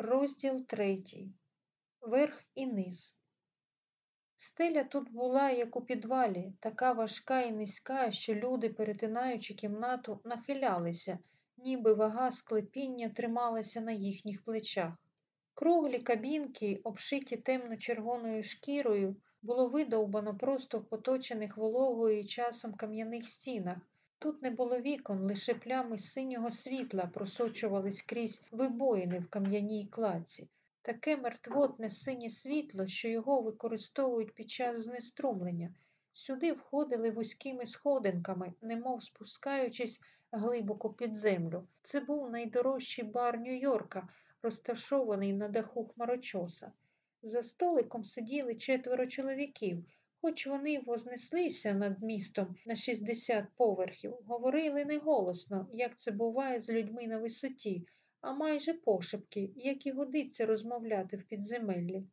Розділ третій. Верх і низ. Стеля тут була, як у підвалі, така важка і низька, що люди, перетинаючи кімнату, нахилялися, ніби вага склепіння трималася на їхніх плечах. Круглі кабінки, обшиті темно-червоною шкірою, було видовбано просто в поточених вологою і часом кам'яних стінах. Тут не було вікон, лише плями синього світла просочувались крізь вибоїни в кам'яній кладці. Таке мертвотне синє світло, що його використовують під час знеструмлення. Сюди входили вузькими сходинками, немов спускаючись глибоко під землю. Це був найдорожчий бар Нью-Йорка, розташований на даху хмарочоса. За столиком сиділи четверо чоловіків. Хоч вони вознеслися над містом на 60 поверхів, говорили неголосно, як це буває з людьми на висоті, а майже пошепки, як і годиться розмовляти в підземеллі.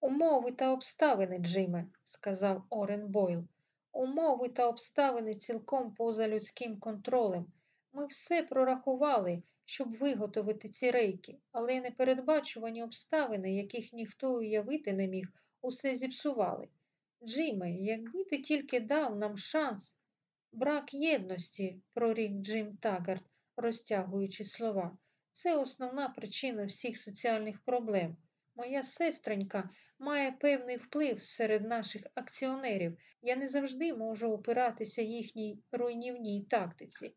Умови та обставини, Джиме, сказав Орен Бойл. Умови та обставини цілком поза людським контролем. Ми все прорахували, щоб виготовити ці рейки, але непередбачувані обставини, яких ніхто уявити не міг, усе зіпсували. Джиме, якби ти тільки дав нам шанс. Брак єдності, прорік Джим Тагард, розтягуючи слова. Це основна причина всіх соціальних проблем. Моя сестренька має певний вплив серед наших акціонерів. Я не завжди можу опиратися їхній руйнівній тактиці.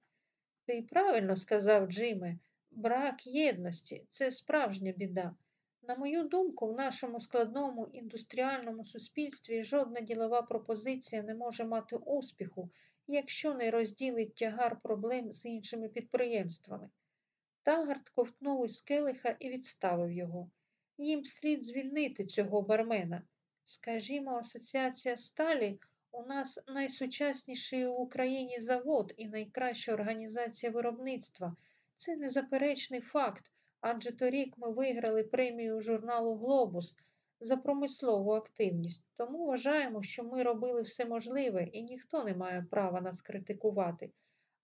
Ти правильно сказав, Джиме, брак єдності це справжня біда. На мою думку, в нашому складному індустріальному суспільстві жодна ділова пропозиція не може мати успіху, якщо не розділить тягар проблем з іншими підприємствами. Тагард ковтнув із келиха і відставив його. Їм слід звільнити цього бармена. Скажімо, асоціація сталі у нас найсучасніший в Україні завод і найкраща організація виробництва. Це незаперечний факт, адже торік ми виграли премію журналу Глобус за промислову активність, тому вважаємо, що ми робили все можливе і ніхто не має права нас критикувати.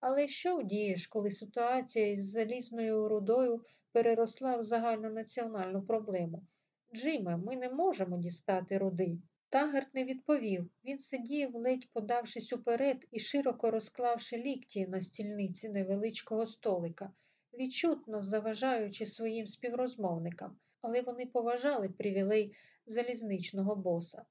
Але що вдієш, коли ситуація із залізною рудою переросла в загальнонаціональну проблему? Джиме, ми не можемо дістати руди. Тагарт не відповів. Він сидів, ледь подавшись уперед і широко розклавши лікті на стільниці невеличкого столика, відчутно заважаючи своїм співрозмовникам, але вони поважали привілей залізничного боса.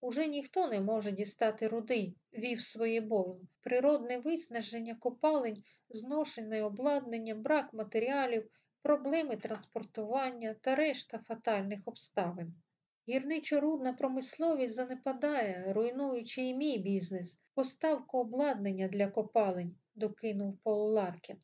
Уже ніхто не може дістати руди, вів своє бойл, природне виснаження копалень, зношене обладнання, брак матеріалів, проблеми транспортування та решта фатальних обставин. Гірничорудна промисловість занепадає, руйнуючи і мій бізнес, поставку обладнання для копалень, докинув Пол Ларкін.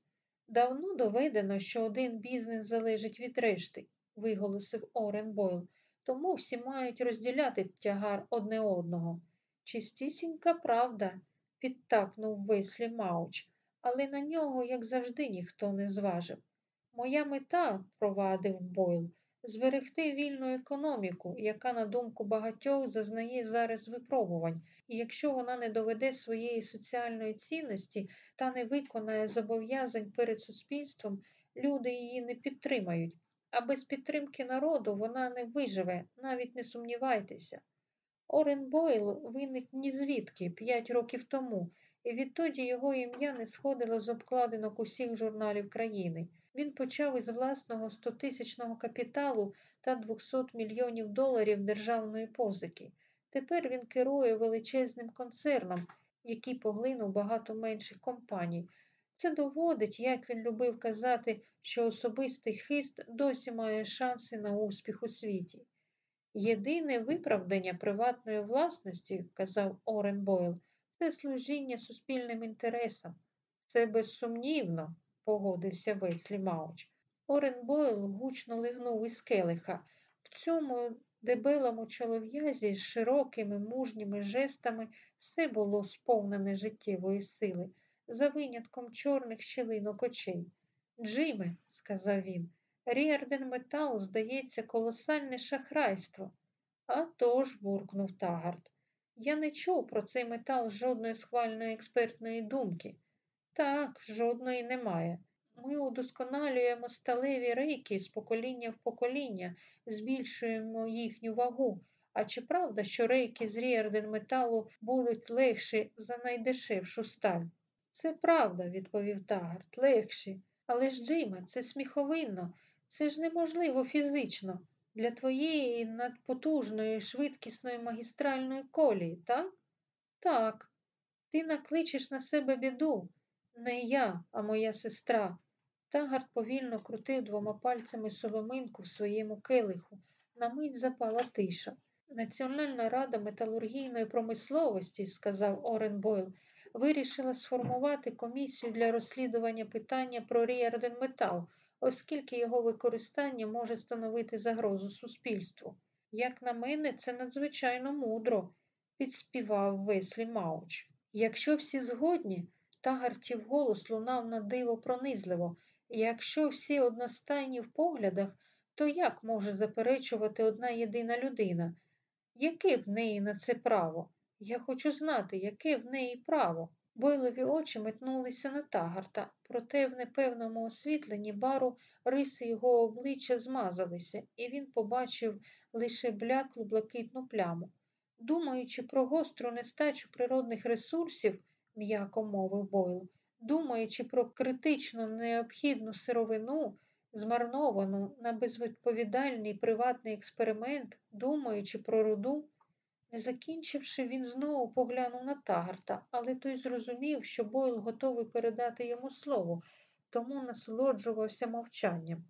Давно доведено, що один бізнес залежить від решти, виголосив Орен Бойл, тому всі мають розділяти тягар одне одного. Чистісінька правда, підтакнув Веслі Мауч, але на нього, як завжди, ніхто не зважив. Моя мета, провадив Бойл, зберегти вільну економіку, яка, на думку багатьох, зазнає зараз випробувань, і якщо вона не доведе своєї соціальної цінності та не виконає зобов'язань перед суспільством, люди її не підтримають, а без підтримки народу вона не виживе, навіть не сумнівайтеся. Орен Бойл виник ні звідки п'ять років тому, і відтоді його ім'я не сходило з обкладинок усіх журналів країни. Він почав із власного 100-тисячного капіталу та 200 мільйонів доларів державної позики. Тепер він керує величезним концерном, який поглинув багато менших компаній. Це доводить, як він любив казати, що особистий хист досі має шанси на успіх у світі. Єдине виправдання приватної власності, казав Орен Бойл, це служіння суспільним інтересам. Це безсумнівно, погодився Веслі Мауч. Орен Бойл гучно лигнув із келиха. В цьому дебелому чолов'язі з широкими мужніми жестами все було сповнене життєвої сили, за винятком чорних щілинок очей. Джиме, сказав він, Ріарден метал, здається, колосальне шахрайство. «А тож», – буркнув Тагарт. Я не чув про цей метал жодної схвальної експертної думки. Так, жодної немає. Ми удосконалюємо сталеві рейки з покоління в покоління, збільшуємо їхню вагу. А чи правда, що рейки з ріарден металу будуть легші за найдешевшу сталь? Це правда, відповів Тагарт, легші. Але ж, Джиме, це сміховинно, це ж неможливо фізично для твоєї надпотужної швидкісної магістральної колії, так? Так. Ти накличеш на себе біду. Не я, а моя сестра. Тагард повільно крутив двома пальцями соломинку в своєму келиху. На мить запала тиша. Національна рада металургійної промисловості, сказав Орен Бойл, вирішила сформувати комісію для розслідування питання про ріарденметал, оскільки його використання може становити загрозу суспільству. Як на мене, це надзвичайно мудро, підспівав Веслі Мауч. Якщо всі згодні, Тагартів голос лунав на диво пронизливо, якщо всі одностайні в поглядах, то як може заперечувати одна єдина людина? Яке в неї на це право? Я хочу знати, яке в неї право. Бойлові очі метнулися на тагарта, проте в непевному освітленні бару риси його обличчя змазалися, і він побачив лише бляклу блакитну пляму. Думаючи про гостру нестачу природних ресурсів, м'яко мовив Бойл, думаючи про критично необхідну сировину, змарновану на безвідповідальний приватний експеримент, думаючи про руду, не закінчивши, він знову поглянув на тагарта, але той зрозумів, що Бойл готовий передати йому слово, тому насолоджувався мовчанням.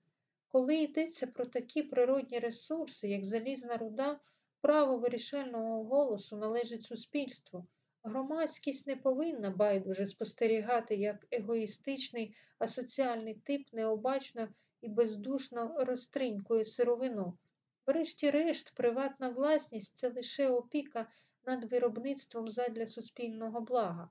Коли йдеться про такі природні ресурси, як залізна руда, право вирішального голосу належить суспільству. Громадськість не повинна байдуже спостерігати, як егоїстичний асоціальний тип необачно і бездушно розтринькує сировину. Врешті-решт, приватна власність це лише опіка над виробництвом задля суспільного блага.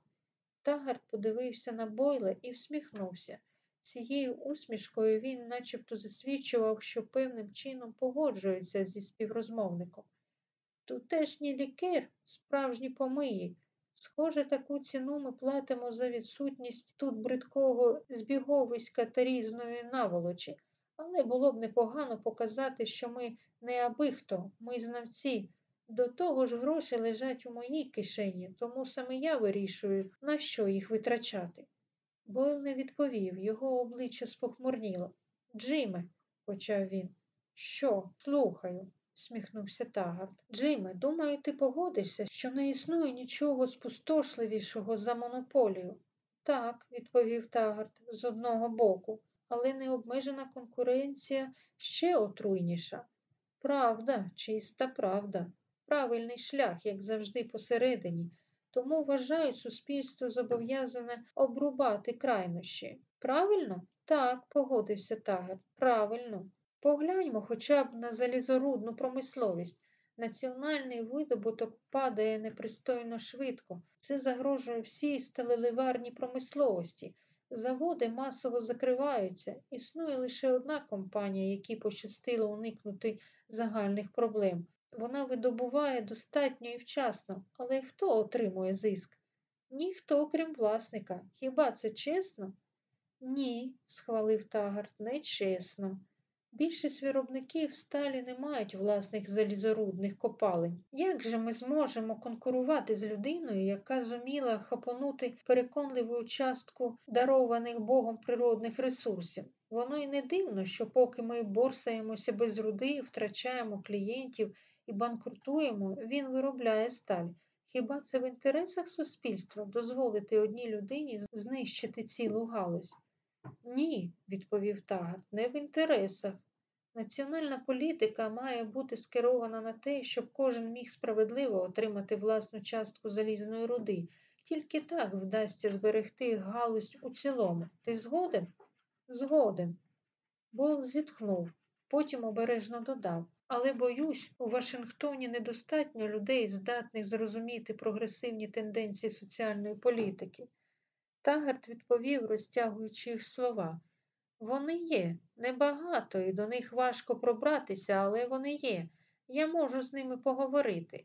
Тагард подивився на Бойла і всміхнувся. Цією усмішкою він начебто засвідчував, що певним чином погоджується зі співрозмовником. Тутешній лікер справжні помиї. Схоже, таку ціну ми платимо за відсутність тут бридкого збіговиська та різної наволочі, але було б непогано показати, що ми не абихто, ми знавці. До того ж гроші лежать у моїй кишені, тому саме я вирішую, на що їх витрачати. Бойл не відповів, його обличчя спохмурніло. Джиме, почав він. Що? Слухаю, сміхнувся Тагард. Джиме, думаю, ти погодишся, що не існує нічого спустошливішого за монополію. Так, відповів Тагард, з одного боку, але необмежена конкуренція ще отруйніша. Правда, чиста правда, правильний шлях, як завжди, посередині. Тому вважаю, суспільство зобов'язане обрубати крайнощі. Правильно? Так, погодився Тагер. Правильно. Погляньмо хоча б на залізорудну промисловість. Національний видобуток падає непристойно швидко. Це загрожує всій сталеливарній промисловості. Заводи масово закриваються. Існує лише одна компанія, якій пощастило уникнути загальних проблем. Вона видобуває достатньо і вчасно, але хто отримує зиск? Ніхто, крім власника. Хіба це чесно? Ні, схвалив Тагард, не чесно. Більшість виробників сталі не мають власних залізорудних копалень. Як же ми зможемо конкурувати з людиною, яка зуміла хапонути переконливу частку дарованих Богом природних ресурсів? Воно й не дивно, що поки ми борсаємося без руди, втрачаємо клієнтів і банкрутуємо, він виробляє сталь. Хіба це в інтересах суспільства дозволити одній людині знищити цілу галузь? Ні, відповів Тагард, не в інтересах. Національна політика має бути скерована на те, щоб кожен міг справедливо отримати власну частку залізної руди. Тільки так вдасться зберегти галузь у цілому. Ти згоден? Згоден. Бол зітхнув, потім обережно додав. Але, боюсь, у Вашингтоні недостатньо людей, здатних зрозуміти прогресивні тенденції соціальної політики. Тагард відповів, розтягуючи слова. Вони є, небагато, і до них важко пробратися, але вони є. Я можу з ними поговорити.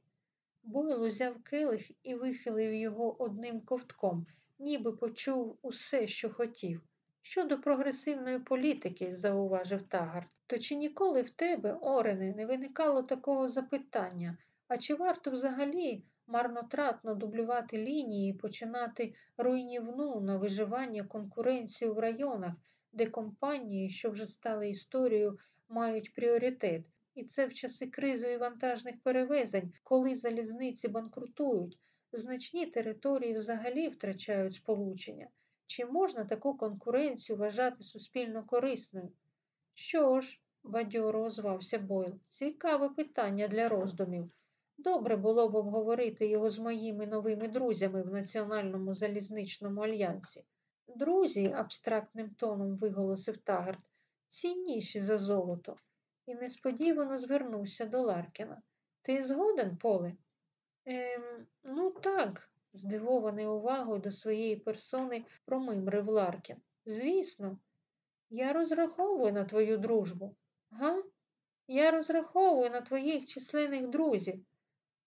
Бойл узяв килих і вихилив його одним ковтком, ніби почув усе, що хотів. Щодо прогресивної політики, зауважив Тагард, то чи ніколи в тебе, Орене, не виникало такого запитання, а чи варто взагалі марнотратно дублювати лінії і починати руйнівну на виживання конкуренцію в районах, де компанії, що вже стали історією, мають пріоритет, і це в часи кризи і вантажних перевезень, коли залізниці банкрутують, значні території взагалі втрачають сполучення. Чи можна таку конкуренцію вважати суспільно корисною? Що ж, бадьоро озвався Бойл, цікаве питання для роздумів. Добре було б обговорити його з моїми новими друзями в Національному залізничному альянсі. Друзі, абстрактним тоном виголосив Тагард, цінніші за золото, і несподівано звернувся до Ларкіна. Ти згоден, Поле? Ем, ну так, здивований увагою до своєї персони, промимрив Ларкін. Звісно, я розраховую на твою дружбу. Га? Я розраховую на твоїх численних друзів.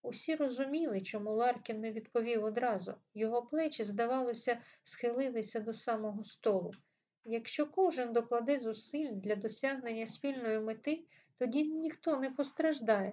Усі розуміли, чому Ларкін не відповів одразу. Його плечі, здавалося, схилилися до самого столу. Якщо кожен докладе зусиль для досягнення спільної мети, тоді ніхто не постраждає.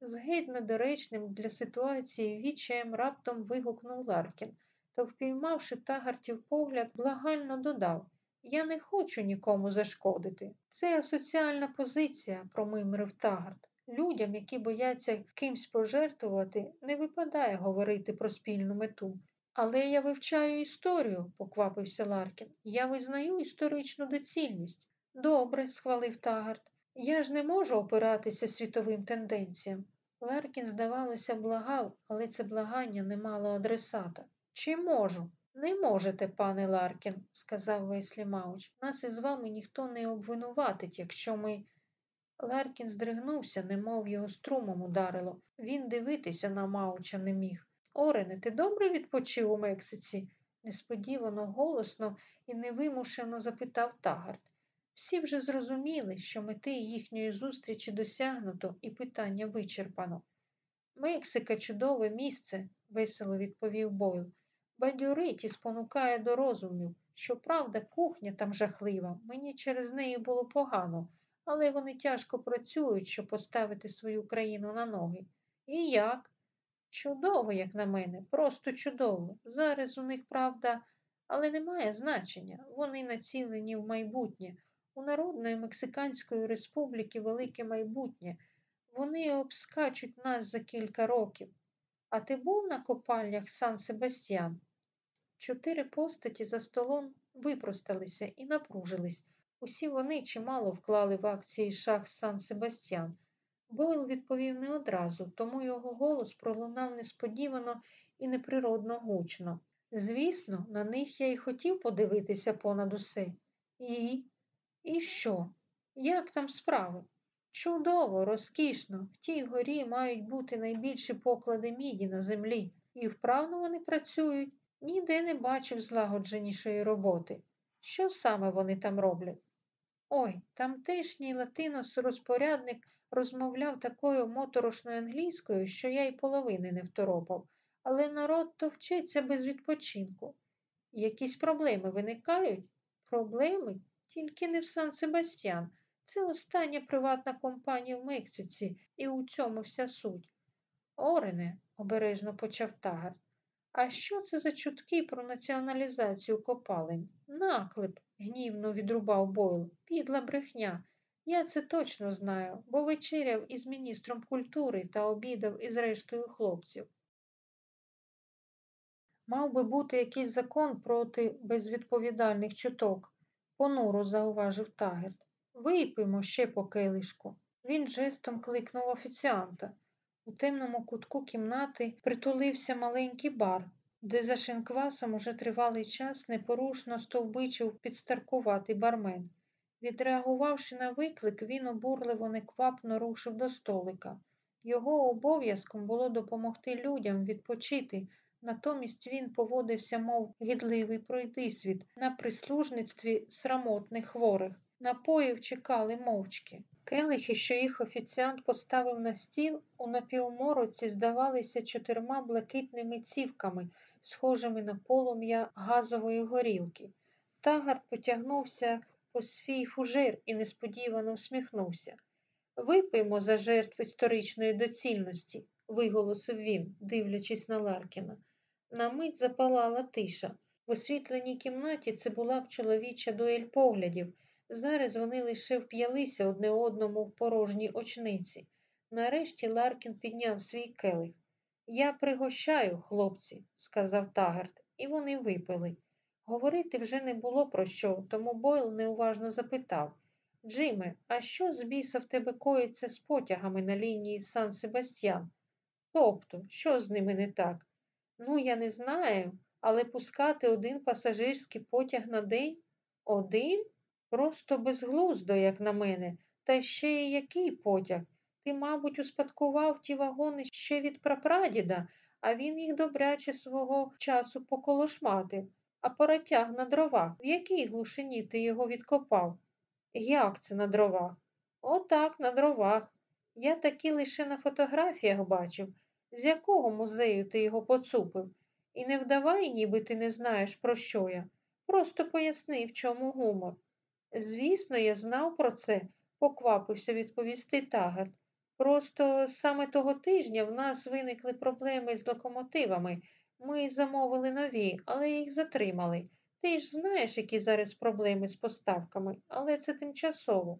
З геть недоречним для ситуації вічаєм раптом вигукнув Ларкін, то, впіймавши тагартів погляд, благально додав Я не хочу нікому зашкодити. Це асоціальна позиція, промимрив тагарт. Людям, які бояться кимсь пожертвувати, не випадає говорити про спільну мету. Але я вивчаю історію, поквапився Ларкін. Я визнаю історичну доцільність. Добре, схвалив Тагарт. Я ж не можу опиратися світовим тенденціям. Ларкін, здавалося, благав, але це благання не мало адресата. Чи можу? Не можете, пане Ларкін, сказав Веслі Мауч. Нас із вами ніхто не обвинуватить, якщо ми. Ларкін здригнувся, немов його струмом ударило. Він дивитися на Мауча не міг. Орене, ти добре відпочив у Мексиці? несподівано голосно і невимушено запитав Тагард. Всі вже зрозуміли, що мети їхньої зустрічі досягнуто і питання вичерпано. Мексика чудове місце, весело відповів Бойл. Бадьорить і спонукає до розумів. Щоправда, кухня там жахлива, мені через неї було погано, але вони тяжко працюють, щоб поставити свою країну на ноги. І як? Чудово, як на мене, просто чудово. Зараз у них правда, але немає значення. Вони націлені в майбутнє. У Народної Мексиканської Республіки велике майбутнє. Вони обскачуть нас за кілька років. А ти був на копальнях Сан Себастьян? Чотири постаті за столом випросталися і напружились. Усі вони чимало вклали в акції шах Сан Себастьян. Бойл відповів не одразу, тому його голос пролунав несподівано і неприродно гучно. Звісно, на них я й хотів подивитися понад усе. І і що? Як там справи? Чудово, розкішно. В тій горі мають бути найбільші поклади міді на землі, і вправно вони працюють. Ніде не бачив злагодженішої роботи. Що саме вони там роблять? Ой, тамтешній латинос розпорядник розмовляв такою моторошною англійською, що я й половини не второпав, але народ товчеться без відпочинку. Якісь проблеми виникають? Проблеми? Тільки не в Сан Себастьян. Це остання приватна компанія в Мексиці, і у цьому вся суть. Орене, обережно почав Тагард, а що це за чутки про націоналізацію копалень? Наклеп, гнівно відрубав Бойл, підла брехня. Я це точно знаю, бо вечеряв із міністром культури та обідав із рештою хлопців. Мав би бути якийсь закон проти безвідповідальних чуток, понуро зауважив Тагерт. Випиймо ще по келишку. Він жестом кликнув офіціанта. У темному кутку кімнати притулився маленький бар, де за шинквасом уже тривалий час непорушно стовбичив підстаркуватий бармен. Відреагувавши на виклик, він обурливо неквапно рушив до столика. Його обов'язком було допомогти людям відпочити, натомість він поводився, мов гідливий пройдисвіт, на прислужництві срамотних хворих. Напоїв чекали мовчки. Келихи, що їх офіціант поставив на стіл, у напівмороці здавалися чотирма блакитними цівками, схожими на полум'я газової горілки. Тагард потягнувся по свій фужер і несподівано всміхнувся. Випиймо за жертв історичної доцільності, виголосив він, дивлячись на Ларкіна. На мить запалала тиша. В освітленій кімнаті це була б чоловіча дуель поглядів. Зараз вони лише вп'ялися одне одному в порожній очниці. Нарешті Ларкін підняв свій келих. Я пригощаю, хлопці, сказав Тагард, і вони випили. Говорити вже не було про що, тому Бойл неуважно запитав Джиме, а що з біса в тебе коїться з потягами на лінії Сан Себастьян? Тобто, що з ними не так? Ну, я не знаю, але пускати один пасажирський потяг на день? Один? Просто безглуздо, як на мене, та ще й який потяг? Ти, мабуть, успадкував ті вагони ще від прапрадіда, а він їх добряче свого часу поколошматив, а поротяг на дровах. В якій глушині ти його відкопав? Як це на дровах? Отак, на дровах. Я такі лише на фотографіях бачив. З якого музею ти його поцупив? І не вдавай, ніби ти не знаєш, про що я. Просто поясни, в чому гумор. Звісно, я знав про це, поквапився відповісти Тагард. Просто саме того тижня в нас виникли проблеми з локомотивами. Ми замовили нові, але їх затримали. Ти ж знаєш, які зараз проблеми з поставками, але це тимчасово.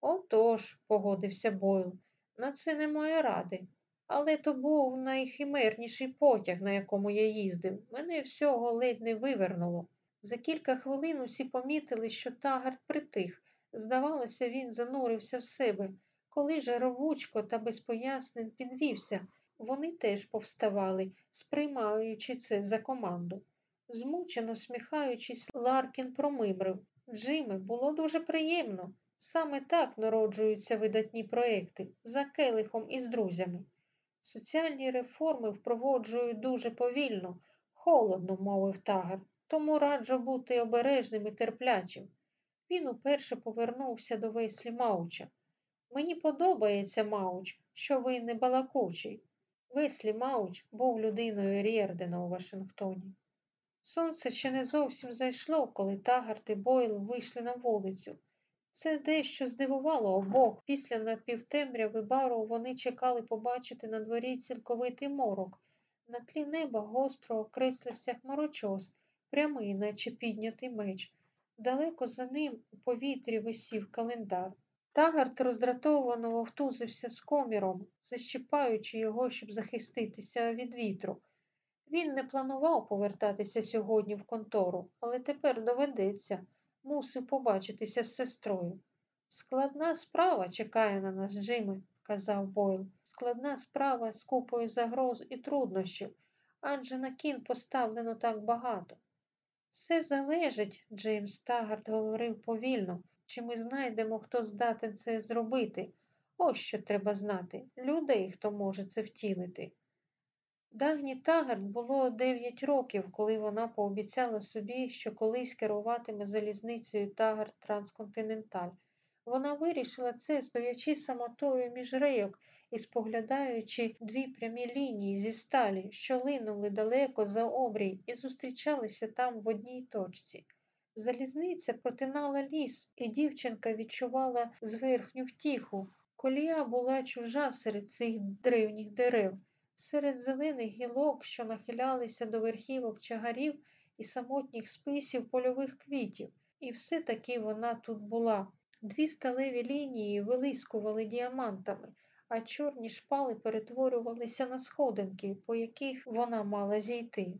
Отож, погодився Бойл, на це немає ради. Але то був найхимерніший потяг, на якому я їздив. Мене всього ледь не вивернуло. За кілька хвилин усі помітили, що тагард притих. Здавалося, він занурився в себе. Коли же рвучко та без пояснень підвівся, вони теж повставали, сприймаючи це за команду. Змучено сміхаючись, Ларкін промимрив. Джиме, було дуже приємно. Саме так народжуються видатні проекти за келихом із друзями. Соціальні реформи впроводжують дуже повільно, холодно, мовив тагар, тому раджу бути обережним і терплячим. Він уперше повернувся до веслі Мауча. Мені подобається, Мауч, що ви не балакучий. Веслі Мауч був людиною Рєрдена у Вашингтоні. Сонце ще не зовсім зайшло, коли Тагарт і Бойл вийшли на вулицю. Це дещо здивувало обох. Після напівтемряви бару вони чекали побачити на дворі цілковитий морок. На тлі неба гостро окреслився хмарочос, прямий, наче піднятий меч. Далеко за ним у повітрі висів календар. Тагард роздратовано вовтузився з коміром, защіпаючи його, щоб захиститися від вітру. Він не планував повертатися сьогодні в контору, але тепер доведеться, мусив побачитися з сестрою. Складна справа чекає на нас, Джиме, казав Бойл. Складна справа з купою загроз і труднощів, адже на кін поставлено так багато. Все залежить, Джеймс Тагард говорив повільно, чи ми знайдемо, хто здатен це зробити. Ось що треба знати людей, хто може це втілити. Дагні Тагард було дев'ять років, коли вона пообіцяла собі, що колись керуватиме залізницею Тагард Трансконтиненталь. Вона вирішила це, стоячи самотою між рейок і споглядаючи дві прямі лінії зі сталі, що линули далеко за обрій і зустрічалися там в одній точці. Залізниця протинала ліс, і дівчинка відчувала зверхню втіху. Колія була чужа серед цих древніх дерев, серед зелених гілок, що нахилялися до верхівок чагарів і самотніх списів польових квітів. І все таки вона тут була. Дві сталеві лінії вилискували діамантами, а чорні шпали перетворювалися на сходинки, по яких вона мала зійти.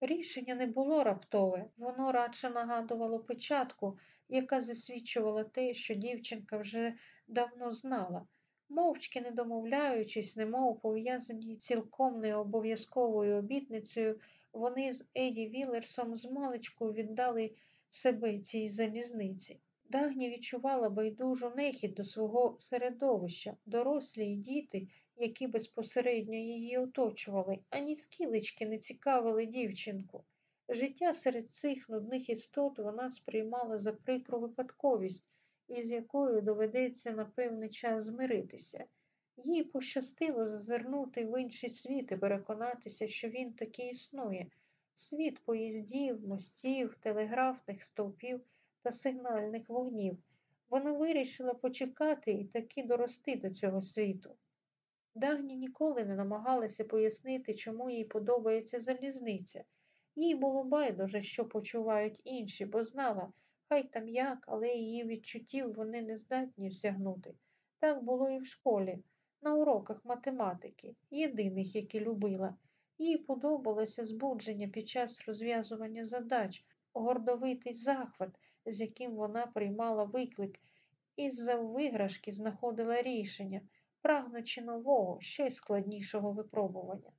Рішення не було раптове, воно радше нагадувало печатку, яка засвідчувала те, що дівчинка вже давно знала. Мовчки не домовляючись, немов пов'язані цілком необов'язковою обітницею, вони з Еді Вілерсом з маличку віддали себе цій залізниці. Дагні відчувала байдужу нехід до свого середовища, дорослі й діти, які безпосередньо її оточували, ані скілечки не цікавили дівчинку. Життя серед цих нудних істот вона сприймала за прикру випадковість, із якою доведеться на певний час змиритися. Їй пощастило зазирнути в інший світ і переконатися, що він таки існує. світ поїздів, мостів, телеграфних стовпів та сигнальних вогнів. Вона вирішила почекати і таки дорости до цього світу. Дагні ніколи не намагалася пояснити, чому їй подобається залізниця. Їй було байдуже, що почувають інші, бо знала, хай там як, але її відчуттів вони не здатні всягнути. Так було і в школі, на уроках математики, єдиних, які любила. Їй подобалося збудження під час розв'язування задач, гордовитий захват, з яким вона приймала виклик, і з-за виграшки знаходила рішення, прагнучи нового, ще й складнішого випробування.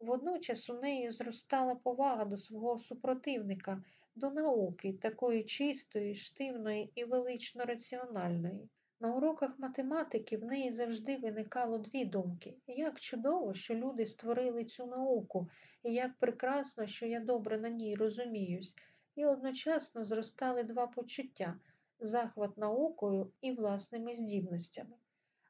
Водночас у неї зростала повага до свого супротивника, до науки, такої чистої, штивної і велично раціональної. На уроках математики в неї завжди виникало дві думки як чудово, що люди створили цю науку, і як прекрасно, що я добре на ній розуміюсь, і одночасно зростали два почуття захват наукою і власними здібностями.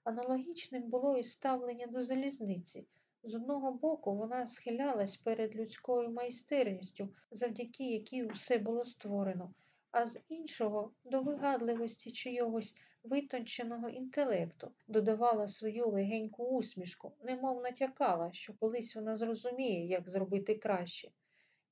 Аналогічним було і ставлення до залізниці. З одного боку вона схилялась перед людською майстерністю, завдяки якій усе було створено, а з іншого до вигадливості чийогось витонченого інтелекту, додавала свою легеньку усмішку, немов натякала, що колись вона зрозуміє, як зробити краще.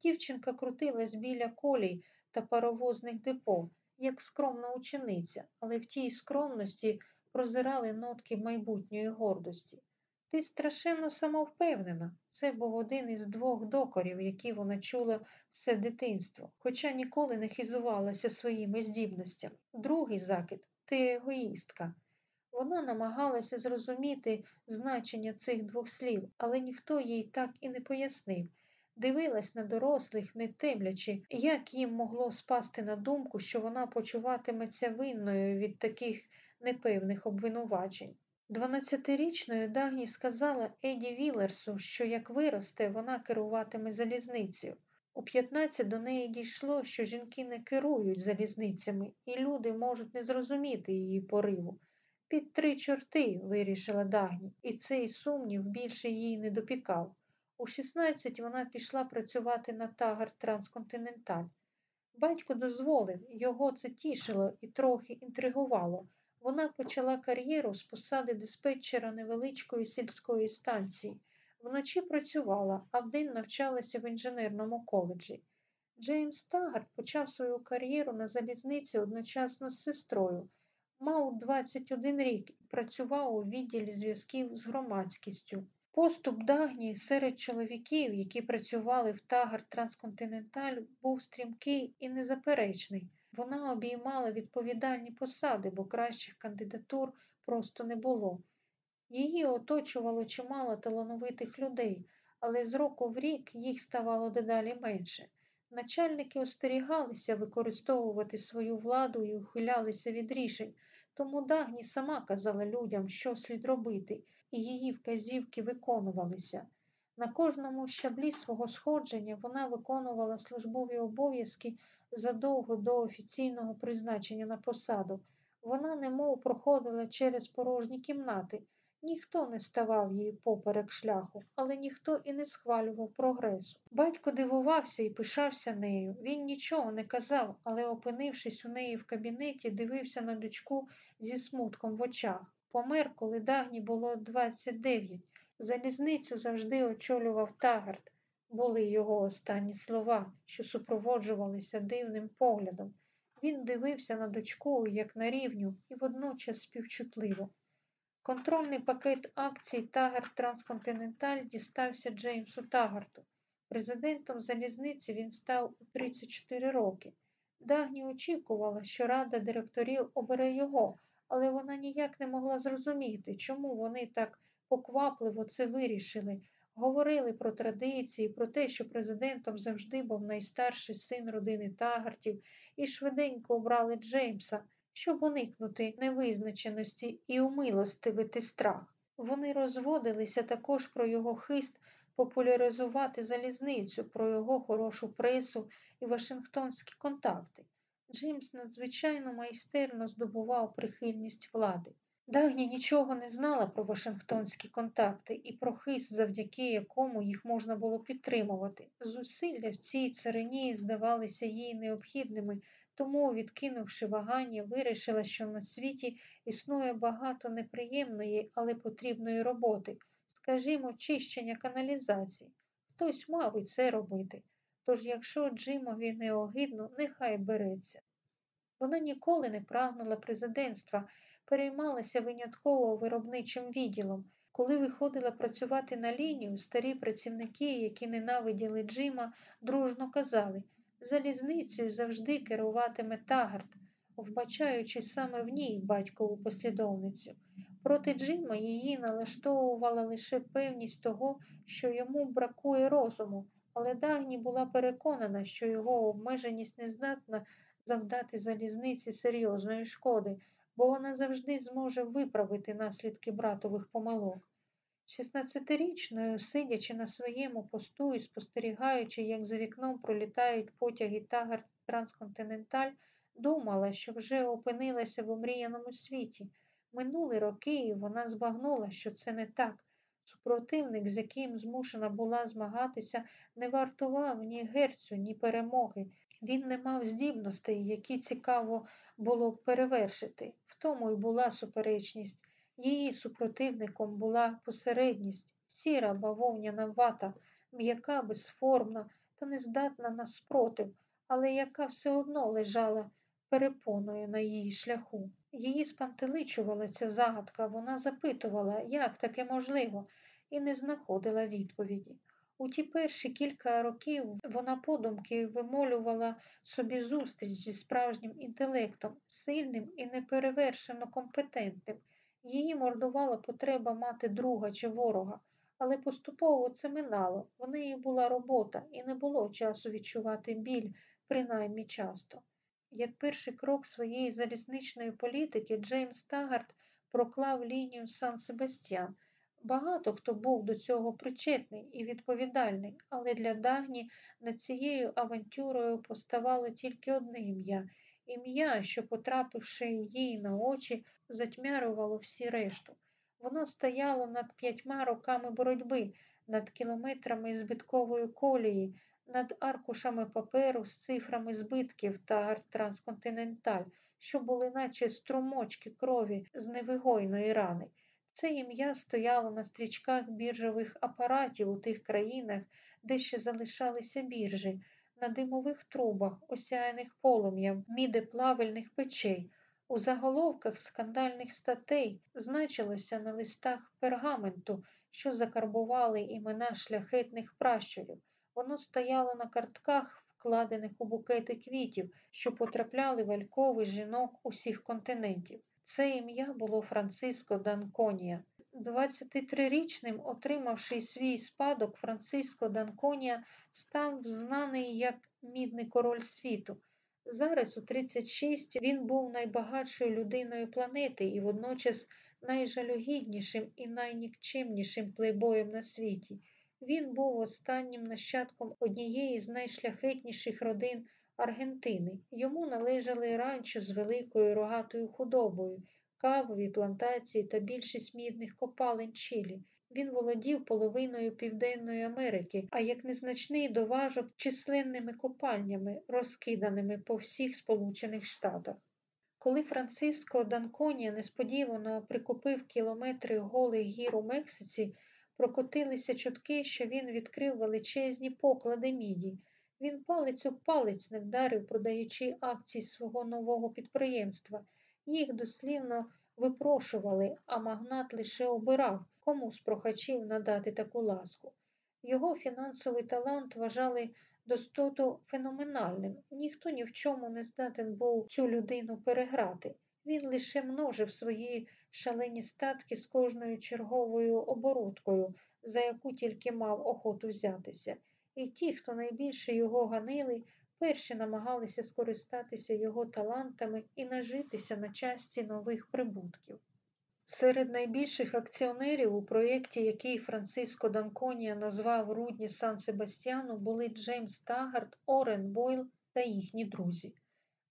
Дівчинка крутилась біля колій та паровозних депо, як скромна учениця, але в тій скромності прозирали нотки майбутньої гордості. Ти страшенно самовпевнена. Це був один із двох докорів, які вона чула все дитинство, хоча ніколи не хизувалася своїми здібностями. Другий закид ти егоїстка. Вона намагалася зрозуміти значення цих двох слів, але ніхто їй так і не пояснив. Дивилась на дорослих, не темлячи, як їм могло спасти на думку, що вона почуватиметься винною від таких непевних обвинувачень. Дванадцятирічною Дагні сказала Еді Вілерсу, що як виросте, вона керуватиме залізницею. У 15 до неї дійшло, що жінки не керують залізницями, і люди можуть не зрозуміти її пориву. Під три чорти, вирішила Дагні, і цей сумнів більше їй не допікав. У 16 вона пішла працювати на тагар Трансконтиненталь. Батько дозволив, його це тішило і трохи інтригувало. Вона почала кар'єру з посади диспетчера невеличкої сільської станції. Вночі працювала, а вдень навчалася в інженерному коледжі. Джеймс Тагард почав свою кар'єру на залізниці одночасно з сестрою. Мав 21 рік і працював у відділі зв'язків з громадськістю. Поступ Дагні серед чоловіків, які працювали в Тагар Трансконтиненталь, був стрімкий і незаперечний. Вона обіймала відповідальні посади, бо кращих кандидатур просто не було. Її оточувало чимало талановитих людей, але з року в рік їх ставало дедалі менше. Начальники остерігалися використовувати свою владу і ухилялися від рішень, тому Дагні сама казала людям, що слід робити, і її вказівки виконувалися. На кожному щаблі свого сходження вона виконувала службові обов'язки задовго до офіційного призначення на посаду. Вона немов проходила через порожні кімнати. Ніхто не ставав їй поперек шляху, але ніхто і не схвалював прогресу. Батько дивувався і пишався нею. Він нічого не казав, але, опинившись у неї в кабінеті, дивився на дочку зі смутком в очах. Помер, коли Дагні було 29. Залізницю завжди очолював Тагард. Були його останні слова, що супроводжувалися дивним поглядом. Він дивився на дочку, як на рівню, і водночас співчутливо. Контрольний пакет акцій Тагар Трансконтиненталь дістався Джеймсу Тагарту. Президентом залізниці він став у 34 роки. Дагні очікувала, що рада директорів обере його, але вона ніяк не могла зрозуміти, чому вони так поквапливо це вирішили. Говорили про традиції, про те, що президентом завжди був найстарший син родини Тагартів, і швиденько обрали Джеймса, щоб уникнути невизначеності і умилостивити страх. Вони розводилися також про його хист популяризувати залізницю, про його хорошу пресу і Вашингтонські контакти. Джеймс надзвичайно майстерно здобував прихильність влади. Дагні нічого не знала про Вашингтонські контакти і про хист, завдяки якому їх можна було підтримувати. Зусилля в цій царині здавалися їй необхідними, тому, відкинувши вагання, вирішила, що на світі існує багато неприємної, але потрібної роботи, скажімо, чищення каналізації. Хтось мав і це робити. Тож, якщо Джимові не огидно, нехай береться. Вона ніколи не прагнула президентства, переймалася винятково виробничим відділом. Коли виходила працювати на лінію, старі працівники, які ненавиділи Джима, дружно казали залізницею завжди керуватиме Тагард, вбачаючи саме в ній батькову послідовницю. Проти Джима її налаштовувала лише певність того, що йому бракує розуму, але Дагні була переконана, що його обмеженість не здатна завдати залізниці серйозної шкоди, бо вона завжди зможе виправити наслідки братових помилок. Шістнадцятирічною, сидячи на своєму посту і спостерігаючи, як за вікном пролітають потяги тагар Трансконтиненталь, думала, що вже опинилася в омріяному світі. Минули роки, і вона збагнула, що це не так. Супротивник, з яким змушена була змагатися, не вартував ні герцю, ні перемоги. Він не мав здібностей, які цікаво було б перевершити. В тому й була суперечність. Її супротивником була посередність, сіра бавовняна вата, м'яка, безформна та нездатна на спротив, але яка все одно лежала перепоною на її шляху. Її спантеличувала ця загадка, вона запитувала, як таке можливо, і не знаходила відповіді. У ті перші кілька років вона подумки вимолювала собі зустріч зі справжнім інтелектом, сильним і неперевершено компетентним. Її мордувала потреба мати друга чи ворога, але поступово це минало. В неї була робота і не було часу відчувати біль, принаймні часто. Як перший крок своєї залізничної політики Джеймс Тагард проклав лінію Сан Себастьян. Багато хто був до цього причетний і відповідальний, але для Дагні над цією авантюрою поставало тільки одне ім'я ім'я, що, потрапивши їй на очі, затьмярювало всі решту. Воно стояло над п'ятьма роками боротьби, над кілометрами збиткової колії, над аркушами паперу з цифрами збитків та трансконтиненталь, що були наче струмочки крові з невигойної рани. Це ім'я стояло на стрічках біржових апаратів у тих країнах, де ще залишалися біржі, на димових трубах, осяяних полум'ям, мідеплавельних печей. У заголовках скандальних статей значилося на листах пергаменту, що закарбували імена шляхетних пращурів. Воно стояло на картках, вкладених у букети квітів, що потрапляли в алькови жінок усіх континентів. Це ім'я було Франциско Данконія. 23-річним, отримавши свій спадок, Франциско Данконія став знаний як мідний король світу. Зараз, у 36, він був найбагатшою людиною планети і водночас найжалюгіднішим і найнікчемнішим плейбоєм на світі. Він був останнім нащадком однієї з найшляхетніших родин Аргентини. Йому належали ранчо з великою рогатою худобою, кавові плантації та більшість мідних копалин Чилі. Він володів половиною Південної Америки, а як незначний доважок численними копальнями, розкиданими по всіх Сполучених Штатах. Коли Франциско Данконія несподівано прикупив кілометри голих гір у Мексиці, прокотилися чутки, що він відкрив величезні поклади міді. Він палець у палець не вдарив, продаючи акції свого нового підприємства. Їх дослівно випрошували, а магнат лише обирав, кому з прохачів надати таку ласку. Його фінансовий талант вважали достоту феноменальним. Ніхто ні в чому не здатен був цю людину переграти. Він лише множив свої шалені статки з кожною черговою оборудкою, за яку тільки мав охоту взятися. І ті, хто найбільше його ганили, перші намагалися скористатися його талантами і нажитися на часті нових прибутків. Серед найбільших акціонерів у проєкті, який Франциско Данконія назвав Рудні Сан Себастьяну, були Джеймс Тагард, Орен Бойл та їхні друзі.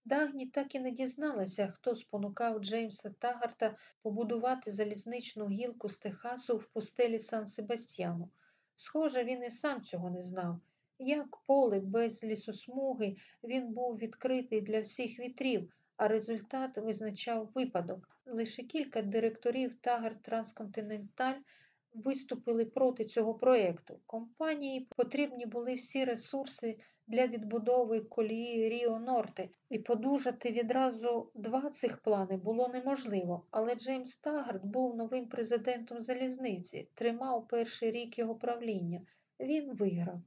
Дагні так і не дізналася, хто спонукав Джеймса Тагарта побудувати залізничну гілку з Техасу в пустелі Сан Себастьяну. Схоже, він і сам цього не знав. Як поле без лісосмуги він був відкритий для всіх вітрів, а результат визначав випадок. Лише кілька директорів Тагар Трансконтиненталь виступили проти цього проєкту. Компанії потрібні були всі ресурси для відбудови колії Ріо Норте, і подужати відразу два цих плани було неможливо. Але Джеймс Тагард був новим президентом залізниці, тримав перший рік його правління. Він виграв.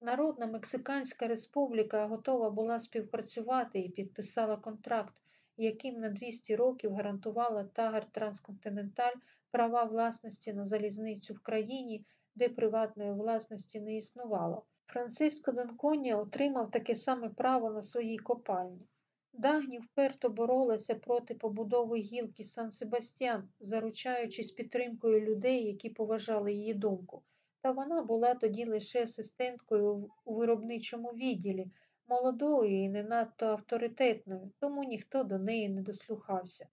Народна Мексиканська Республіка готова була співпрацювати і підписала контракт, яким на 200 років гарантувала Тагар Трансконтиненталь права власності на залізницю в країні, де приватної власності не існувало. Франциско Донконі отримав таке саме право на своїй копальні. Дагні вперто боролася проти побудови гілки Сан Себастьян, заручаючись підтримкою людей, які поважали її думку. Та вона була тоді лише асистенткою у виробничому відділі, молодою і не надто авторитетною, тому ніхто до неї не дослухався.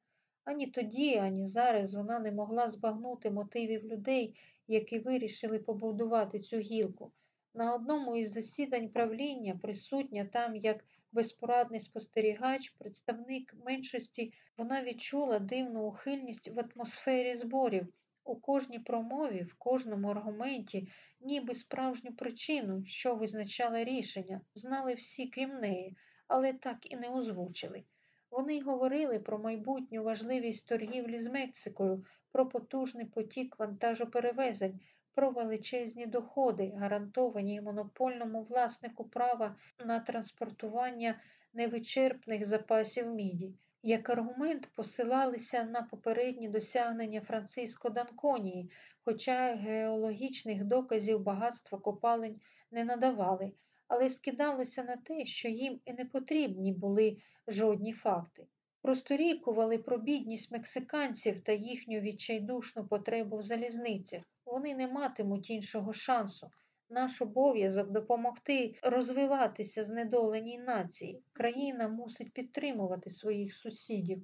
Ані тоді, ані зараз вона не могла збагнути мотивів людей, які вирішили побудувати цю гілку. На одному із засідань правління, присутня там як безпорадний спостерігач, представник меншості, вона відчула дивну ухильність в атмосфері зборів. У кожній промові, в кожному аргументі, ніби справжню причину, що визначала рішення, знали всі, крім неї, але так і не озвучили. Вони говорили про майбутню важливість торгівлі з Мексикою, про потужний потік вантажоперевезень, про величезні доходи, гарантовані монопольному власнику права на транспортування невичерпних запасів міді. Як аргумент посилалися на попередні досягнення Франциско Данконії, хоча геологічних доказів багатства копалень не надавали, але скидалося на те, що їм і не потрібні були жодні факти. Просторікували про бідність мексиканців та їхню відчайдушну потребу в залізницях. Вони не матимуть іншого шансу. Наш обов'язок допомогти розвиватися знедоленій нації. Країна мусить підтримувати своїх сусідів.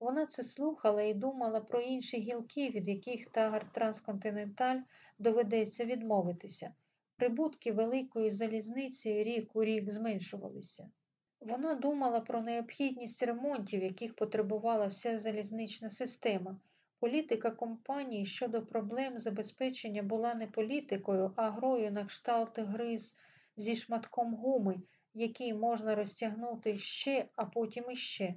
Вона це слухала і думала про інші гілки, від яких тагар Трансконтиненталь доведеться відмовитися. Прибутки великої залізниці рік у рік зменшувалися. Вона думала про необхідність ремонтів, яких потребувала вся залізнична система. Політика компанії щодо проблем забезпечення була не політикою, а грою на кшталт гриз зі шматком гуми, який можна розтягнути ще, а потім іще.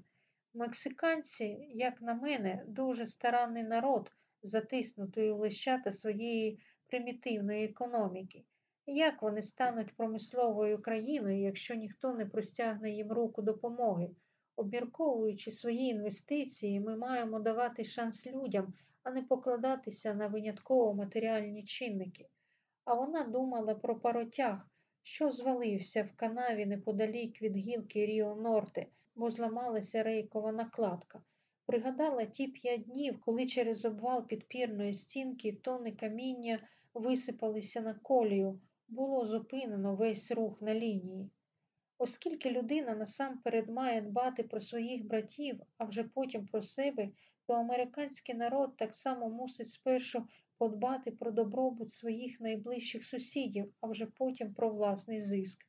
Мексиканці, як на мене, дуже старанний народ, затиснутий у лищата своєї примітивної економіки. Як вони стануть промисловою країною, якщо ніхто не простягне їм руку допомоги? Обмірковуючи свої інвестиції, ми маємо давати шанс людям, а не покладатися на винятково матеріальні чинники. А вона думала про паротяг, що звалився в канаві неподалік від гілки Ріо Норте, бо зламалася рейкова накладка. Пригадала ті п'ять днів, коли через обвал підпірної стінки тони каміння висипалися на колію, було зупинено весь рух на лінії. Оскільки людина насамперед має дбати про своїх братів, а вже потім про себе, то американський народ так само мусить спершу подбати про добробут своїх найближчих сусідів, а вже потім про власний зиск.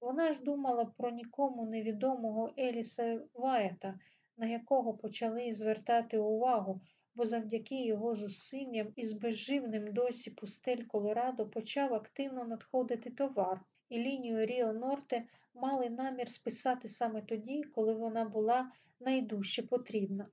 Вона ж думала про нікому невідомого Еліса Ваєта, на якого почали звертати увагу, бо завдяки його зусиллям із безживним досі пустель Колорадо почав активно надходити товар, і лінію Ріо Норте мали намір списати саме тоді, коли вона була найдужче потрібна.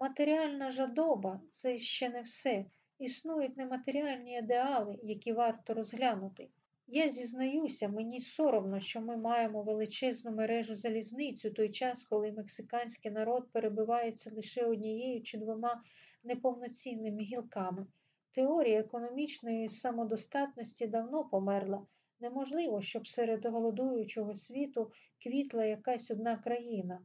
Матеріальна жадоба це ще не все. Існують нематеріальні ідеали, які варто розглянути. Я зізнаюся, мені соромно, що ми маємо величезну мережу залізниць у той час, коли мексиканський народ перебивається лише однією чи двома неповноцінними гілками. Теорія економічної самодостатності давно померла. Неможливо, щоб серед голодуючого світу квітла якась одна країна.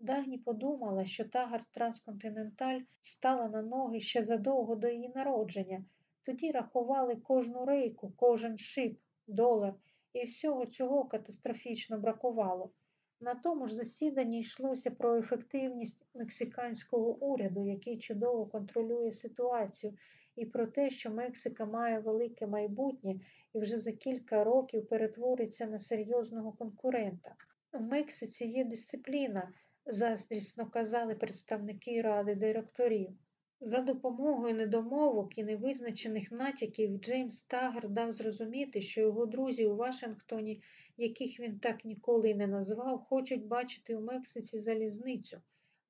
Дагні подумала, що тагар Трансконтиненталь стала на ноги ще задовго до її народження. Тоді рахували кожну рейку, кожен шип, долар, і всього цього катастрофічно бракувало. На тому ж засіданні йшлося про ефективність мексиканського уряду, який чудово контролює ситуацію, і про те, що Мексика має велике майбутнє і вже за кілька років перетвориться на серйозного конкурента. У Мексиці є дисципліна, заздрісно казали представники ради директорів. За допомогою недомовок і невизначених натяків Джеймс Тагер дав зрозуміти, що його друзі у Вашингтоні, яких він так ніколи й не назвав, хочуть бачити у Мексиці залізницю.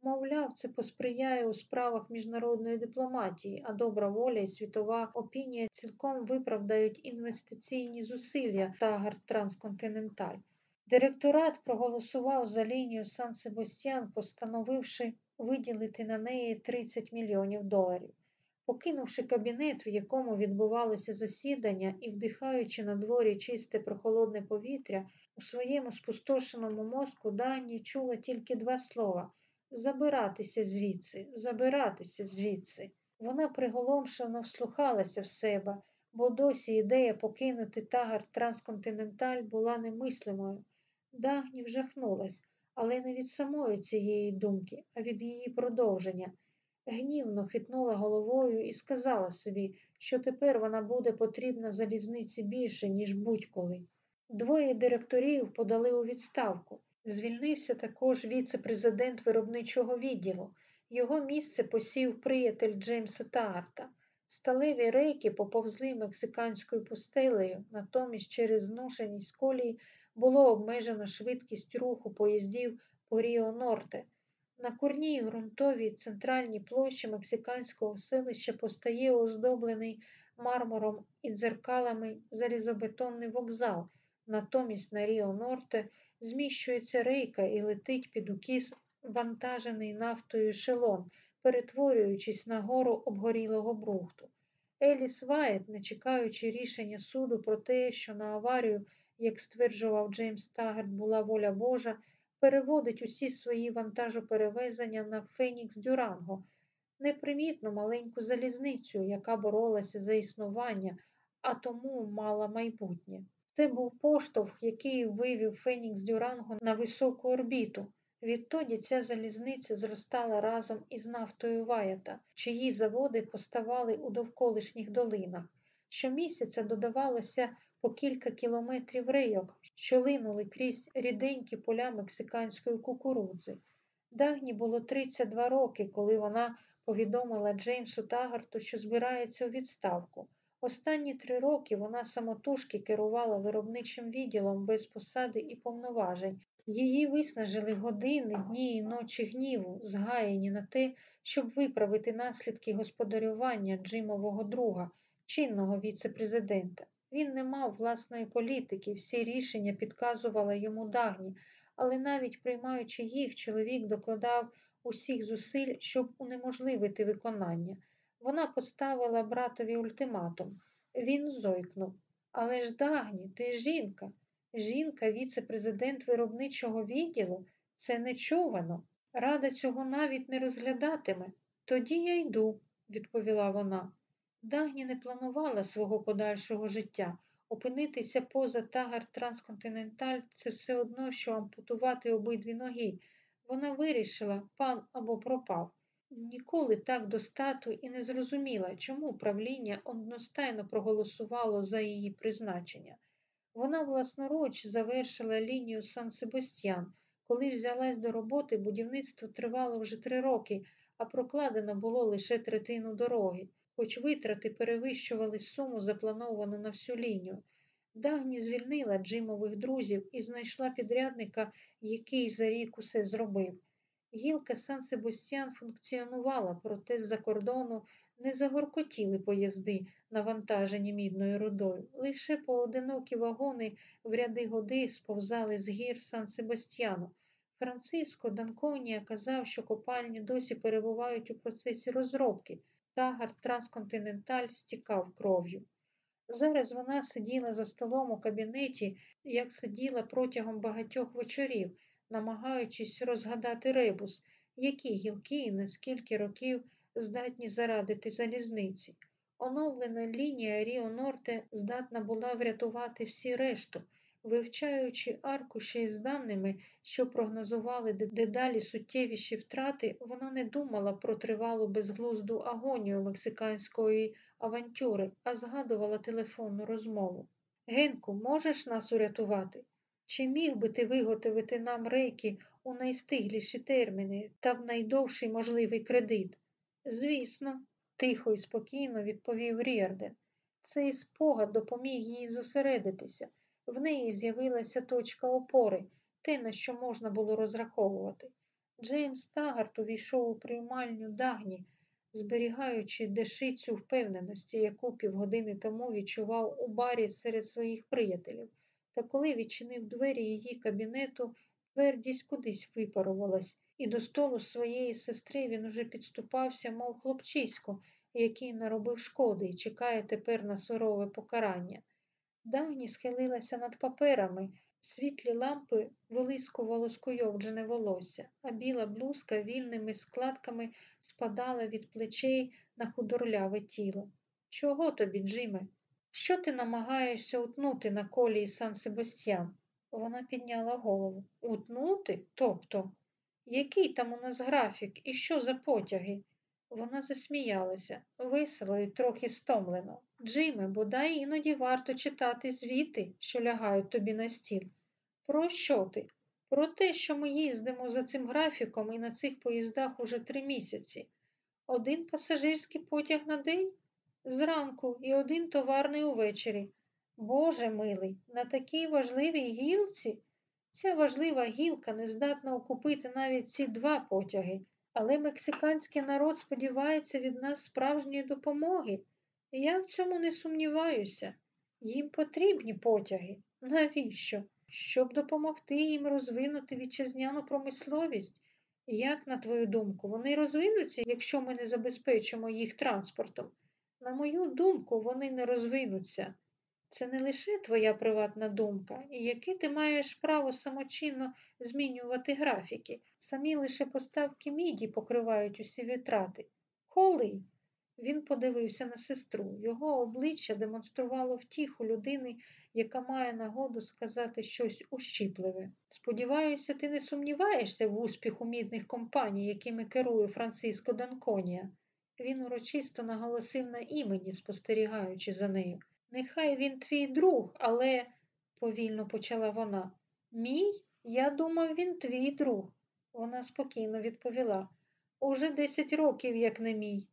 Мовляв, це посприяє у справах міжнародної дипломатії, а добра воля і світова опінія цілком виправдають інвестиційні зусилля Тагер Трансконтиненталь. Директорат проголосував за лінію Сан Себастьян, постановивши виділити на неї 30 мільйонів доларів. Покинувши кабінет, в якому відбувалося засідання, і вдихаючи на дворі чисте прохолодне повітря, у своєму спустошеному мозку Дані чула тільки два слова забиратися звідси, забиратися звідси. Вона приголомшено вслухалася в себе, бо досі ідея покинути тагар Трансконтиненталь була немислимою. Дагні вжахнулась, але не від самої цієї думки, а від її продовження. Гнівно хитнула головою і сказала собі, що тепер вона буде потрібна залізниці більше, ніж будь-коли. Двоє директорів подали у відставку. Звільнився також віце-президент виробничого відділу. Його місце посів приятель Джеймса Таарта. Сталеві рейки поповзли мексиканською пустелею, натомість через зношеність колії було обмежено швидкість руху поїздів по Ріо Норте. На курній ґрунтовій центральній площі мексиканського селища постає оздоблений мармуром і дзеркалами залізобетонний вокзал. Натомість на Ріо Норте зміщується рейка і летить під укіс вантажений нафтою ешелон, перетворюючись на гору обгорілого брухту. Елліс Ваятт, не чекаючи рішення суду про те, що на аварію, як стверджував Джеймс Тагарт, була воля Божа, переводить усі свої вантажоперевезення на Фенікс Дюранго, непримітну маленьку залізницю, яка боролася за існування, а тому мала майбутнє. Це був поштовх, який вивів Фенікс Дюранго на високу орбіту. Відтоді ця залізниця зростала разом із нафтою Ваята, чиї заводи поставали у довколишніх долинах. Щомісяця додавалося по кілька кілометрів рейок, що линули крізь ріденькі поля мексиканської кукурудзи. Дагні було 32 роки, коли вона повідомила Джеймсу Тагарту, що збирається у відставку. Останні три роки вона самотужки керувала виробничим відділом без посади і повноважень. Її виснажили години, дні і ночі гніву, згаяні на те, щоб виправити наслідки господарювання Джимового друга, чинного віце-президента. Він не мав власної політики, всі рішення підказувала йому дагні, але навіть приймаючи їх, чоловік докладав усіх зусиль, щоб унеможливити виконання. Вона поставила братові ультиматум. Він зойкнув. Але ж Дагні, ти жінка. Жінка, віце-президент виробничого відділу, це нечувано. Рада цього навіть не розглядатиме. Тоді я йду, відповіла вона. Дагні не планувала свого подальшого життя. Опинитися поза тагар Трансконтиненталь це все одно, що ампутувати обидві ноги. Вона вирішила, пан або пропав. Ніколи так до стату і не зрозуміла, чому правління одностайно проголосувало за її призначення. Вона власноруч завершила лінію Сан Себастьян. Коли взялась до роботи, будівництво тривало вже три роки, а прокладено було лише третину дороги, хоч витрати перевищували суму, заплановану на всю лінію. Дагні звільнила Джимових друзів і знайшла підрядника, який за рік усе зробив. Гілка Сан Себастьян функціонувала, проте з-за кордону не загоркотіли поїзди, навантажені мідною рудою. Лише поодинокі вагони в ряди годи сповзали з гір Сан Себастьяну. Франциско Данконія казав, що копальні досі перебувають у процесі розробки. Тагар Трансконтиненталь стікав кров'ю. Зараз вона сиділа за столом у кабінеті, як сиділа протягом багатьох вечорів, намагаючись розгадати ребус, які гілки і на років здатні зарадити залізниці. Оновлена лінія Ріо Норте здатна була врятувати всі решту. Вивчаючи аркуші з даними, що прогнозували дедалі суттєвіші втрати, вона не думала про тривалу безглузду агонію мексиканської авантюри, а згадувала телефонну розмову. Генку, можеш нас урятувати? Чи міг би ти виготовити нам рейки у найстисліші терміни та в найдовший можливий кредит? Звісно, тихо і спокійно відповів Ріарден. Цей спогад допоміг їй зосередитися. В неї з'явилася точка опори, те, на що можна було розраховувати. Джеймс Тагарт увійшов у приймальню Дагні, зберігаючи дещицю впевненості, яку півгодини тому відчував у барі серед своїх приятелів. Та коли відчинив двері її кабінету, твердість кудись випарувалась, і до столу своєї сестри він уже підступався, мов хлопчисько, який наробив шкоди і чекає тепер на сурове покарання. Дагні схилилася над паперами, світлі лампи вилискувало скуйовджене волосся, а біла блузка вільними складками спадала від плечей на худорляве тіло. Чого тобі, Джиме? Що ти намагаєшся утнути на колії Сан Себастьян? Вона підняла голову. Утнути? Тобто? Який там у нас графік і що за потяги? Вона засміялася, весело і трохи стомлено. Джиме, бодай іноді варто читати звіти, що лягають тобі на стіл. Про що ти? Про те, що ми їздимо за цим графіком і на цих поїздах уже три місяці. Один пасажирський потяг на день зранку і один товарний увечері. Боже милий, на такій важливій гілці ця важлива гілка не здатна окупити навіть ці два потяги. Але мексиканський народ сподівається від нас справжньої допомоги. Я в цьому не сумніваюся. Їм потрібні потяги. Навіщо? Щоб допомогти їм розвинути вітчизняну промисловість. Як, на твою думку, вони розвинуться, якщо ми не забезпечимо їх транспортом? На мою думку, вони не розвинуться. Це не лише твоя приватна думка, і яке ти маєш право самочинно змінювати графіки. Самі лише поставки міді покривають усі витрати. Коли? Він подивився на сестру. Його обличчя демонструвало втіху людини, яка має нагоду сказати щось ущіпливе. Сподіваюся, ти не сумніваєшся в успіху мідних компаній, якими керує Франциско Данконія. Він урочисто наголосив на імені, спостерігаючи за нею. Нехай він твій друг, але, повільно почала вона. Мій? Я думав, він твій друг. Вона спокійно відповіла. Уже десять років, як не мій.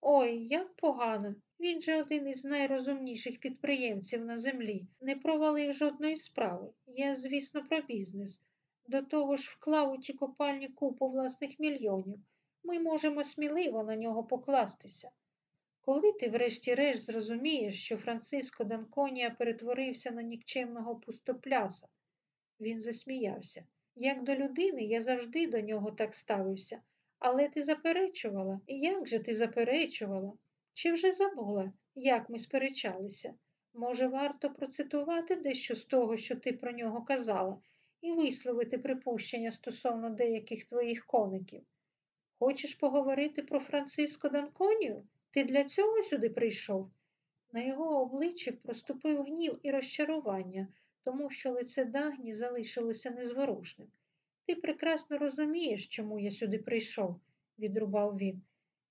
Ой, як погано. Він же один із найрозумніших підприємців на землі, не провалив жодної справи. Я, звісно, про бізнес. До того ж вклав у ті копальні купу власних мільйонів. Ми можемо сміливо на нього покластися. Коли ти врешті-решт зрозумієш, що Франциско Данконія перетворився на нікчемного пустопляса, він засміявся. Як до людини, я завжди до нього так ставився. Але ти заперечувала. І як же ти заперечувала? Чи вже забула, як ми сперечалися? Може, варто процитувати дещо з того, що ти про нього казала, і висловити припущення стосовно деяких твоїх коників? Хочеш поговорити про Франциско Данконію? Ти для цього сюди прийшов? На його обличчі проступив гнів і розчарування, тому що лице Дагні залишилося незворушним. Ти прекрасно розумієш, чому я сюди прийшов, відрубав він.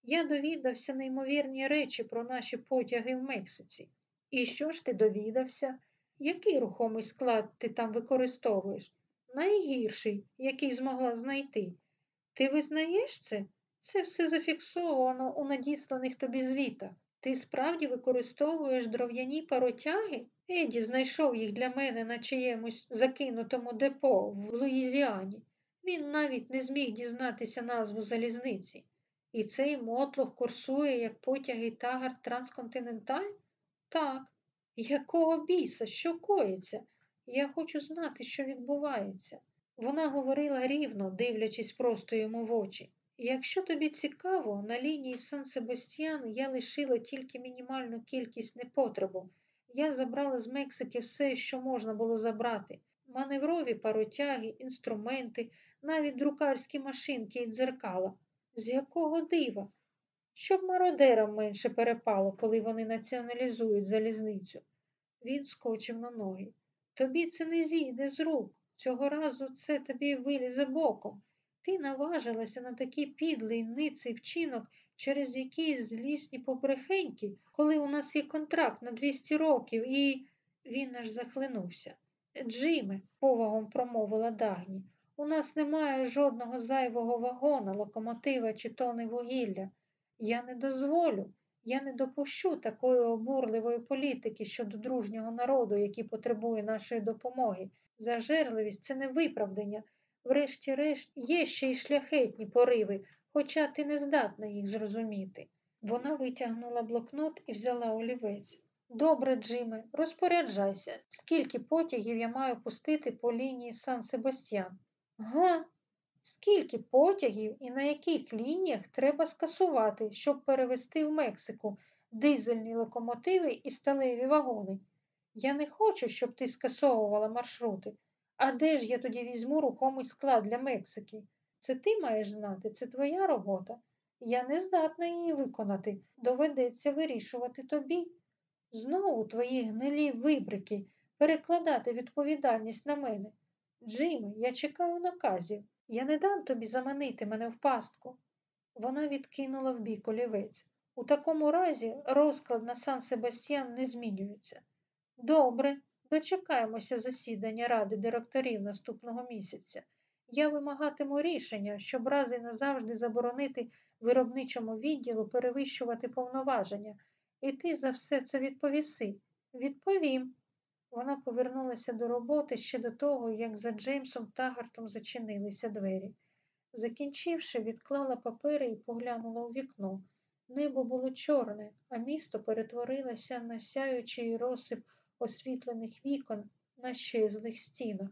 Я довідався неймовірні речі про наші потяги в Мексиці. І що ж ти довідався? Який рухомий склад ти там використовуєш? Найгірший, який змогла знайти. Ти визнаєш це? Це все зафіксовано у надісланих тобі звітах. Ти справді використовуєш дров'яні паротяги? Еді знайшов їх для мене на чиємусь закинутому депо в Луїзіані. Він навіть не зміг дізнатися назву залізниці. І цей мотлох курсує, як потяги тагар Трансконтиненталь? Так. Якого біса, що коїться? Я хочу знати, що відбувається. Вона говорила рівно, дивлячись просто йому в очі. Якщо тобі цікаво, на лінії Сан Себастьян я лишила тільки мінімальну кількість непотребу. Я забрала з Мексики все, що можна було забрати. Маневрові паротяги, інструменти, навіть друкарські машинки і дзеркала. З якого дива? Щоб мародерам менше перепало, коли вони націоналізують залізницю. Він скочив на ноги. Тобі це не зійде з рук. Цього разу це тобі вилізе боком. Ти наважилася на такий підлий ниций вчинок через якісь злісні побрехеньки, коли у нас є контракт на 200 років, і він аж захлинувся. Джиме, повагом промовила Дагні, у нас немає жодного зайвого вагона, локомотива чи тони вугілля. Я не дозволю, я не допущу такої обурливої політики щодо дружнього народу, який потребує нашої допомоги. Зажерливість це не виправдання. Врешті-решт, є ще й шляхетні пориви, хоча ти не здатна їх зрозуміти. Вона витягнула блокнот і взяла олівець. Добре, Джиме, розпоряджайся, скільки потягів я маю пустити по лінії Сан Себастьян. Га? Скільки потягів і на яких лініях треба скасувати, щоб перевести в Мексику дизельні локомотиви і сталеві вагони? Я не хочу, щоб ти скасовувала маршрути. А де ж я тоді візьму рухомий склад для Мексики? Це ти маєш знати, це твоя робота. Я не здатна її виконати. Доведеться вирішувати тобі. Знову твої гнилі вибрики, перекладати відповідальність на мене. Джиме, я чекаю наказів. Я не дам тобі заманити мене в пастку. Вона відкинула в бік олівець. У такому разі розклад на Сан Себастьян не змінюється. Добре, дочекаємося засідання ради директорів наступного місяця. Я вимагатиму рішення, щоб раз і назавжди заборонити виробничому відділу перевищувати повноваження, і ти за все це відповіси. Відповім. Вона повернулася до роботи ще до того, як за Джеймсом Тагартом зачинилися двері. Закінчивши, відклала папери і поглянула у вікно. Небо було чорне, а місто перетворилося на сяючий розсип освітлених вікон на щезлих стінах.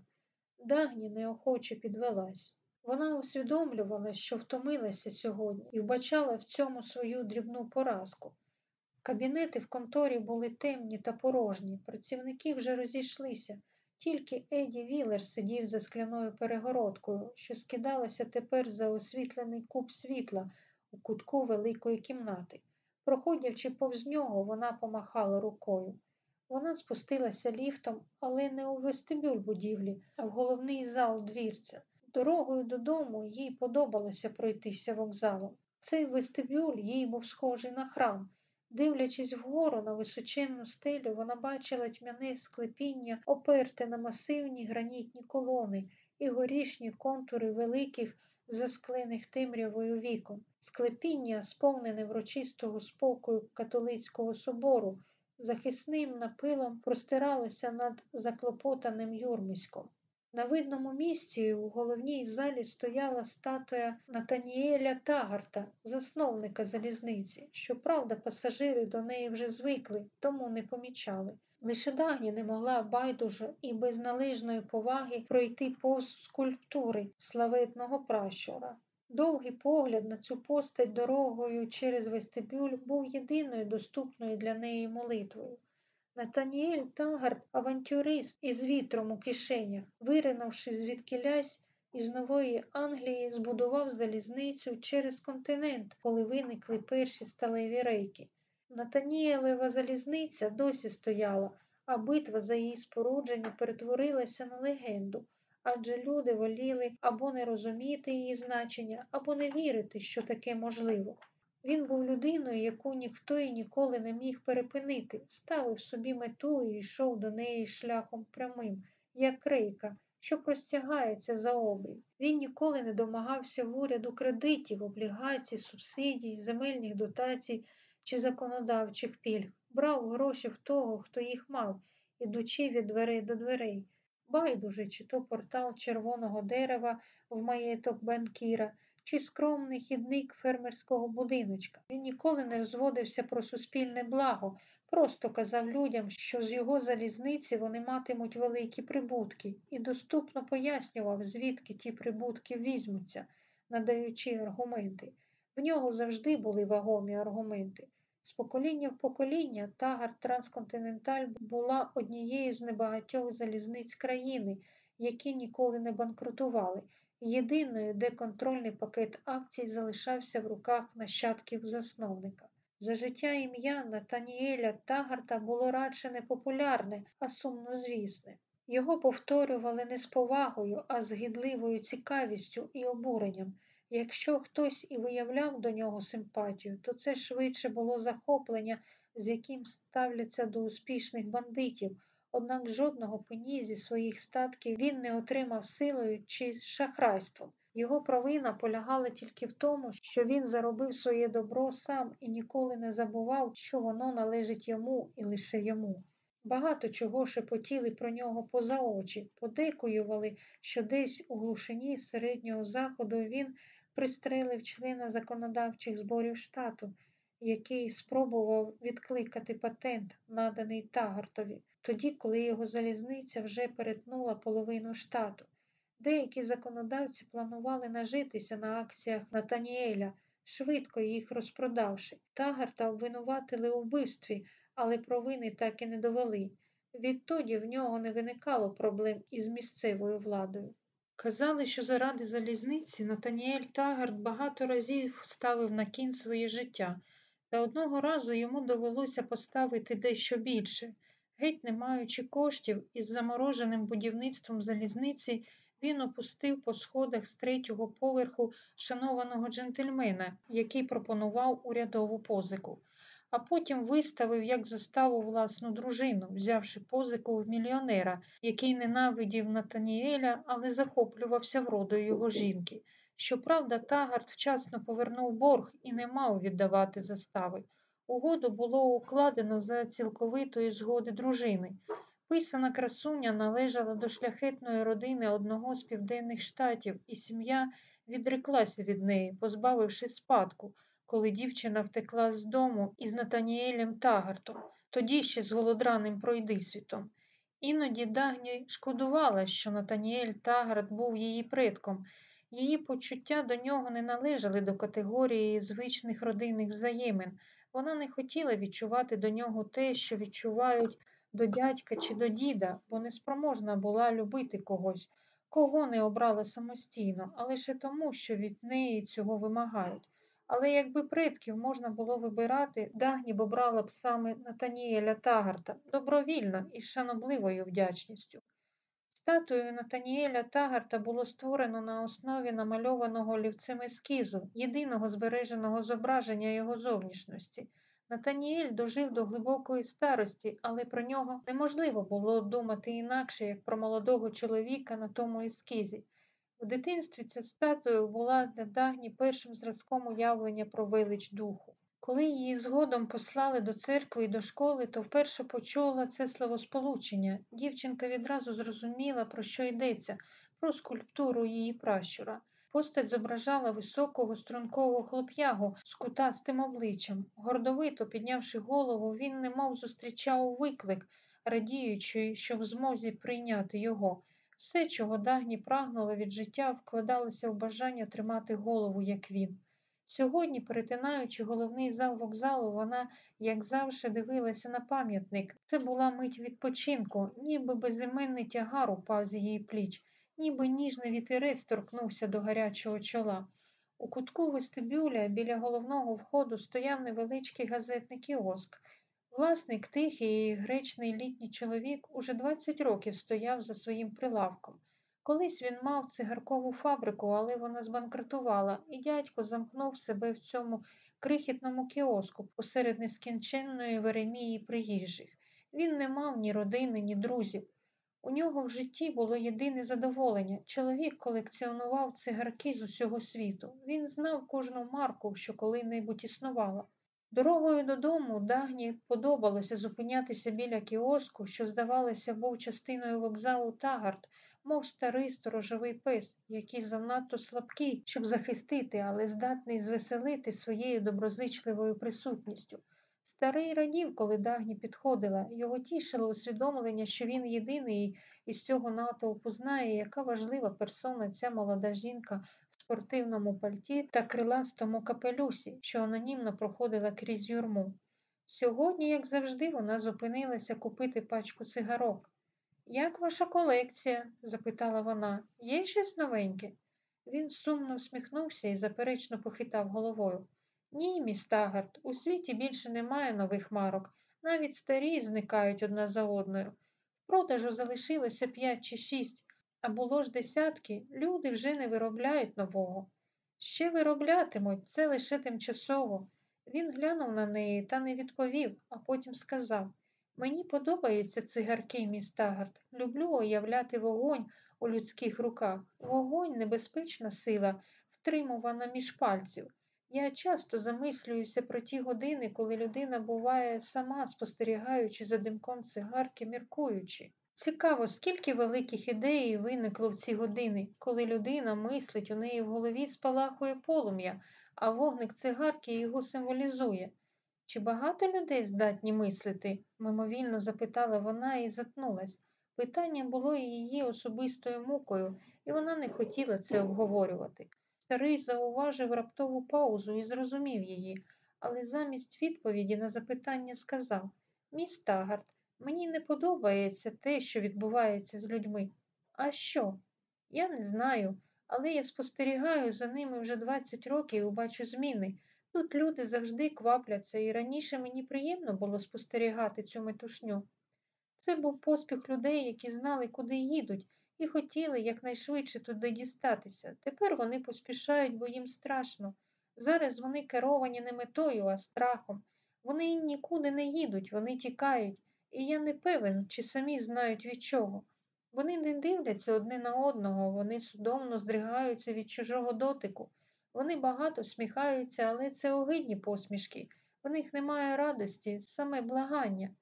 Дагні неохоче підвелась. Вона усвідомлювала, що втомилася сьогодні і вбачала в цьому свою дрібну поразку. Кабінети в конторі були темні та порожні, працівники вже розійшлися, тільки Еді Вілер сидів за скляною перегородкою, що скидалася тепер за освітлений куб світла у кутку великої кімнати. Проходячи повз нього, вона помахала рукою. Вона спустилася ліфтом, але не у вестибюль будівлі, а в головний зал двірця. Дорогою додому їй подобалося пройтися вокзалом. Цей вестибюль їй був схожий на храм. Дивлячись вгору на височенну стелю, вона бачила тьмяне склепіння, оперте на масивні гранітні колони і горішні контури великих, засклених темрявою вікон, склепіння, сповнене врочистого спокою католицького собору, захисним напилом простиралося над заклопотаним юрмиськом. На видному місці у головній залі стояла статуя Натаніеля Тагарта, засновника залізниці. Щоправда, пасажири до неї вже звикли, тому не помічали. Лише Дагні не могла байдуже і без належної поваги пройти повз скульптури славетного пращура. Довгий погляд на цю постать дорогою через вестибюль був єдиною доступною для неї молитвою. Натаніель Тагард, авантюрист із вітром у кишенях, виринувши звідкілясь із нової Англії, збудував залізницю через континент, коли виникли перші сталеві рейки. Натаніелева залізниця досі стояла, а битва за її спорудження перетворилася на легенду, адже люди воліли або не розуміти її значення, або не вірити, що таке можливо. Він був людиною, яку ніхто і ніколи не міг перепинити, ставив собі мету і йшов до неї шляхом прямим, як рейка, що простягається за обрій. Він ніколи не домагався в уряду кредитів, облігацій, субсидій, земельних дотацій чи законодавчих пільг, брав гроші в того, хто їх мав, ідучи від дверей до дверей. Байдуже, чи то портал червоного дерева в маєток банкіра, чи скромний хідник фермерського будиночка. Він ніколи не розводився про суспільне благо, просто казав людям, що з його залізниці вони матимуть великі прибутки, і доступно пояснював, звідки ті прибутки візьмуться, надаючи аргументи. В нього завжди були вагомі аргументи. З покоління в покоління Тагар Трансконтиненталь була однією з небагатьох залізниць країни, які ніколи не банкрутували, єдиною, де контрольний пакет акцій залишався в руках нащадків засновника. За життя ім'я Натаніеля Тагарта було радше не популярне, а сумнозвісне. Його повторювали не з повагою, а з гідливою цікавістю і обуренням. Якщо хтось і виявляв до нього симпатію, то це швидше було захоплення, з яким ставляться до успішних бандитів, однак жодного пені зі своїх статків він не отримав силою чи шахрайством. Його провина полягала тільки в тому, що він заробив своє добро сам і ніколи не забував, що воно належить йому і лише йому. Багато чого шепотіли про нього поза очі, подекуювали, що десь у глушині середнього заходу він пристрелив члена законодавчих зборів штату, який спробував відкликати патент, наданий Тагартові, тоді, коли його залізниця вже перетнула половину штату. Деякі законодавці планували нажитися на акціях Натаніеля, швидко їх розпродавши. Тагарта обвинуватили у вбивстві, але провини так і не довели. Відтоді в нього не виникало проблем із місцевою владою. Казали, що заради залізниці Натаніель Тагард багато разів ставив на кін своє життя, та одного разу йому довелося поставити дещо більше. Геть не маючи коштів із замороженим будівництвом залізниці, він опустив по сходах з третього поверху шанованого джентльмена, який пропонував урядову позику, а потім виставив як заставу власну дружину, взявши позику в мільйонера, який ненавидів Натаніеля, але захоплювався вродою його жінки. Щоправда, Тагард вчасно повернув борг і не мав віддавати застави. Угоду було укладено за цілковитої згоди дружини. Писана красуня належала до шляхетної родини одного з південних штатів, і сім'я відреклася від неї, позбавивши спадку, коли дівчина втекла з дому із Натаніелем Тагартом, тоді ще з голодраним пройдисвітом. Іноді Дагні шкодувала, що Натаніель Тагарт був її предком. Її почуття до нього не належали до категорії звичних родинних взаємин. Вона не хотіла відчувати до нього те, що відчувають до дядька чи до діда, бо неспроможна була любити когось, кого не обрала самостійно, а лише тому, що від неї цього вимагають. Але якби предків можна було вибирати, Дагні б обрала б саме Натаніеля Тагарта добровільно і з шанобливою вдячністю. Статую Натаніеля Тагарта було створено на основі намальованого лівцем ескізу, єдиного збереженого зображення його зовнішності. Натаніель дожив до глибокої старості, але про нього неможливо було думати інакше, як про молодого чоловіка на тому ескізі. У дитинстві ця статуя була для Дагні першим зразком уявлення про велич духу. Коли її згодом послали до церкви і до школи, то вперше почула це словосполучення. Дівчинка відразу зрозуміла, про що йдеться, про скульптуру її пращура. Постать зображала високого стрункового хлоп'ягу з кутастим обличчям. Гордовито піднявши голову, він немов зустрічав виклик, радіючи, що в змозі прийняти його. Все, чого Дагні прагнула від життя, вкладалося в бажання тримати голову, як він. Сьогодні, перетинаючи головний зал вокзалу, вона, як завжди, дивилася на пам'ятник. Це була мить відпочинку, ніби безіменний тягар упав з її пліч, ніби ніжний вітерець торкнувся до гарячого чола. У кутку вестибюля біля головного входу стояв невеличкий газетний кіоск. Власник тихий і гречний літній чоловік уже 20 років стояв за своїм прилавком. Колись він мав цигаркову фабрику, але вона збанкрутувала, і дядько замкнув себе в цьому крихітному кіоску посеред нескінченної веремії приїжджих. Він не мав ні родини, ні друзів. У нього в житті було єдине задоволення. Чоловік колекціонував цигарки з усього світу. Він знав кожну марку, що коли-небудь існувала. Дорогою додому Дагні подобалося зупинятися біля кіоску, що, здавалося, був частиною вокзалу Тагард, мов старий сторожовий пес, який занадто слабкий, щоб захистити, але здатний звеселити своєю доброзичливою присутністю. Старий радів, коли Дагні підходила, його тішило усвідомлення, що він єдиний із цього натовпу знає, яка важлива персона ця молода жінка спортивному пальті та криластому капелюсі, що анонімно проходила крізь юрму. Сьогодні, як завжди, вона зупинилася купити пачку цигарок. Як ваша колекція? запитала вона. Є щось новеньке? Він сумно всміхнувся і заперечно похитав головою. Ні, міс Тагард, у світі більше немає нових марок. Навіть старі зникають одна за одною. В Продажу залишилося п'ять чи шість, а було ж десятки, люди вже не виробляють нового. Ще вироблятимуть, це лише тимчасово. Він глянув на неї та не відповів, а потім сказав Мені подобаються цигарки, міс Тагард. Люблю уявляти вогонь у людських руках. Вогонь небезпечна сила, втримувана між пальців. Я часто замислююся про ті години, коли людина буває сама спостерігаючи за димком цигарки, міркуючи. Цікаво, скільки великих ідей виникло в ці години, коли людина мислить, у неї в голові спалахує полум'я, а вогник цигарки його символізує. Чи багато людей здатні мислити? мимовільно запитала вона і затнулась. Питання було її особистою мукою, і вона не хотіла це обговорювати. Старий зауважив раптову паузу і зрозумів її, але замість відповіді на запитання сказав Міс Тагард, мені не подобається те, що відбувається з людьми. А що? Я не знаю, але я спостерігаю за ними вже 20 років і бачу зміни. Тут люди завжди квапляться, і раніше мені приємно було спостерігати цю метушню. Це був поспіх людей, які знали, куди їдуть, і хотіли якнайшвидше туди дістатися. Тепер вони поспішають, бо їм страшно. Зараз вони керовані не метою, а страхом. Вони нікуди не їдуть, вони тікають, і я не певен, чи самі знають від чого. Вони не дивляться одне на одного, вони судомно здригаються від чужого дотику. Вони багато всміхаються, але це огидні посмішки. В них немає радості, саме благання.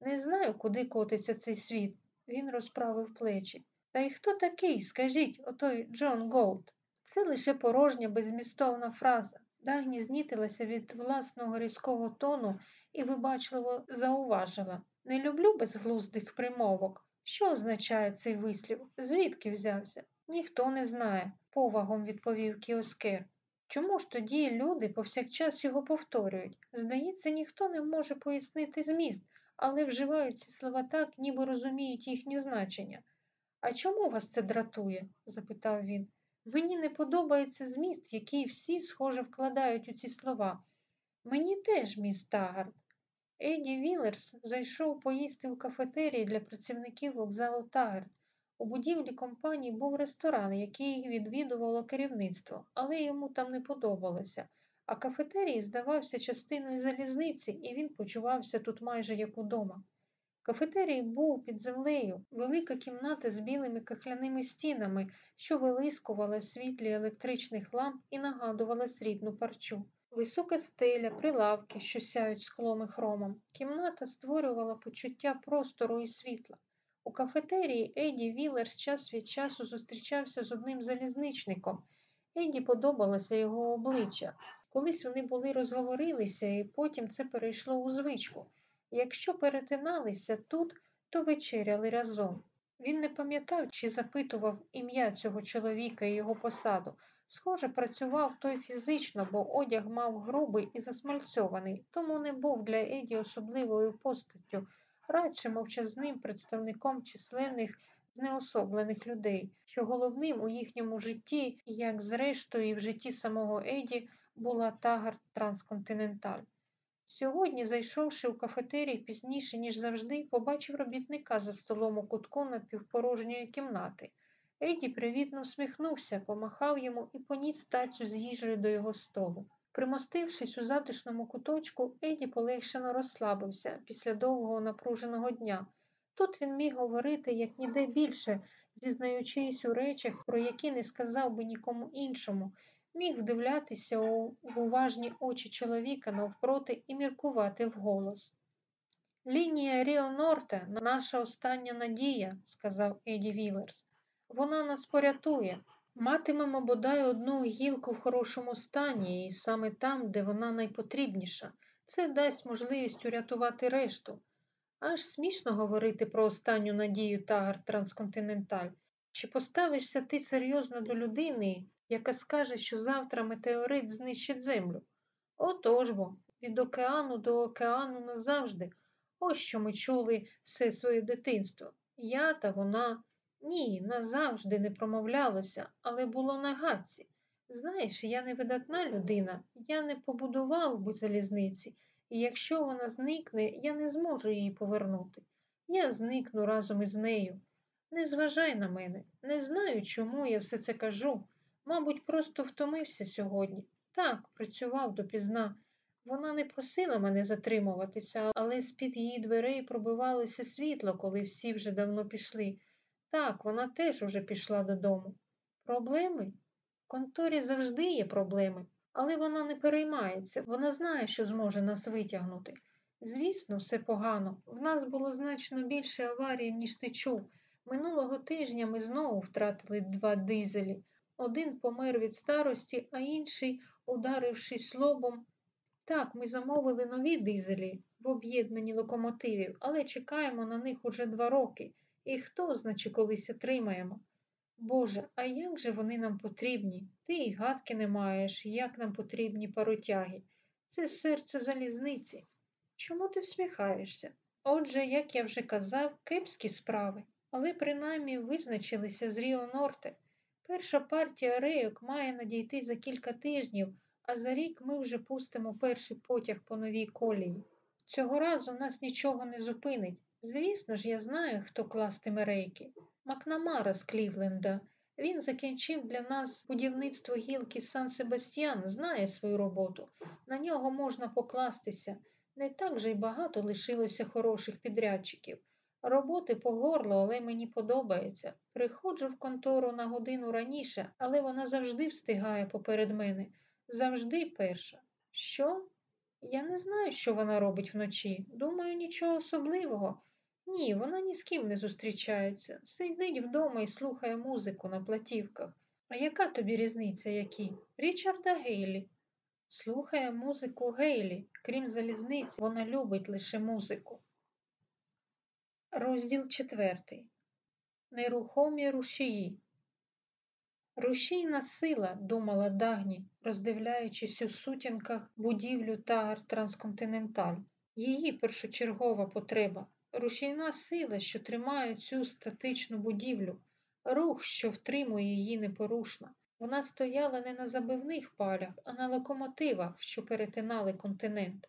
Не знаю, куди котиться цей світ. Він розправив плечі. Та й хто такий, скажіть, отой Джон Голт? Це лише порожня, безмістовна фраза. Дагні знітилася від власного різкого тону і вибачливо зауважила. Не люблю безглуздих примовок. Що означає цей вислів? Звідки взявся? Ніхто не знає, повагом відповів Кіоскер. Чому ж тоді люди повсякчас його повторюють? Здається, ніхто не може пояснити зміст, але вживають ці слова так, ніби розуміють їхнє значення. А чому вас це дратує? запитав він. Мені не подобається зміст, який всі, схоже, вкладають у ці слова. Мені теж, міс Тагард. Еді Вілерс зайшов поїсти в кафетерії для працівників вокзалу Тагард. У будівлі компанії був ресторан, який відвідувало керівництво, але йому там не подобалося. А кафетерій здавався частиною залізниці, і він почувався тут майже як удома. Кафетерій був під землею, велика кімната з білими кахляними стінами, що вилискувала в світлі електричних ламп і нагадувала срібну парчу. Висока стеля, прилавки, що сяють склом і хромом. Кімната створювала почуття простору і світла. У кафетерії Еді Вілерс час від часу зустрічався з одним залізничником. Еді подобалося його обличчя. Колись вони були розговорилися, і потім це перейшло у звичку. Якщо перетиналися тут, то вечеряли разом. Він не пам'ятав, чи запитував ім'я цього чоловіка і його посаду. Схоже, працював той фізично, бо одяг мав грубий і засмальцьований, тому не був для Еді особливою постаттю, радше мовчазним представником численних знеособлених людей, що головним у їхньому житті, як зрештою і в житті самого Еді, була Тагард Трансконтиненталь. Сьогодні, зайшовши в кафетерій пізніше, ніж завжди, побачив робітника за столом у кутку напівпорожньої кімнати. Еді привітно всміхнувся, помахав йому і поніс тацю з їжею до його столу. Примостившись у затишному куточку, Еді полегшено розслабився після довгого напруженого дня. Тут він міг говорити як ніде більше, зізнаючись у речах, про які не сказав би нікому іншому, міг вдивлятися у, уважні очі чоловіка навпроти і міркувати вголос. Лінія Ріо Норте наша остання надія, сказав Еді Вілерс. Вона нас порятує. Матимемо бодай одну гілку в хорошому стані, і саме там, де вона найпотрібніша. Це дасть можливість урятувати решту. Аж смішно говорити про останню надію Тагар Трансконтиненталь. Чи поставишся ти серйозно до людини, яка скаже, що завтра метеорит знищить землю? Отож бо, від океану до океану назавжди. Ось що ми чули все своє дитинство. Я та вона. Ні, назавжди не промовлялося, але було на гадці. Знаєш, я не видатна людина, я не побудував би залізниці, і якщо вона зникне, я не зможу її повернути. Я зникну разом із нею. Не зважай на мене, не знаю, чому я все це кажу. Мабуть, просто втомився сьогодні. Так, працював допізна. Вона не просила мене затримуватися, але з-під її дверей пробивалося світло, коли всі вже давно пішли. Так, вона теж уже пішла додому. Проблеми? В конторі завжди є проблеми, але вона не переймається, вона знає, що зможе нас витягнути. Звісно, все погано. В нас було значно більше аварій, ніж ти чув. Минулого тижня ми знову втратили два дизелі. Один помер від старості, а інший, ударившись лобом. Так, ми замовили нові дизелі в об'єднанні локомотивів, але чекаємо на них уже два роки. І хто значить, колись отримаємо. Боже, а як же вони нам потрібні? Ти й гадки не маєш, як нам потрібні паротяги. Це серце залізниці. Чому ти всміхаєшся? Отже, як я вже казав, кепські справи, але принаймні визначилися з Ріо Норте. Перша партія рейок має надійти за кілька тижнів, а за рік ми вже пустимо перший потяг по новій колії. Цього разу нас нічого не зупинить. Звісно ж, я знаю, хто кластиме рейки. Макнамара з Клівленда. Він закінчив для нас будівництво гілки Сан Себастьян, знає свою роботу. На нього можна покластися. Не так же й багато лишилося хороших підрядчиків. Роботи по горло, але мені подобається. Приходжу в контору на годину раніше, але вона завжди встигає поперед мене. Завжди перша. Що? Я не знаю, що вона робить вночі. Думаю, нічого особливого. Ні, вона ні з ким не зустрічається. Сидить вдома і слухає музику на платівках. А яка тобі різниця, які? Річарда Гейлі. Слухає музику Гейлі. Крім залізниць, вона любить лише музику. Розділ четвертий. Нерухомі рушії. Рушійна сила, думала Дагні, роздивляючись у сутінках будівлю Тагар Трансконтиненталь. Її першочергова потреба. Рушійна сила, що тримає цю статичну будівлю, рух, що втримує її непорушно. Вона стояла не на забивних палях, а на локомотивах, що перетинали континент.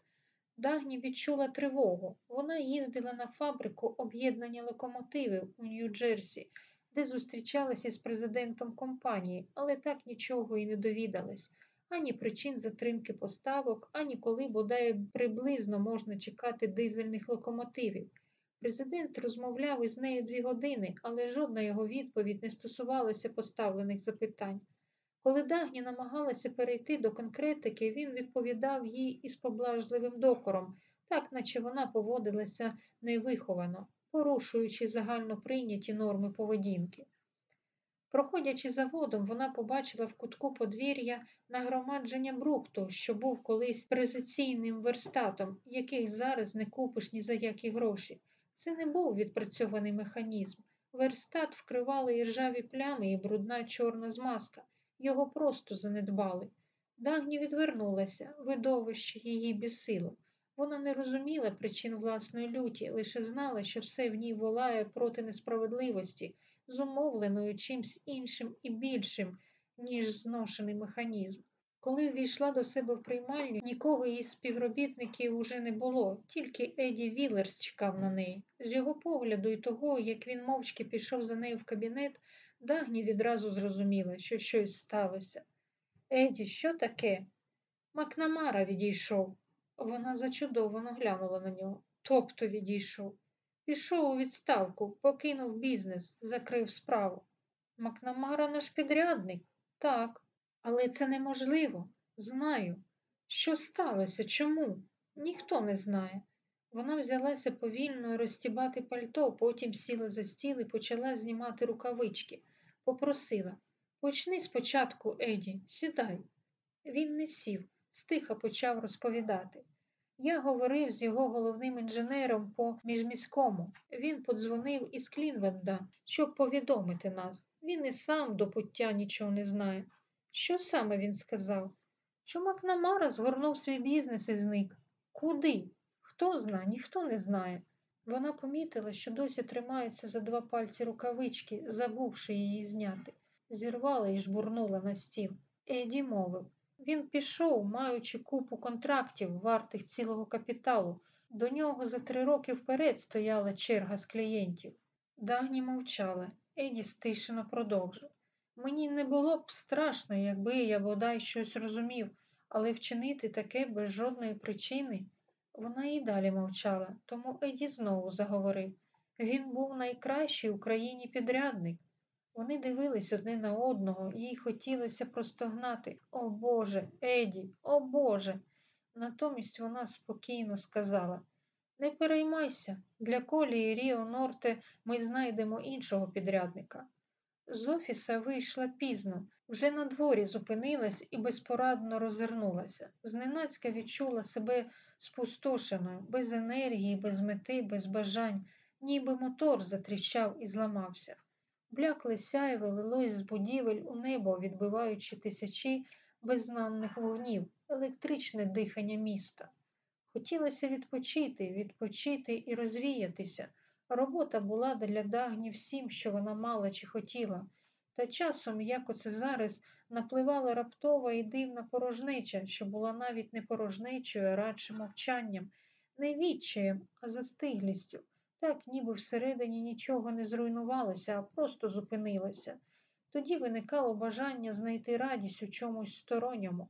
Дагні відчула тривогу. Вона їздила на фабрику об'єднання локомотивів у Нью-Джерсі, де зустрічалася з президентом компанії, але так нічого і не довідалась ані причин затримки поставок, ані коли бодай приблизно можна чекати дизельних локомотивів. Президент розмовляв із нею дві години, але жодна його відповідь не стосувалася поставлених запитань. Коли Дагні намагалася перейти до конкретики, він відповідав їй із поблажливим докором, так наче вона поводилася невиховано, порушуючи загально прийняті норми поведінки. Проходячи заводом, вона побачила в кутку подвір'я нагромадження брухту, що був колись презиційним верстатом, яких зараз не купиш ні за які гроші. Це не був відпрацьований механізм. Верстат вкривали іржаві плями і брудна чорна змазка. Його просто занедбали. Дагні відвернулася, видовище її бісило. Вона не розуміла причин власної люті, лише знала, що все в ній волає проти несправедливості, зумовленою чимсь іншим і більшим, ніж зношений механізм. Коли ввійшла до себе в приймальню, нікого із співробітників уже не було, тільки Еді Вілерс чекав на неї. З його погляду і того, як він мовчки пішов за нею в кабінет, Дагні відразу зрозуміла, що щось сталося. Еді, що таке? Макнамара відійшов. Вона зачудовано глянула на нього. Тобто відійшов. Пішов у відставку, покинув бізнес, закрив справу. Макнамара наш підрядник? Так, але це неможливо. Знаю. Що сталося? Чому? Ніхто не знає. Вона взялася повільно розтібати пальто, потім сіла за стіл і почала знімати рукавички. Попросила почни спочатку, Еді, сідай. Він не сів, стиха почав розповідати. Я говорив з його головним інженером по міжміському. Він подзвонив із Клінвенда, щоб повідомити нас. Він і сам до пуття нічого не знає. Що саме він сказав? Що Макнамара згорнув свій бізнес і зник. Куди? Хто знає, ніхто не знає. Вона помітила, що досі тримається за два пальці рукавички, забувши її зняти. Зірвала і жбурнула на стіл. Еді мовив. Він пішов, маючи купу контрактів, вартих цілого капіталу. До нього за три роки вперед стояла черга з клієнтів. Дагні мовчала, Еді стишено продовжив. Мені не було б страшно, якби я бодай щось розумів, але вчинити таке без жодної причини. Вона і далі мовчала, тому Еді знову заговорив. Він був найкращий у країні підрядник. Вони дивились одне на одного, їй хотілося простогнати О Боже, Еді, о Боже. Натомість вона спокійно сказала Не переймайся, для колії Ріо Норте ми знайдемо іншого підрядника. З офіса вийшла пізно, вже на дворі зупинилась і безпорадно розвернулася. Зненацька відчула себе спустошеною, без енергії, без мети, без бажань, ніби мотор затріщав і зламався. Блякле сяйве лилось з будівель у небо, відбиваючи тисячі беззнаних вогнів, електричне дихання міста. Хотілося відпочити, відпочити і розвіятися. Робота була для Дагні всім, що вона мала чи хотіла, та часом, як оце зараз, напливала раптова і дивна порожнеча, що була навіть не порожнечою, а радше мовчанням, не відчаєм, а застиглістю, так ніби всередині нічого не зруйнувалося, а просто зупинилося. Тоді виникало бажання знайти радість у чомусь сторонньому.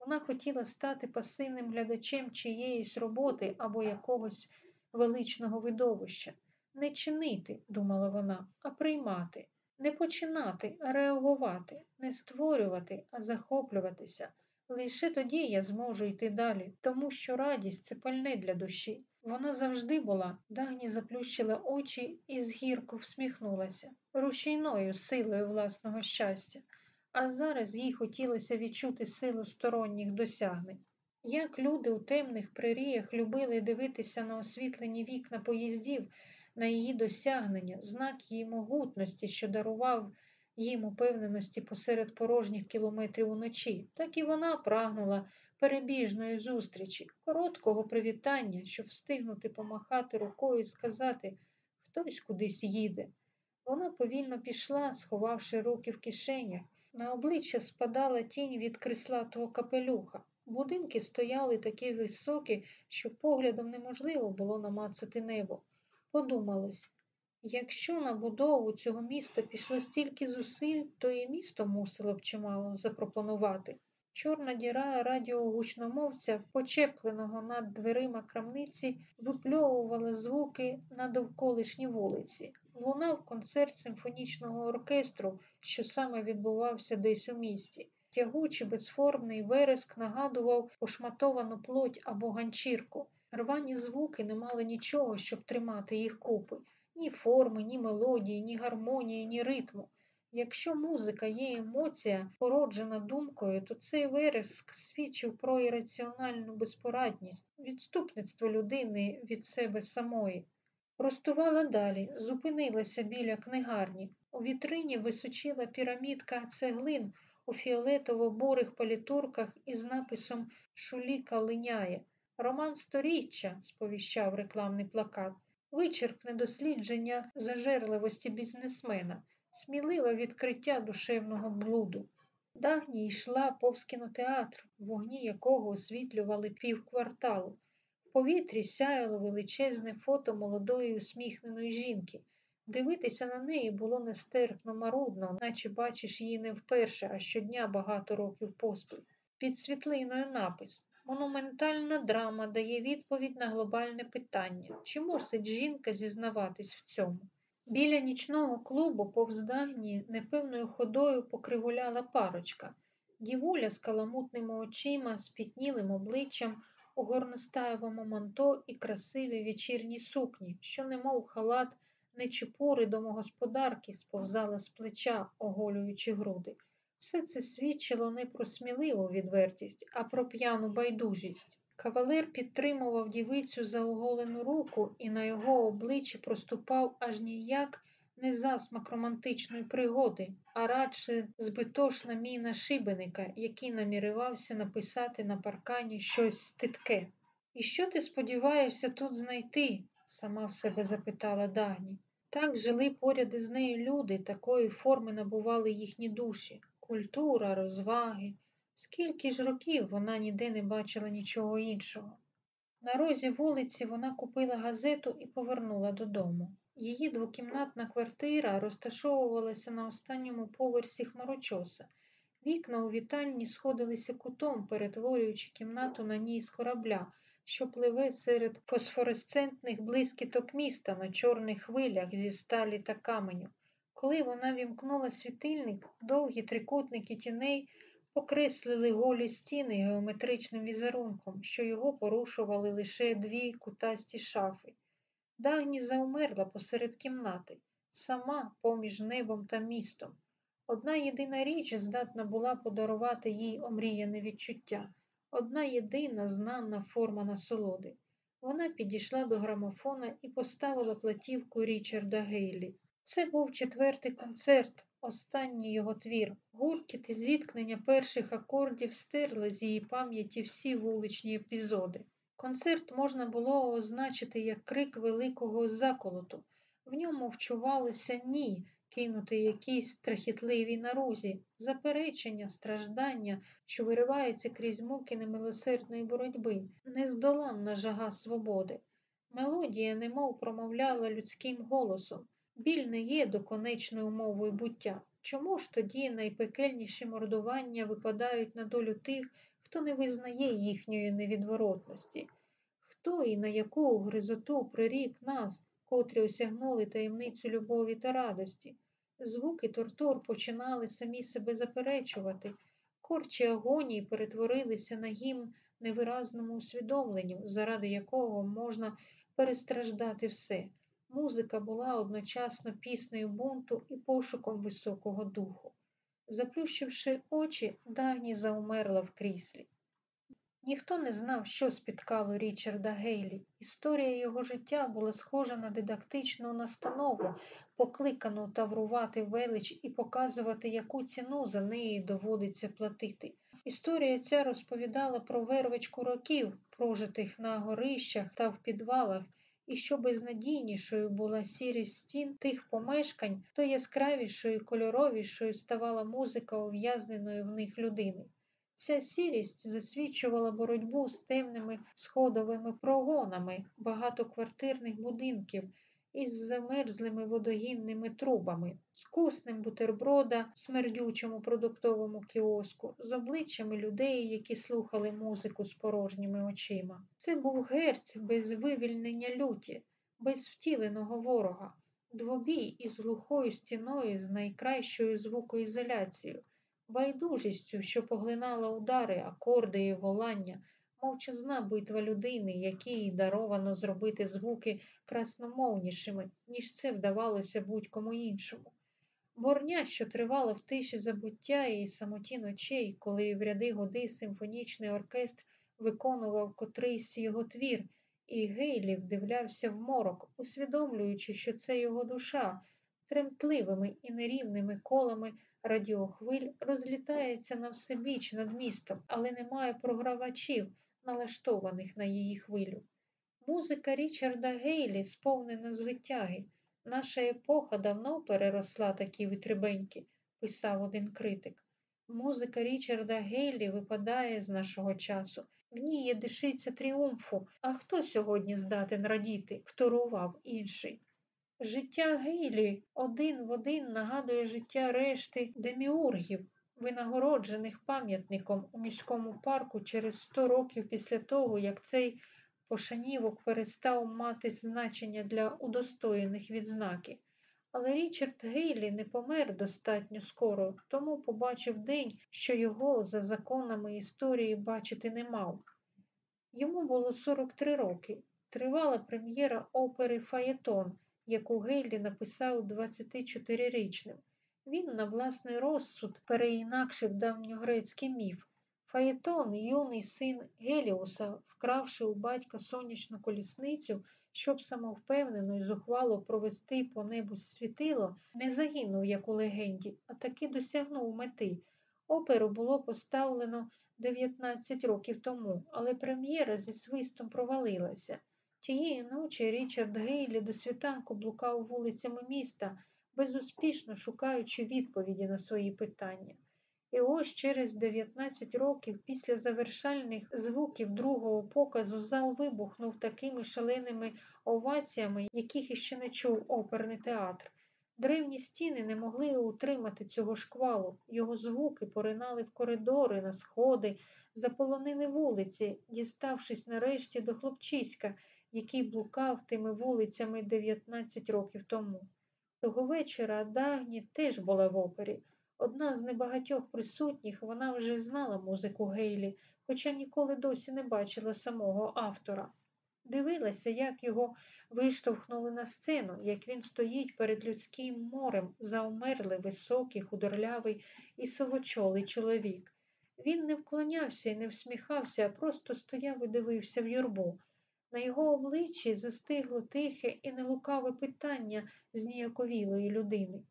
Вона хотіла стати пасивним глядачем чиєїсь роботи або якогось величного видовища. Не чинити, думала вона, а приймати, не починати, а реагувати, не створювати, а захоплюватися. Лише тоді я зможу йти далі, тому що радість це пальне для душі. Вона завжди була, Дагні заплющила очі і згірко всміхнулася, рушійною силою власного щастя, а зараз їй хотілося відчути силу сторонніх досягнень. Як люди у темних приріях любили дивитися на освітлені вікна поїздів, на її досягнення, знак її могутності, що дарував їм упевненості посеред порожніх кілометрів уночі, так і вона прагнула перебіжної зустрічі, короткого привітання, щоб встигнути помахати рукою і сказати хтось кудись їде. Вона повільно пішла, сховавши руки в кишенях. На обличчя спадала тінь від крислатого капелюха. Будинки стояли такі високі, що поглядом неможливо було намацати небо. Подумалось, якщо на будову цього міста пішло стільки зусиль, то і місто мусило б чимало запропонувати. Чорна діра радіогучномовця, почепленого над дверима крамниці, випльовувала звуки на довколишні вулиці. Лунав концерт симфонічного оркестру, що саме відбувався десь у місті. Тягучий безформний вереск нагадував пошматовану плоть або ганчірку. Рвані звуки не мали нічого, щоб тримати їх купи, ні форми, ні мелодії, ні гармонії, ні ритму. Якщо музика є емоція, породжена думкою, то цей вереск свідчив про ірраціональну безпорадність, відступництво людини від себе самої. Простувала далі, зупинилася біля книгарні. У вітрині височила пірамідка цеглин у фіолетово-бурих палітурках із написом Шуліка линяє. Роман сторіччя, сповіщав рекламний плакат, вичерпне дослідження зажерливості бізнесмена, сміливе відкриття душевного блуду. Дагні йшла повз кінотеатр, вогні якого освітлювали півкварталу. В повітрі сяяло величезне фото молодої усміхненої жінки. Дивитися на неї було нестерпно марудно, наче бачиш її не вперше, а щодня багато років поспіль. Під світлиною напис Монументальна драма дає відповідь на глобальне питання, чи мусить жінка зізнаватись в цьому. Біля нічного клубу повз Дагні непевною ходою покривуляла парочка. Дівуля з каламутними очима, спітнілим обличчям, у горностаєвому манто і красивій вечірній сукні, що, немов халат, нечепури домогосподарки сповзала з плеча, оголюючи груди. Все це свідчило не про сміливу відвертість, а про п'яну байдужість. Кавалер підтримував дівицю за оголену руку, і на його обличчі проступав аж ніяк не засмак романтичної пригоди, а радше збитошна міна шибеника, який намірювався написати на паркані щось стидке. І що ти сподіваєшся тут знайти? сама в себе запитала Дагні. Так жили поряд із нею люди, такої форми набували їхні душі, культура, розваги. Скільки ж років вона ніде не бачила нічого іншого. На розі вулиці вона купила газету і повернула додому. Її двокімнатна квартира розташовувалася на останньому поверсі хмарочоса. Вікна у вітальні сходилися кутом, перетворюючи кімнату на ній з корабля, що пливе серед фосфоресцентних блискіток міста на чорних хвилях зі сталі та каменю. Коли вона вімкнула світильник, довгі трикутники тіней покреслили голі стіни геометричним візерунком, що його порушували лише дві кутасті шафи. Дагні заумерла посеред кімнати, сама поміж небом та містом. Одна єдина річ здатна була подарувати їй омріяне відчуття, одна єдина знана форма насолоди. Вона підійшла до грамофона і поставила платівку Річарда Гейлі. Це був четвертий концерт, останній його твір. Гуркіт і зіткнення перших акордів стерли з її пам'яті всі вуличні епізоди. Концерт можна було означити як крик великого заколоту. В ньому вчувалося ні, кинути якійсь страхітливій нарузі, заперечення, страждання, що виривається крізь муки немилосердної боротьби, нездоланна жага свободи. Мелодія немов промовляла людським голосом. Біль не є доконечною умовою буття. Чому ж тоді найпекельніші мордування випадають на долю тих, хто не визнає їхньої невідворотності? Хто і на яку гризоту прирік нас, котрі осягнули таємницю любові та радості? Звуки тортур починали самі себе заперечувати, корчі агонії перетворилися на гімн невиразному усвідомленню, заради якого можна перестраждати все. Музика була одночасно піснею бунту і пошуком високого духу. Заплющивши очі, Дагні заумерла в кріслі. Ніхто не знав, що спіткало Річарда Гейлі. Історія його життя була схожа на дидактичну настанову, покликану таврувати велич і показувати, яку ціну за неї доводиться платити. Історія ця розповідала про вервичку років, прожитих на горищах та в підвалах, і що безнадійнішою була сірість стін тих помешкань, то яскравішою і кольоровішою ставала музика ув'язненої в них людини. Ця сірість засвідчувала боротьбу з темними сходовими прогонами багатоквартирних будинків із замерзлими водогінними трубами, з куснем бутерброда смердючому продуктовому кіоску, з обличчями людей, які слухали музику з порожніми очима. Це був герць без вивільнення люті, без втіленого ворога, двобій із глухою стіною з найкращою звукоізоляцією байдужістю, що поглинала удари, акорди і волання, мовчазна битва людини, якій даровано зробити звуки красномовнішими, ніж це вдавалося будь-кому іншому. Борня, що тривала в тиші забуття і самоті ночей, коли в ряди годи симфонічний оркестр виконував котрийсь його твір, і Гейлі вдивлявся в морок, усвідомлюючи, що це його душа, тремтливими і нерівними колами радіохвиль розлітається на всебіч над містом, але немає програвачів, налаштованих на її хвилю. Музика Річарда Гейлі сповнена звитяги. Наша епоха давно переросла такі витребеньки, писав один критик. Музика Річарда Гейлі випадає з нашого часу. В ній є дишиця тріумфу. А хто сьогодні здатен радіти? вторував інший. Життя Гейлі один в один нагадує життя решти деміургів, винагороджених пам'ятником у міському парку через сто років після того, як цей пошанівок перестав мати значення для удостоєних відзнаки. Але Річард Гейлі не помер достатньо скоро, тому побачив день, що його за законами історії бачити не мав. Йому було 43 роки. Тривала прем'єра опери Фаєтон яку Гейлі написав 24-річним. Він на власний розсуд переінакшив давньогрецький міф. Фаєтон, юний син Геліуса, вкравши у батька сонячну колісницю, щоб самовпевнено і зухвало провести по небу світило, не загинув, як у легенді, а таки досягнув мети. Оперу було поставлено 19 років тому, але прем'єра зі свистом провалилася. Тієї ночі Річард Гейлі до світанку блукав вулицями міста, безуспішно шукаючи відповіді на свої питання. І ось через 19 років після завершальних звуків другого показу зал вибухнув такими шаленими оваціями, яких іще не чув оперний театр. Древні стіни не могли утримати цього шквалу, його звуки поринали в коридори, на сходи, заполонили вулиці, діставшись нарешті до хлопчиська, який блукав тими вулицями 19 років тому. Того вечора Дагні теж була в опері. Одна з небагатьох присутніх вона вже знала музику Гейлі, хоча ніколи досі не бачила самого автора. Дивилася, як його виштовхнули на сцену, як він стоїть перед людським морем, заумерлий, високий, худорлявий і совочолий чоловік. Він не вклонявся і не всміхався, а просто стояв і дивився в юрбу. На його обличчі застигло тихе і нелукаве питання зніяковілої людини.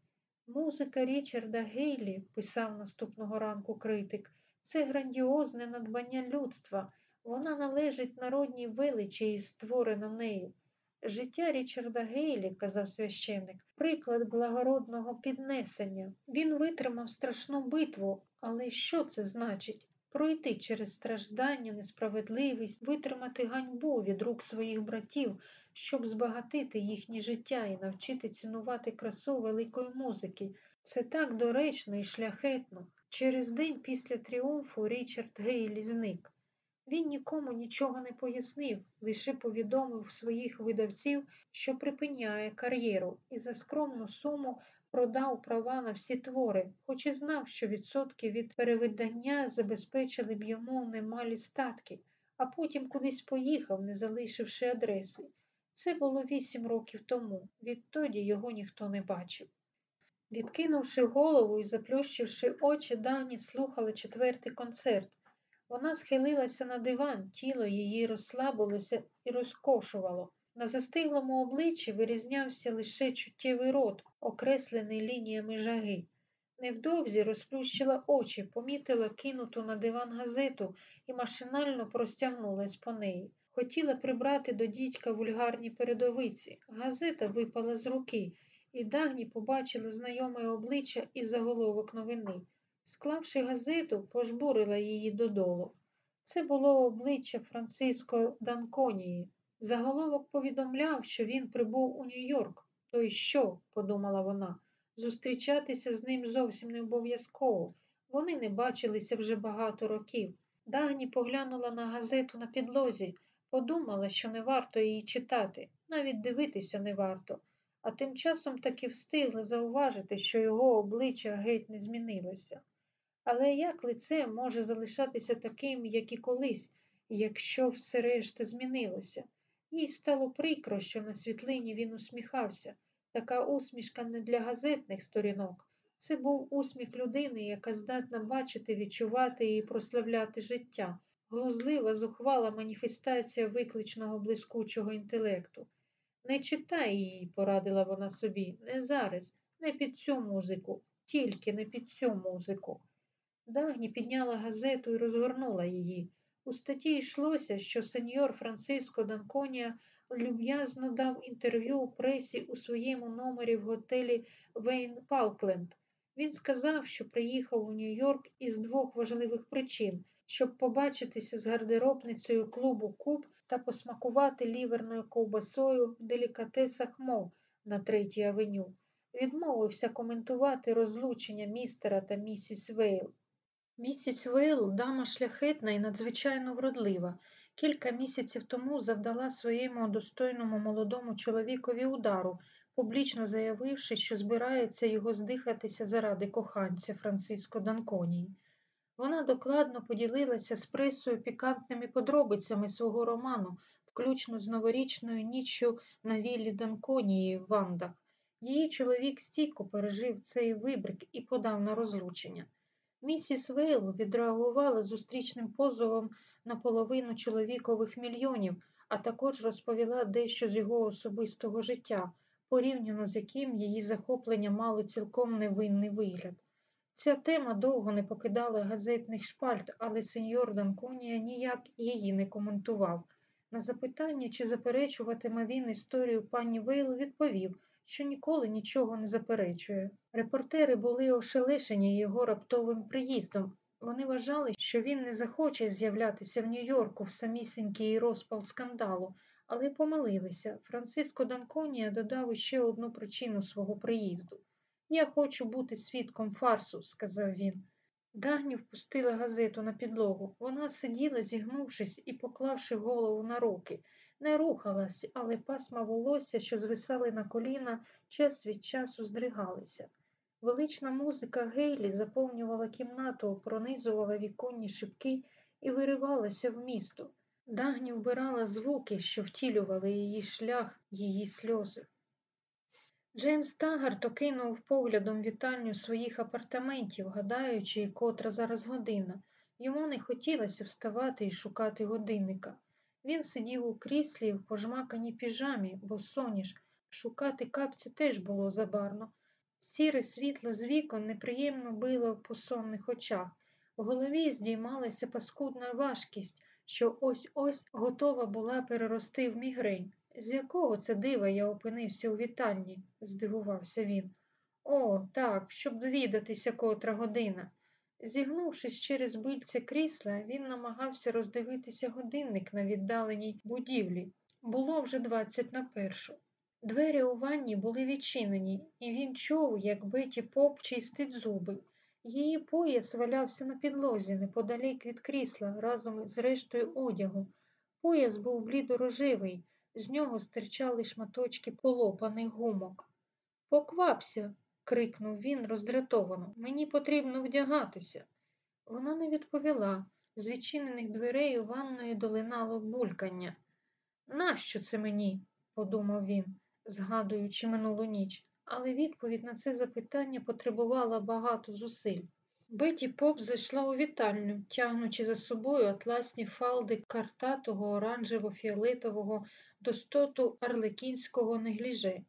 Музика Річарда Гейлі, писав наступного ранку критик, це грандіозне надбання людства. Вона належить народній величі і створена нею. Життя Річарда Гейлі, казав священик, приклад благородного піднесення. Він витримав страшну битву, але що це значить? Пройти через страждання, несправедливість, витримати ганьбу від рук своїх братів, щоб збагатити їхнє життя і навчити цінувати красу великої музики. Це так доречно і шляхетно. Через день після тріумфу Річард Гейлі зник. Він нікому нічого не пояснив, лише повідомив своїх видавців, що припиняє кар'єру, і за скромну суму продав права на всі твори, хоч і знав, що відсотки від перевидання забезпечили б йому немалі статки, а потім кудись поїхав, не залишивши адреси. Це було вісім років тому, відтоді його ніхто не бачив. Відкинувши голову і заплющивши очі, Дані слухали четвертий концерт. Вона схилилася на диван, тіло її розслабилося і розкошувало. На застиглому обличчі вирізнявся лише чуттєвий рот, окреслений лініями жаги. Невдовзі розплющила очі, помітила кинуту на диван газету і машинально простягнулась по неї. Хотіла прибрати до дідька вульгарні передовиці. Газета випала з руки, і Дагні побачила знайоме обличчя і заголовок новини. Склавши газету, пожбурила її додолу. Це було обличчя Франциско Данконії. Заголовок повідомляв, що він прибув у Нью-Йорк. То й що, подумала вона, зустрічатися з ним зовсім не обов'язково. Вони не бачилися вже багато років. Дагні поглянула на газету на підлозі, подумала, що не варто її читати, навіть дивитися не варто, а тим часом таки встигла зауважити, що його обличчя геть не змінилося. Але як лице може залишатися таким, як і колись, якщо все решта змінилося? Їй стало прикро, що на світлині він усміхався. Така усмішка не для газетних сторінок. Це був усміх людини, яка здатна бачити, відчувати і прославляти життя, глузлива, зухвала маніфестація викличного блискучого інтелекту. Не читай її, порадила вона собі, не зараз, не під цю музику, тільки не під цю музику. Дагні підняла газету і розгорнула її. У статті йшлося, що сеньор Франциско Данконія люб'язно дав інтерв'ю у пресі у своєму номері в готелі Вейн Палкленд. Він сказав, що приїхав у Нью-Йорк із двох важливих причин, щоб побачитися з гардеробницею клубу Куб та посмакувати ліверною ковбасою в делікатесах мов на третій авеню. Відмовився коментувати розлучення містера та місіс Вейл. Місіс Вейл дама шляхетна і надзвичайно вродлива. Кілька місяців тому завдала своєму достойному молодому чоловікові удару, публічно заявивши, що збирається його здихатися заради коханця Франциско Данконії. Вона докладно поділилася з пресою пікантними подробицями свого роману, включно з новорічною ніччю на віллі Данконії в Вандах. Її чоловік стійко пережив цей вибрик і подав на розлучення. Місіс Вейл відреагувала зустрічним позовом на половину чоловікових мільйонів, а також розповіла дещо з його особистого життя, порівняно з яким її захоплення мало цілком невинний вигляд. Ця тема довго не покидала газетних шпальт, але сеньор Данконія ніяк її не коментував. На запитання, чи заперечуватиме він історію пані Вейл, відповів, що ніколи нічого не заперечує. Репортери були ошелешені його раптовим приїздом. Вони вважали, що він не захоче з'являтися в Нью-Йорку в самісінький розпал скандалу, але помилилися. Франциско Данконія додав іще одну причину свого приїзду. Я хочу бути свідком фарсу, сказав він. Дагні впустила газету на підлогу. Вона сиділа, зігнувшись і поклавши голову на руки. Не рухалась, але пасма волосся, що звисали на коліна, час від часу здригалися. Велична музика Гейлі заповнювала кімнату, пронизувала віконні шибки і виривалася в місто. Дагні вбирала звуки, що втілювали її шлях, її сльози. Джеймс Тагарт окинув поглядом вітальню своїх апартаментів, гадаючи, котра зараз година. Йому не хотілося вставати і шукати годинника. Він сидів у кріслі в пожмаканій піжамі, бо соніш. Шукати капці теж було забарно. Сіре світло з вікон неприємно било по сонних очах. В голові здіймалася паскудна важкість, що ось ось готова була перерости в мігрень. З якого це дива я опинився у вітальні? здивувався він. О, так, щоб довідатися котра година. Зігнувшись через бильце крісла, він намагався роздивитися годинник на віддаленій будівлі. Було вже двадцять на першу. Двері у ванні були відчинені, і він чув, як Беті поп чистить зуби. Її пояс валявся на підлозі неподалік від крісла разом з рештою одягу. Пояс був блідорожевий, з нього стирчали шматочки полопаних гумок. Поквапся, крикнув він роздратовано. Мені потрібно вдягатися. Вона не відповіла. З відчинених дверей у ванної долинало булькання. Нащо це мені? подумав він, згадуючи минулу ніч, але відповідь на це запитання потребувала багато зусиль. Беті Поп зайшла у вітальню, тягнучи за собою атласні фалди картатого оранжево-фіолетового достоту арлекінського негліже.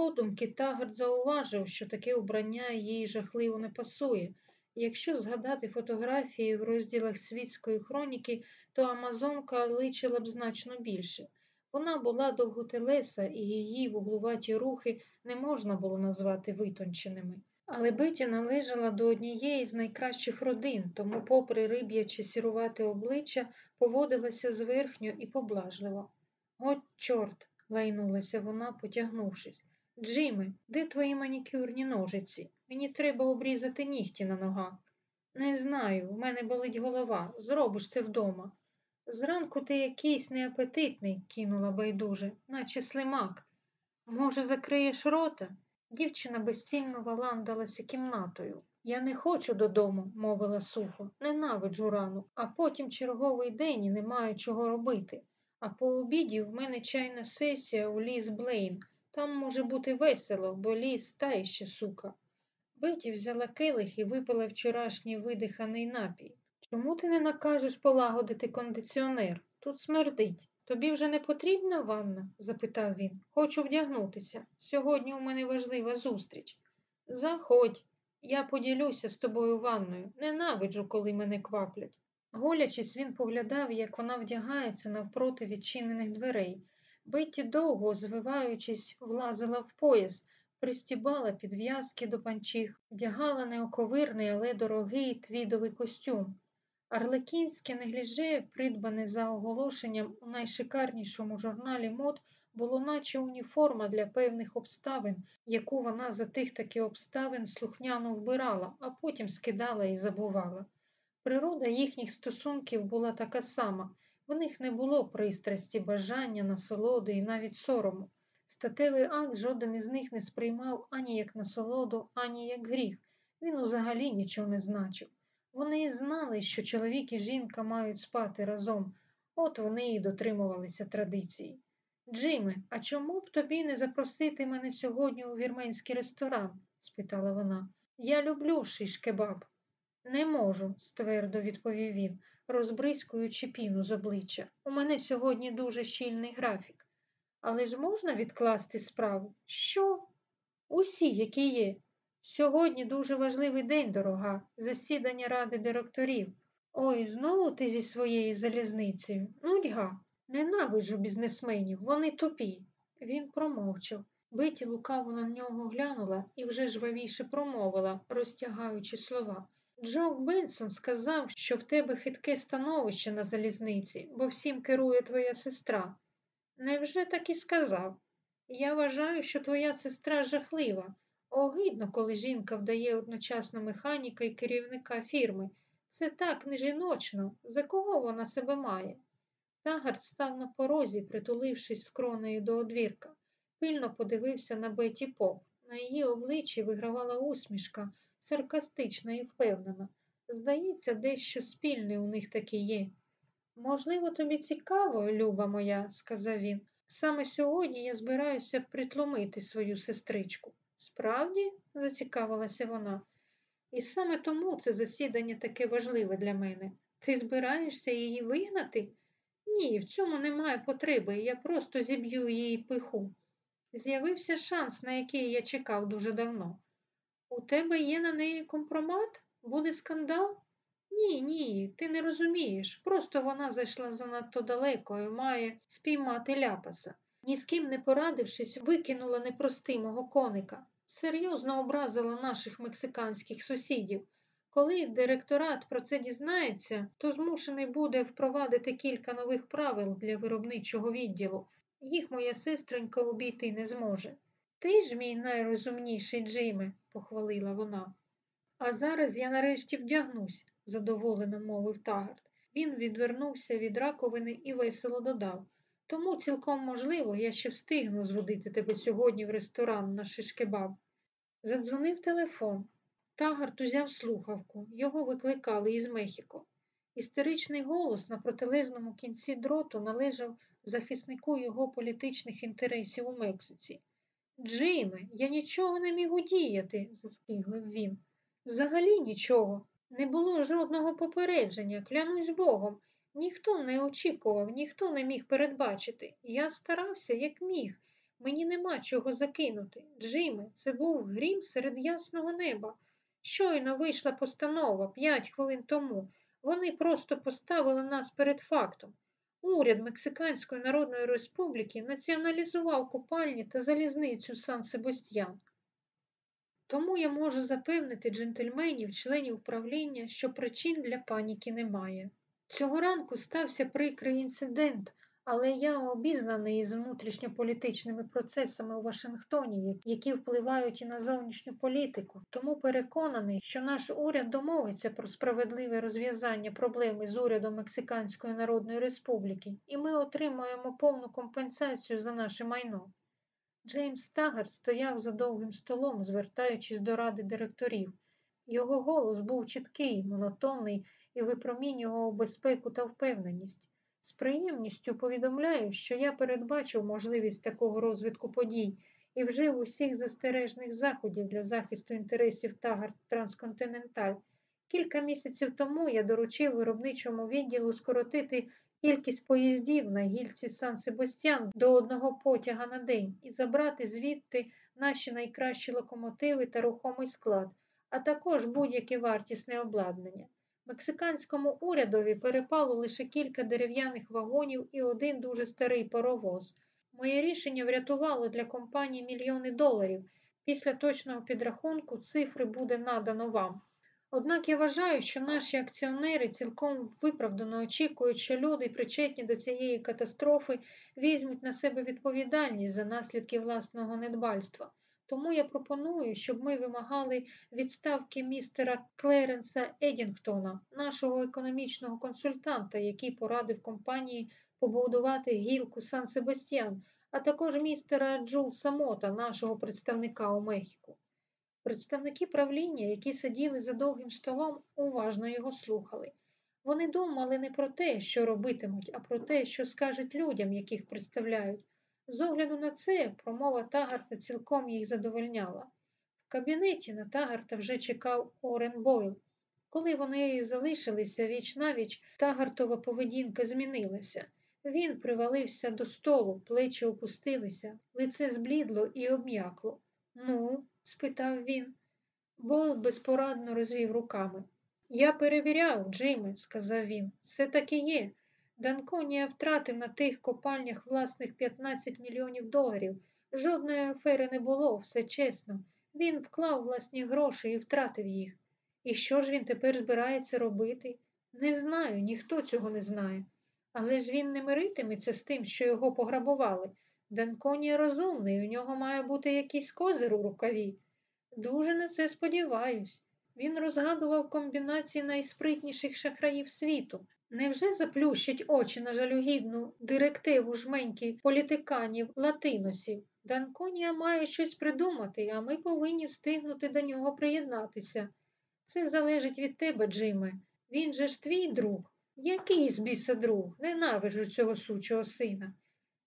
Подумки Тагард зауважив, що таке убрання їй жахливо не пасує. Якщо згадати фотографії в розділах світської хроніки, то Амазонка личила б значно більше. Вона була довготелеса, і її вуглуваті рухи не можна було назвати витонченими. Але Беті належала до однієї з найкращих родин, тому, попри риб'яче сірувате обличчя, поводилася зверхньо і поблажливо. От, чорт, лайнулася вона, потягнувшись. Джиме, де твої манікюрні ножиці? Мені треба обрізати нігті на ногах. Не знаю, в мене болить голова. Зробиш це вдома. Зранку ти якийсь неапетитний, кинула байдуже, наче слимак. Може, закриєш рота? Дівчина безцільно валандалася кімнатою. Я не хочу додому, мовила сухо, ненавиджу рану, а потім черговий день і не маю чого робити. А по обіді в мене чайна сесія у ліс Блейн. Там може бути весело, бо ліс та іще сука. Беті взяла келих і випила вчорашній видиханий напій. Чому ти не накажеш полагодити кондиціонер? Тут смердить. Тобі вже не потрібна ванна? запитав він. Хочу вдягнутися. Сьогодні у мене важлива зустріч. Заходь, я поділюся з тобою ванною. Ненавиджу, коли мене кваплять. Голячись, він поглядав, як вона вдягається навпроти відчинених дверей. Бетті довго, звиваючись, влазила в пояс, пристібала підв'язки до панчіх, вдягала неоковирний, але дорогий твідовий костюм. Арлекінське негліже, придбане за оголошенням у найшикарнішому журналі мод, було наче уніформа для певних обставин, яку вона за тих таки обставин слухняно вбирала, а потім скидала і забувала. Природа їхніх стосунків була така сама. В них не було пристрасті, бажання, насолоди і навіть сорому. Статевий акт жоден із них не сприймав ані як насолоду, ані як гріх. Він взагалі нічого не значив. Вони знали, що чоловік і жінка мають спати разом, от вони і дотримувалися традиції. Джиме, а чому б тобі не запросити мене сьогодні у вірменський ресторан? спитала вона. Я люблю шиш-кебаб». Не можу, ствердо відповів він, розбризкуючи піну з обличчя. У мене сьогодні дуже щільний графік. Але ж можна відкласти справу? Що? Усі, які є. Сьогодні дуже важливий день, дорога, засідання ради директорів. Ой, знову ти зі своєю залізницею. Нудьга. Ненавиджу бізнесменів, вони тупі. Він промовчав. Беті лукаво на нього глянула і вже жвавіше промовила, розтягаючи слова. Джок Бенсон сказав, що в тебе хитке становище на залізниці, бо всім керує твоя сестра. Невже так і сказав? Я вважаю, що твоя сестра жахлива. Огидно, коли жінка вдає одночасно механіка і керівника фірми. Це так не жіночно. За кого вона себе має? Тагард став на порозі, притулившись скронею до одвірка. Пильно подивився на Беті Поп. На її обличчі вигравала усмішка, саркастична і впевнена. Здається, дещо спільне у них таки є. Можливо, тобі цікаво, люба моя, сказав він. Саме сьогодні я збираюся притлумити свою сестричку. Справді, зацікавилася вона, і саме тому це засідання таке важливе для мене. Ти збираєшся її вигнати? Ні, в цьому немає потреби, я просто зіб'ю її пиху. З'явився шанс, на який я чекав дуже давно. У тебе є на неї компромат? Буде скандал? Ні, ні, ти не розумієш. Просто вона зайшла занадто далеко і має спіймати ляпаса. Ні з ким не порадившись, викинула непростимого коника. Серйозно образила наших мексиканських сусідів. Коли директорат про це дізнається, то змушений буде впровадити кілька нових правил для виробничого відділу. Їх моя сестренька обійти не зможе. Ти ж мій найрозумніший Джиме, похвалила вона. А зараз я нарешті вдягнусь, задоволено мовив Тагард. Він відвернувся від раковини і весело додав. Тому цілком можливо, я ще встигну зводити тебе сьогодні в ресторан на шишкебаб. Задзвонив телефон. Тагард узяв слухавку. Його викликали із Мехіко. Істеричний голос на протилежному кінці дроту належав захиснику його політичних інтересів у Мексиці. Джиме, я нічого не міг удіяти, заскиглив він. Взагалі нічого. Не було жодного попередження, клянусь Богом. Ніхто не очікував, ніхто не міг передбачити. Я старався, як міг. Мені нема чого закинути. Джиме, це був грім серед ясного неба. Щойно вийшла постанова п'ять хвилин тому. Вони просто поставили нас перед фактом. Уряд Мексиканської Народної Республіки націоналізував купальні та залізницю Сан Себастьян. Тому я можу запевнити джентльменів, членів управління, що причин для паніки немає. Цього ранку стався прикрий інцидент, але я обізнаний із внутрішньополітичними процесами у Вашингтоні, які впливають і на зовнішню політику, тому переконаний, що наш уряд домовиться про справедливе розв'язання проблеми з урядом Мексиканської Народної Республіки, і ми отримаємо повну компенсацію за наше майно. Джеймс Тагард стояв за довгим столом, звертаючись до ради директорів. Його голос був чіткий, монотонний і випромінював безпеку та впевненість. З приємністю повідомляю, що я передбачив можливість такого розвитку подій і вжив усіх застережних заходів для захисту інтересів Тагард Трансконтиненталь. Кілька місяців тому я доручив виробничому відділу скоротити кількість поїздів на гільці Сан Себастьян до одного потяга на день і забрати звідти наші найкращі локомотиви та рухомий склад, а також будь-яке вартісне обладнання. Мексиканському урядові перепало лише кілька дерев'яних вагонів і один дуже старий паровоз. Моє рішення врятувало для компанії мільйони доларів. Після точного підрахунку цифри буде надано вам. Однак я вважаю, що наші акціонери цілком виправдано очікують, що люди, причетні до цієї катастрофи, візьмуть на себе відповідальність за наслідки власного недбальства. Тому я пропоную, щоб ми вимагали відставки містера Клеренса Едінгтона, нашого економічного консультанта, який порадив компанії побудувати гілку Сан Себастьян, а також містера Джул Самота, нашого представника у Мехіку. Представники правління, які сиділи за довгим столом, уважно його слухали. Вони думали не про те, що робитимуть, а про те, що скажуть людям, яких представляють. З огляду на це промова Тагарта цілком їх задовольняла. В кабінеті на Тагарта вже чекав Орен Бойл. Коли вони залишилися віч навіч, Тагартова поведінка змінилася. Він привалився до столу, плечі опустилися, лице зблідло і обм'якло. Ну, спитав він. Бойл безпорадно розвів руками. Я перевіряв, Джиме, сказав він, все таки є. Данконія втратив на тих копальнях власних 15 мільйонів доларів. Жодної афери не було, все чесно. Він вклав власні гроші і втратив їх. І що ж він тепер збирається робити? Не знаю, ніхто цього не знає. Але ж він не миритиметься з тим, що його пограбували. Данконія розумний, у нього має бути якийсь козир у рукаві. Дуже на це сподіваюсь. Він розгадував комбінації найспритніших шахраїв світу. Невже заплющить очі на жалюгідну директиву жменьки політиканів латиносів? Данконія має щось придумати, а ми повинні встигнути до нього приєднатися. Це залежить від тебе, Джиме. Він же ж твій друг. Який з біса друг? Ненавиджу цього сучого сина.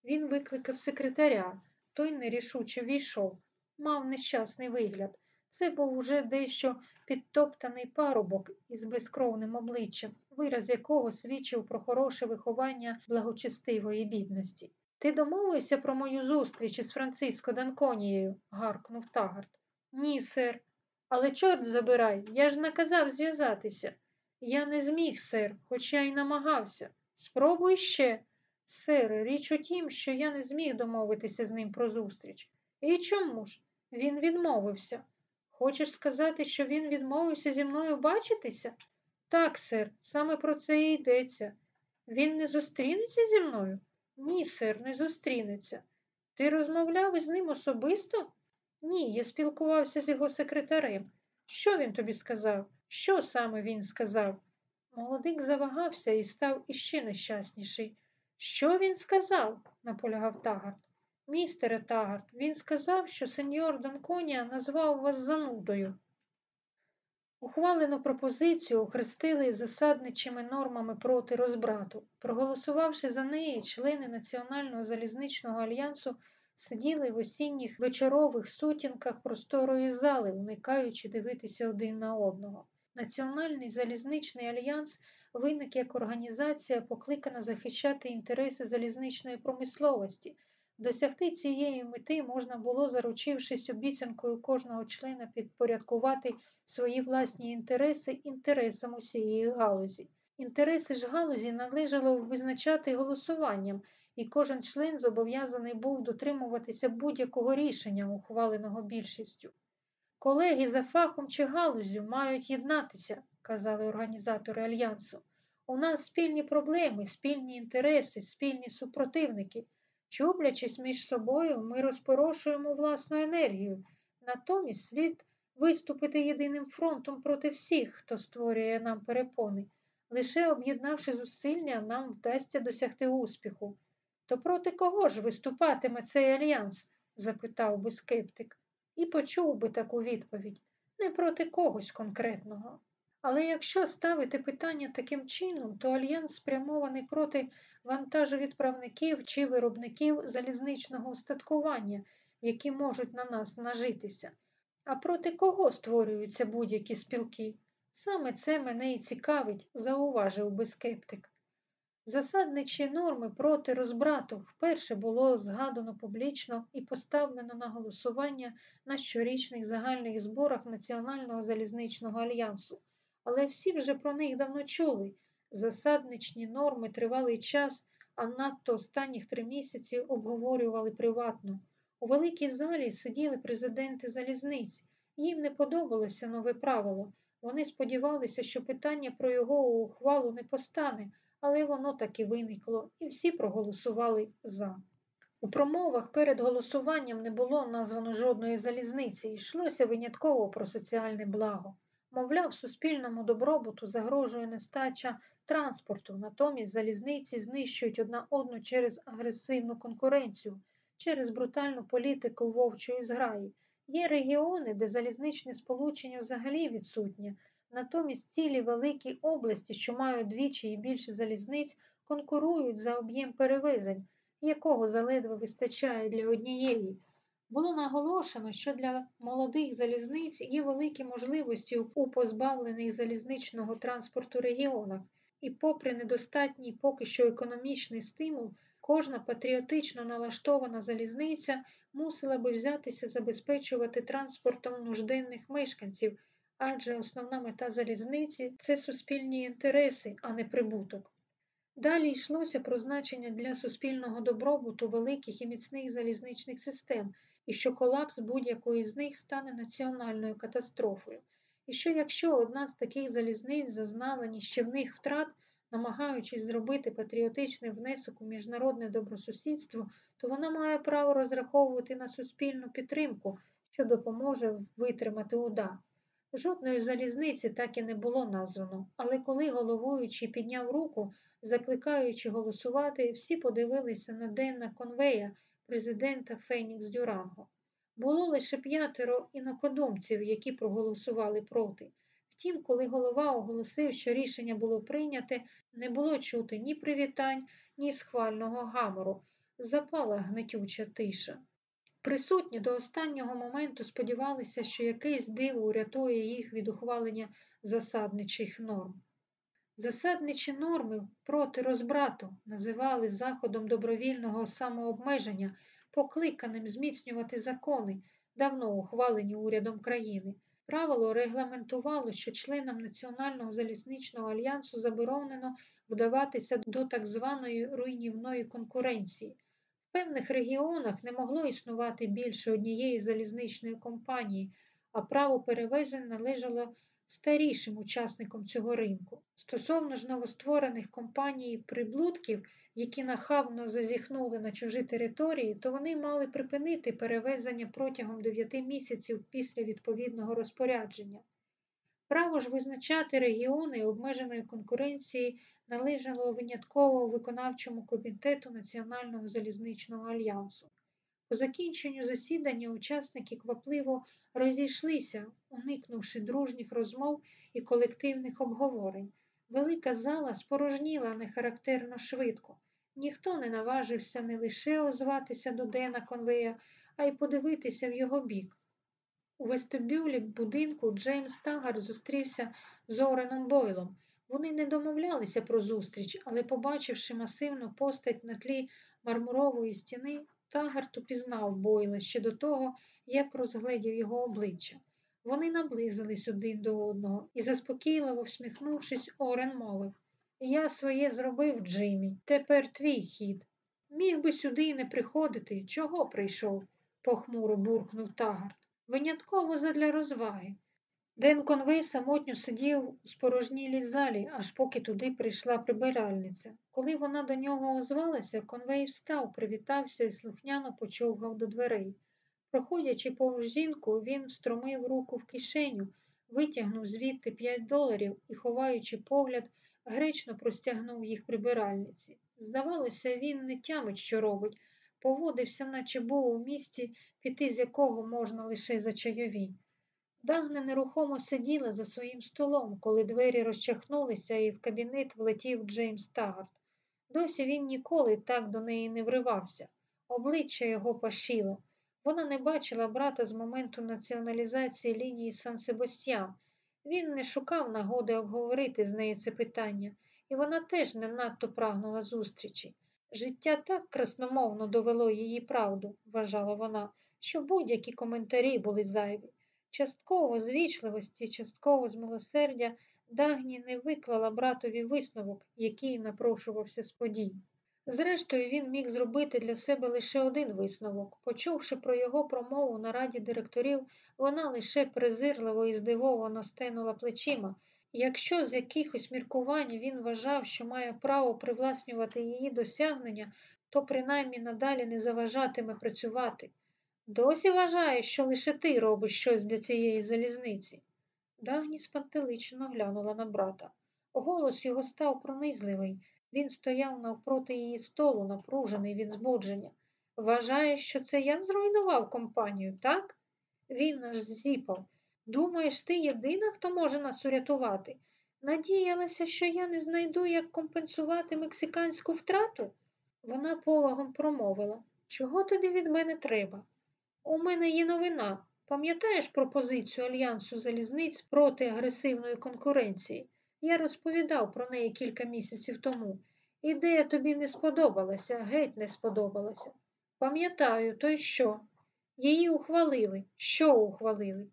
Він викликав секретаря. Той нерішуче війшов, мав нещасний вигляд. Це був уже дещо підтоптаний парубок із безкровним обличчям, вираз якого свідчив про хороше виховання благочестивої бідності. Ти домовився про мою зустріч із Франциско Данконією? гаркнув Тагард. Ні, сер. Але чорт забирай, я ж наказав зв'язатися. Я не зміг, сер, хоча й намагався. Спробуй ще. Сер, річ у тім, що я не зміг домовитися з ним про зустріч. І чому ж? Він відмовився. Хочеш сказати, що він відмовився зі мною бачитися? Так, сер, саме про це і йдеться. Він не зустрінеться зі мною? Ні, сер, не зустрінеться. Ти розмовляв із ним особисто? Ні, я спілкувався з його секретарем. Що він тобі сказав? Що саме він сказав? Молодик завагався і став іще нещасніший. Що він сказав? наполягав Тагард. Містере Тагард, він сказав, що сеньор Данконія назвав вас занудою. Ухвалену пропозицію охрестили засадничими нормами проти розбрату. Проголосувавши за неї, члени Національного залізничного альянсу сиділи в осінніх вечорових сутінках просторої зали, уникаючи дивитися один на одного. Національний залізничний альянс виник як організація, покликана захищати інтереси залізничної промисловості. Досягти цієї мети можна було, заручившись обіцянкою кожного члена підпорядкувати свої власні інтереси інтересам усієї галузі. Інтереси ж галузі належало визначати голосуванням, і кожен член зобов'язаний був дотримуватися будь-якого рішення, ухваленого більшістю. Колеги за фахом чи галузю мають єднатися, казали організатори альянсу. У нас спільні проблеми, спільні інтереси, спільні супротивники. Чублячись між собою, ми розпорошуємо власну енергію. Натомість слід виступити єдиним фронтом проти всіх, хто створює нам перепони. Лише об'єднавши зусилля, нам вдасться досягти успіху. То проти кого ж виступатиме цей альянс? запитав би скептик, і почув би таку відповідь не проти когось конкретного. Але якщо ставити питання таким чином, то альянс спрямований проти вантажовідправників чи виробників залізничного устаткування, які можуть на нас нажитися. А проти кого створюються будь-які спілки? Саме це мене і цікавить, зауважив би скептик. Засадничі норми проти розбрату вперше було згадано публічно і поставлено на голосування на щорічних загальних зборах Національного залізничного альянсу, але всі вже про них давно чули. Засадничні норми тривалий час, а надто останніх три місяці обговорювали приватно. У великій залі сиділи президенти залізниць. Їм не подобалося нове правило. Вони сподівалися, що питання про його ухвалу не постане але воно таки виникло, і всі проголосували за. У промовах перед голосуванням не було названо жодної залізниці, йшлося винятково про соціальне благо. Мовляв, суспільному добробуту загрожує нестача транспорту, натомість залізниці знищують одна одну через агресивну конкуренцію, через брутальну політику вовчої зграї. Є регіони, де залізничне сполучення взагалі відсутнє, Натомість цілі великі області, що мають двічі і більше залізниць, конкурують за об'єм перевезень, якого заледве вистачає для однієї. Було наголошено, що для молодих залізниць є великі можливості у позбавлених залізничного транспорту регіонах, і, попри недостатній поки що економічний стимул, кожна патріотично налаштована залізниця мусила би взятися забезпечувати транспортом нужденних мешканців адже основна мета залізниці це суспільні інтереси, а не прибуток. Далі йшлося про значення для суспільного добробуту великих і міцних залізничних систем, і що колапс будь-якої з них стане національною катастрофою. І що якщо одна з таких залізниць зазнала ніщівних втрат, намагаючись зробити патріотичний внесок у міжнародне добросусідство, то вона має право розраховувати на суспільну підтримку, що допоможе витримати удар. Жодної залізниці так і не було названо, але коли головуючий підняв руку, закликаючи голосувати, всі подивилися на Денна Конвея, президента Фенікс Дюранго. Було лише п'ятеро інакодумців, які проголосували проти. Втім, коли голова оголосив, що рішення було прийняте, не було чути ні привітань, ні схвального гамору. Запала гнетюча тиша. Присутні до останнього моменту сподівалися, що якесь диво урятує їх від ухвалення засадничих норм. Засадничі норми проти розбрату називали заходом добровільного самообмеження, покликаним зміцнювати закони, давно ухвалені урядом країни. Правило регламентувало, що членам Національного залізничного альянсу заборонено вдаватися до так званої руйнівної конкуренції. В певних регіонах не могло існувати більше однієї залізничної компанії, а право перевезень належало старішим учасникам цього ринку. Стосовно ж новостворених компаній приблудків, які нахабно зазіхнули на чужі території, то вони мали припинити перевезення протягом 9 місяців після відповідного розпорядження. Право ж визначати регіони обмеженої конкуренції належало винятково виконавчому комітету Національного залізничного альянсу. По закінченню засідання учасники квапливо розійшлися, уникнувши дружніх розмов і колективних обговорень. Велика зала спорожніла нехарактерно швидко. Ніхто не наважився не лише озватися до Дена Конвея, а й подивитися в його бік. У вестибюлі будинку Джеймс Тагар зустрівся з Ореном Бойлом. Вони не домовлялися про зустріч, але, побачивши масивну постать на тлі мармурової стіни, Тагарт упізнав Бойла ще до того, як розгледів його обличчя. Вони наблизились один до одного і, заспокійливо всміхнувшись, Орен мовив Я своє зробив, Джиммі, тепер твій хід. Міг би сюди й не приходити. Чого прийшов? похмуро буркнув Тагарт. Винятково задля розваги. Ден Конвей самотньо сидів у спорожнілій залі, аж поки туди прийшла прибиральниця. Коли вона до нього озвалася, конвей встав, привітався і слухняно почовгав до дверей. Проходячи повз жінку, він встромив руку в кишеню, витягнув звідти п'ять доларів і, ховаючи погляд, гречно простягнув їх прибиральниці. Здавалося, він не тямить, що робить, поводився, наче був у місті, піти з якого можна лише за чайові. Дагна нерухомо сиділа за своїм столом, коли двері розчахнулися, і в кабінет влетів Джеймс Тагард. Досі він ніколи так до неї не вривався. Обличчя його пашило. Вона не бачила брата з моменту націоналізації лінії Сан Себастьян. Він не шукав нагоди обговорити з нею це питання, і вона теж не надто прагнула зустрічі. Життя так красномовно довело її правду, вважала вона, що будь-які коментарі були зайві. Частково з вічливості, частково з милосердя Дагні не виклала братові висновок, який напрошувався з подій. Зрештою, він міг зробити для себе лише один висновок. Почувши про його промову на раді директорів, вона лише презирливо і здивовано стенула плечима. Якщо з якихось міркувань він вважав, що має право привласнювати її досягнення, то принаймні надалі не заважатиме працювати. Досі вважаєш, що лише ти робиш щось для цієї залізниці. Дагні спантеличено глянула на брата. Голос його став пронизливий. Він стояв навпроти її столу, напружений від збудження. Вважаєш, що це я зруйнував компанію, так? Він аж зіпав. Думаєш, ти єдина, хто може нас урятувати? Надіялася, що я не знайду, як компенсувати мексиканську втрату? Вона повагом промовила. Чого тобі від мене треба? У мене є новина. Пам'ятаєш пропозицію Альянсу залізниць проти агресивної конкуренції? Я розповідав про неї кілька місяців тому. Ідея тобі не сподобалася, геть не сподобалася. Пам'ятаю, то й що? Її ухвалили. Що ухвалили?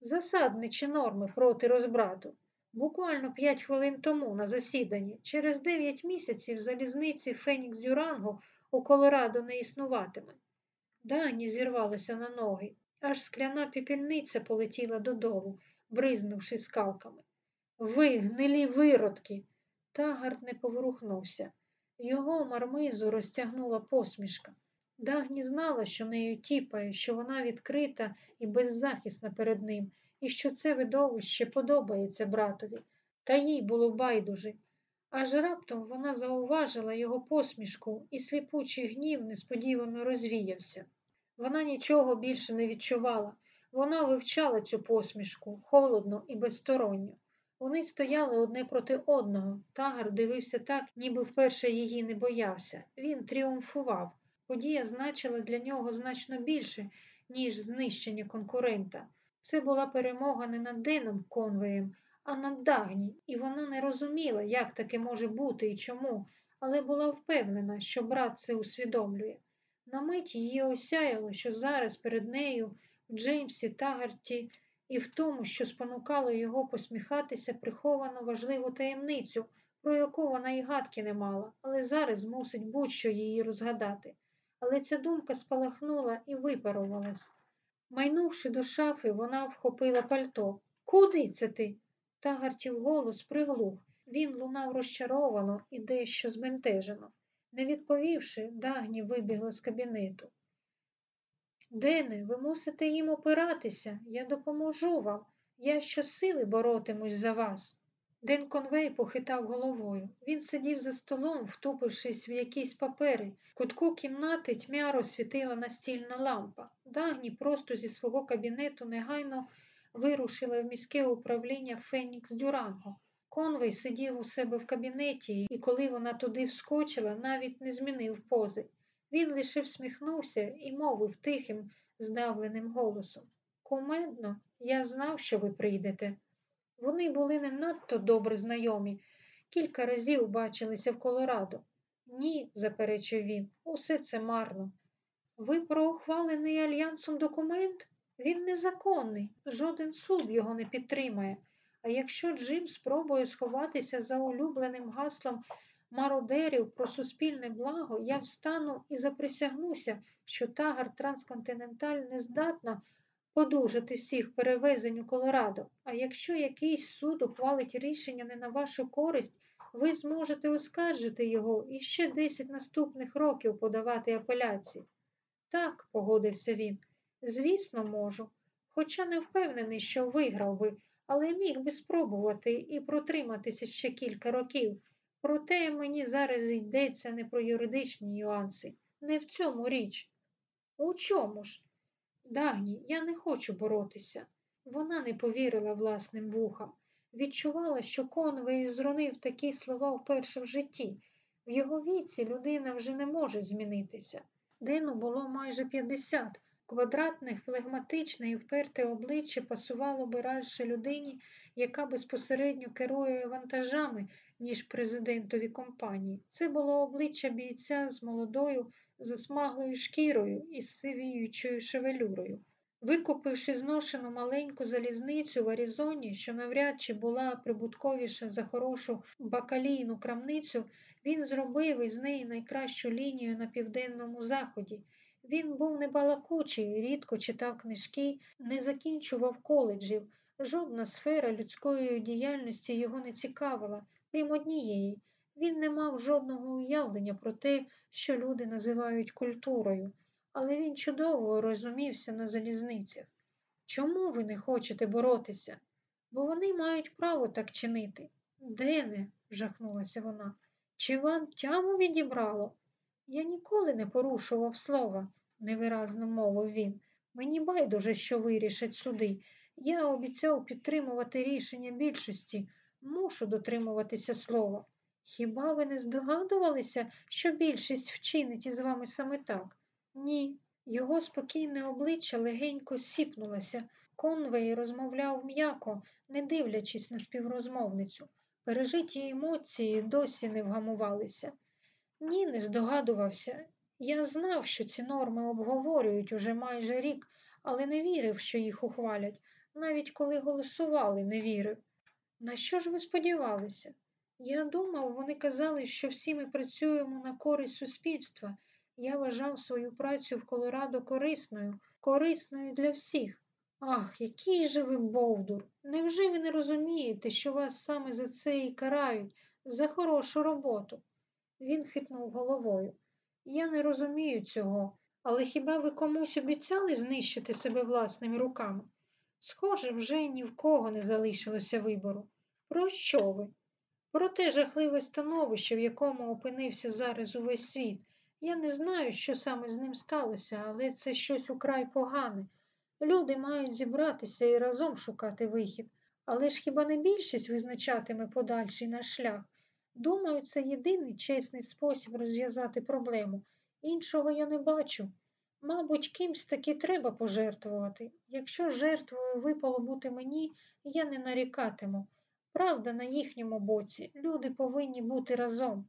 Засадничі норми проти розбрату. Буквально п'ять хвилин тому на засіданні, через дев'ять місяців залізниці Фенікс Дюранго у Колорадо не існуватиме. Дані зірвалася на ноги, аж скляна піпільниця полетіла додолу, бризнувши скалками. Ви, гнилі виродки. Тагард не поворухнувся. Його мармизу розтягнула посмішка. Дагні знала, що нею тіпає, що вона відкрита і беззахисна перед ним, і що це видовище подобається братові, та їй було байдуже. Аж раптом вона зауважила його посмішку, і сліпучий гнів несподівано розвіявся. Вона нічого більше не відчувала. Вона вивчала цю посмішку холодно і безсторонньо. Вони стояли одне проти одного. Тагар дивився так, ніби вперше її не боявся. Він тріумфував. Подія значила для нього значно більше, ніж знищення конкурента. Це була перемога не над Деном Конвеєм, а над Дагні, і вона не розуміла, як таке може бути і чому, але була впевнена, що брат це усвідомлює. На мить її осяяло, що зараз перед нею в Джеймсі Тагарті і в тому, що спонукало його посміхатися, приховано важливу таємницю, про яку вона й гадки не мала, але зараз мусить будь-що її розгадати. Але ця думка спалахнула і випарувалась. Майнувши до шафи, вона вхопила пальто. Куди це ти? Тагартів голос приглух. Він лунав розчаровано і дещо збентежено. Не відповівши, Дагні вибігла з кабінету. Дене, ви мусите їм опиратися, я допоможу вам. Я щосили боротимусь за вас. Ден Конвей похитав головою. Він сидів за столом, втупившись в якісь папери. Кутку кімнати тьмяро світила настільна лампа. Дагні просто зі свого кабінету негайно вирушила в міське управління Фенікс Дюранго. Конвей сидів у себе в кабінеті, і коли вона туди вскочила, навіть не змінив пози. Він лише всміхнувся і мовив тихим, здавленим голосом. Кумедно, я знав, що ви прийдете. Вони були не надто добре знайомі. Кілька разів бачилися в Колорадо. Ні, заперечив він, усе це марно. Ви про ухвалений альянсом документ? Він незаконний, жоден суд його не підтримає. А якщо Джим спробує сховатися за улюбленим гаслом мародерів про суспільне благо, я встану і заприсягнуся, що тагар Трансконтиненталь не здатна подужати всіх перевезень у Колорадо. А якщо якийсь суд ухвалить рішення не на вашу користь, ви зможете оскаржити його і ще 10 наступних років подавати апеляції. Так, погодився він. Звісно, можу. Хоча не впевнений, що виграв би, але міг би спробувати і протриматися ще кілька років. Проте мені зараз йдеться не про юридичні нюанси, не в цьому річ. У чому ж? Дагні, я не хочу боротися. Вона не повірила власним вухам. Відчувала, що Конвей зрунив такі слова вперше в житті. В його віці людина вже не може змінитися. Дену було майже 50. Квадратне, флегматичне і вперте обличчя пасувало би радше людині, яка безпосередньо керує вантажами, ніж президентові компанії. Це було обличчя бійця з молодою, засмаглою шкірою і сивіючою шевелюрою. Викупивши зношену маленьку залізницю в Аризоні, що навряд чи була прибутковіша за хорошу бакалійну крамницю, він зробив із неї найкращу лінію на південному заході. Він був небалакучий, рідко читав книжки, не закінчував коледжів. Жодна сфера людської діяльності його не цікавила, крім однієї. Він не мав жодного уявлення про те, що люди називають культурою, але він чудово розумівся на залізницях. Чому ви не хочете боротися? Бо вони мають право так чинити. Дене, вжахнулася вона, чи вам тяму відібрало? Я ніколи не порушував слова, невиразно мовив він. Мені байдуже, що вирішать суди. Я обіцяв підтримувати рішення більшості, мушу дотримуватися слова. Хіба ви не здогадувалися, що більшість вчинить із вами саме так? Ні. Його спокійне обличчя легенько сіпнулося. Конвей розмовляв м'яко, не дивлячись на співрозмовницю. Пережиті емоції досі не вгамувалися. Ні, не здогадувався. Я знав, що ці норми обговорюють уже майже рік, але не вірив, що їх ухвалять. Навіть коли голосували, не вірив. На що ж ви сподівалися? Я думав, вони казали, що всі ми працюємо на користь суспільства. Я вважав свою працю в Колорадо корисною, корисною для всіх. Ах, який же ви бовдур! Невже ви не розумієте, що вас саме за це і карають, за хорошу роботу? Він хитнув головою. Я не розумію цього, але хіба ви комусь обіцяли знищити себе власними руками? Схоже, вже ні в кого не залишилося вибору. Про що ви? Про те жахливе становище, в якому опинився зараз увесь світ. Я не знаю, що саме з ним сталося, але це щось украй погане. Люди мають зібратися і разом шукати вихід. Але ж хіба не більшість визначатиме подальший наш шлях? Думаю, це єдиний чесний спосіб розв'язати проблему. Іншого я не бачу. Мабуть, кимсь таки треба пожертвувати. Якщо жертвою випало бути мені, я не нарікатиму. Правда на їхньому боці. Люди повинні бути разом.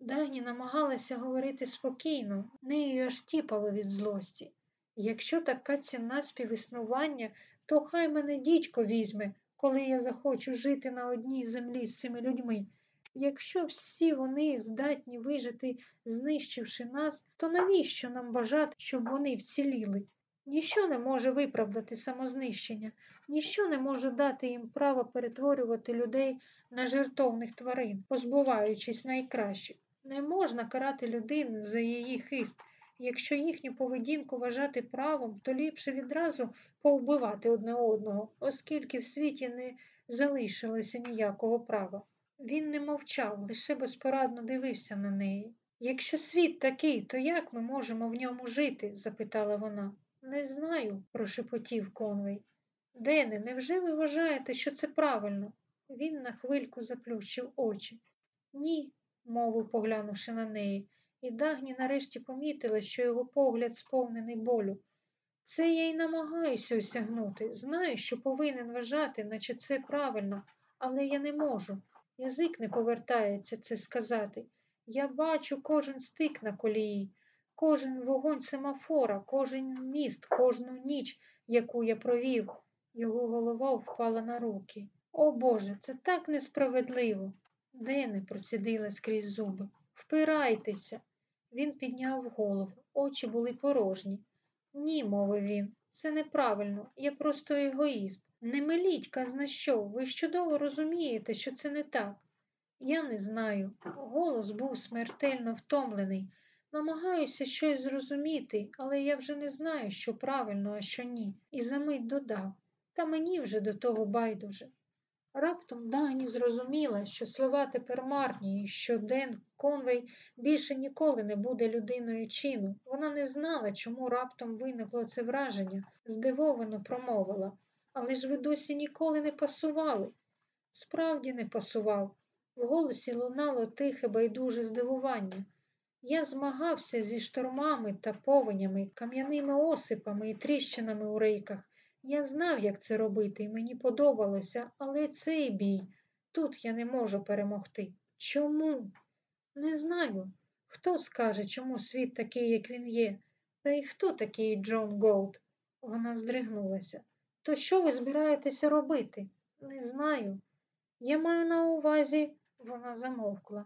Дагні намагалася говорити спокійно, нею аж тіпало від злості. Якщо така ціна співіснування, то хай мене дідько візьме, коли я захочу жити на одній землі з цими людьми. Якщо всі вони здатні вижити, знищивши нас, то навіщо нам бажати, щоб вони вціліли? Ніщо не може виправдати самознищення, ніщо не може дати їм право перетворювати людей на жертовних тварин, позбуваючись найкращих. Не можна карати людину за її хист. Якщо їхню поведінку вважати правом, то ліпше відразу повбивати одне одного, оскільки в світі не залишилося ніякого права. Він не мовчав, лише безпорадно дивився на неї. Якщо світ такий, то як ми можемо в ньому жити? запитала вона. Не знаю, прошепотів Конвей. Дене, невже ви вважаєте, що це правильно? Він на хвильку заплющив очі. Ні, мовив, поглянувши на неї, і Дагні нарешті помітила, що його погляд сповнений болю. Це я й намагаюся осягнути. Знаю, що повинен вважати, наче це правильно, але я не можу. Язик не повертається це сказати. Я бачу кожен стик на колії, кожен вогонь семафора, кожен міст, кожну ніч, яку я провів. Його голова впала на руки. О Боже, це так несправедливо. Дене процідила скрізь зуби. Впирайтеся. Він підняв голову. Очі були порожні. Ні, мовив він, це неправильно. Я просто егоїст. Не миліть, казна що, ви ж чудово розумієте, що це не так. Я не знаю. Голос був смертельно втомлений. Намагаюся щось зрозуміти, але я вже не знаю, що правильно, а що ні. І за мить додав. Та мені вже до того байдуже. Раптом Дагні зрозуміла, що слова тепер марні, і що Ден Конвей більше ніколи не буде людиною чину. Вона не знала, чому раптом виникло це враження, здивовано промовила. Але ж ви досі ніколи не пасували. Справді не пасував. В голосі лунало тихе, байдуже здивування. Я змагався зі штормами та повенями, кам'яними осипами і тріщинами у рейках. Я знав, як це робити, і мені подобалося, але цей бій тут я не можу перемогти. Чому? Не знаю. Хто скаже, чому світ такий, як він є? Та й хто такий Джон Голт? Вона здригнулася. То що ви збираєтеся робити? Не знаю. Я маю на увазі, вона замовкла.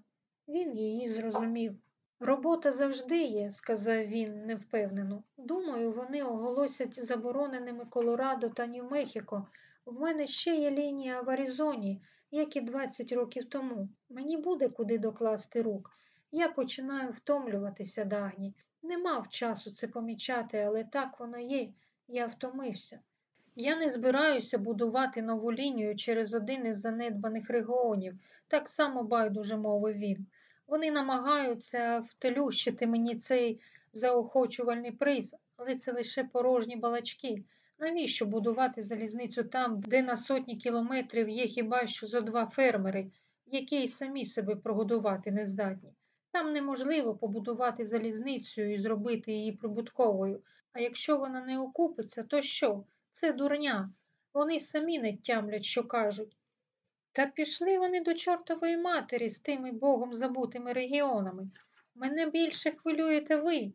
Він її зрозумів. Робота завжди є, сказав він невпевнено. Думаю, вони оголосять забороненими Колорадо та Нью-Мехіко. В мене ще є лінія в Аризоні, як і 20 років тому. Мені буде куди докласти рук. Я починаю втомлюватися, Дагні. Не мав часу це помічати, але так воно є. Я втомився. Я не збираюся будувати нову лінію через один із занедбаних регіонів, так само байдуже мовив він. Вони намагаються втелющити мені цей заохочувальний приз, але це лише порожні балачки. Навіщо будувати залізницю там, де на сотні кілометрів є хіба що зо два фермери, які й самі себе прогодувати не здатні? Там неможливо побудувати залізницю і зробити її прибутковою. А якщо вона не окупиться, то що? Це дурня. Вони самі не тямлять, що кажуть. Та пішли вони до чортової матері з тими богом забутими регіонами. Мене більше хвилюєте ви.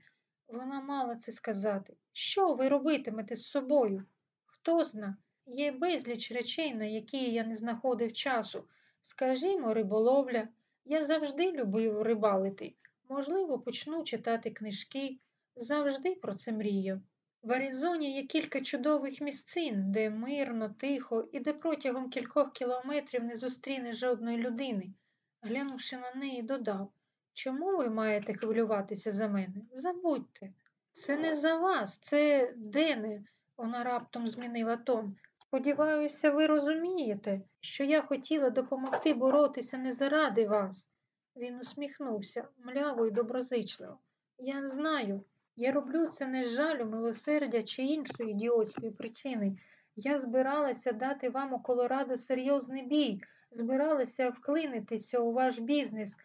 Вона мала це сказати. Що ви робитимете з собою? Хто зна? Є безліч речей, на які я не знаходив часу. Скажімо, риболовля. Я завжди любив рибалити. Можливо, почну читати книжки. Завжди про це мрію. В Аризоні є кілька чудових місцин, де мирно, тихо і де протягом кількох кілометрів не зустріне жодної людини. Глянувши на неї, додав Чому ви маєте хвилюватися за мене? Забудьте. Це не за вас, це Дене, вона раптом змінила тон. Сподіваюся, ви розумієте, що я хотіла допомогти боротися не заради вас. Він усміхнувся мляво й доброзичливо. Я знаю, я роблю це не з жалю, милосердя чи іншої ідіотської причини. Я збиралася дати вам у Колорадо серйозний бій, збиралася вклинитися у ваш бізнес,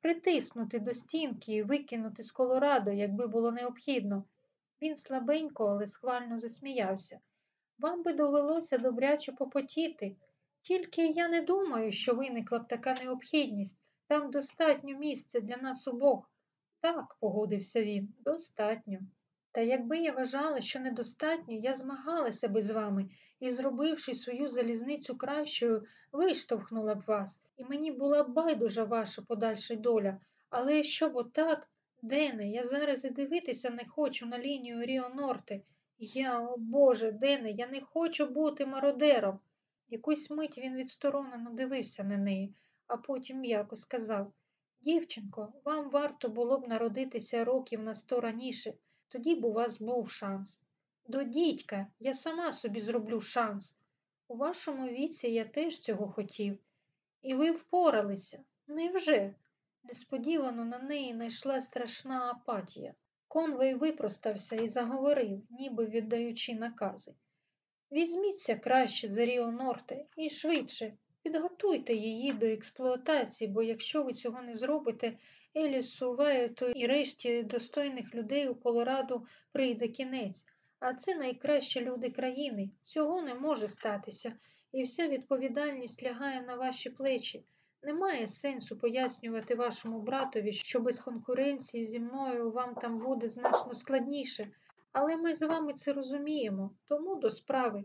притиснути до стінки і викинути з Колорадо, якби було необхідно. Він слабенько, але схвально засміявся. Вам би довелося добряче попотіти. Тільки я не думаю, що виникла б така необхідність. Там достатньо місця для нас обох. Так, погодився він, достатньо. Та якби я вважала, що недостатньо, я змагалася би з вами і, зробивши свою залізницю кращою, виштовхнула б вас, і мені була б байдужа ваша подальша доля. Але щоб отак, Дене, я зараз і дивитися не хочу на лінію Ріо Норте. Я, о Боже, Дене, я не хочу бути мародером. Якусь мить він відсторонено дивився на неї, а потім м'яко сказав Дівчинко, вам варто було б народитися років на сто раніше, тоді б у вас був шанс. До дідька, я сама собі зроблю шанс. У вашому віці я теж цього хотів. І ви впоралися. Невже? Несподівано на неї найшла страшна апатія. Конвей випростався і заговорив, ніби віддаючи накази. Візьміться краще за Ріо Норте і швидше підготуйте її до експлуатації, бо якщо ви цього не зробите, Елісу, Ваєту і решті достойних людей у Колорадо прийде кінець. А це найкращі люди країни. Цього не може статися, і вся відповідальність лягає на ваші плечі. Немає сенсу пояснювати вашому братові, що без конкуренції зі мною вам там буде значно складніше, але ми з вами це розуміємо, тому до справи.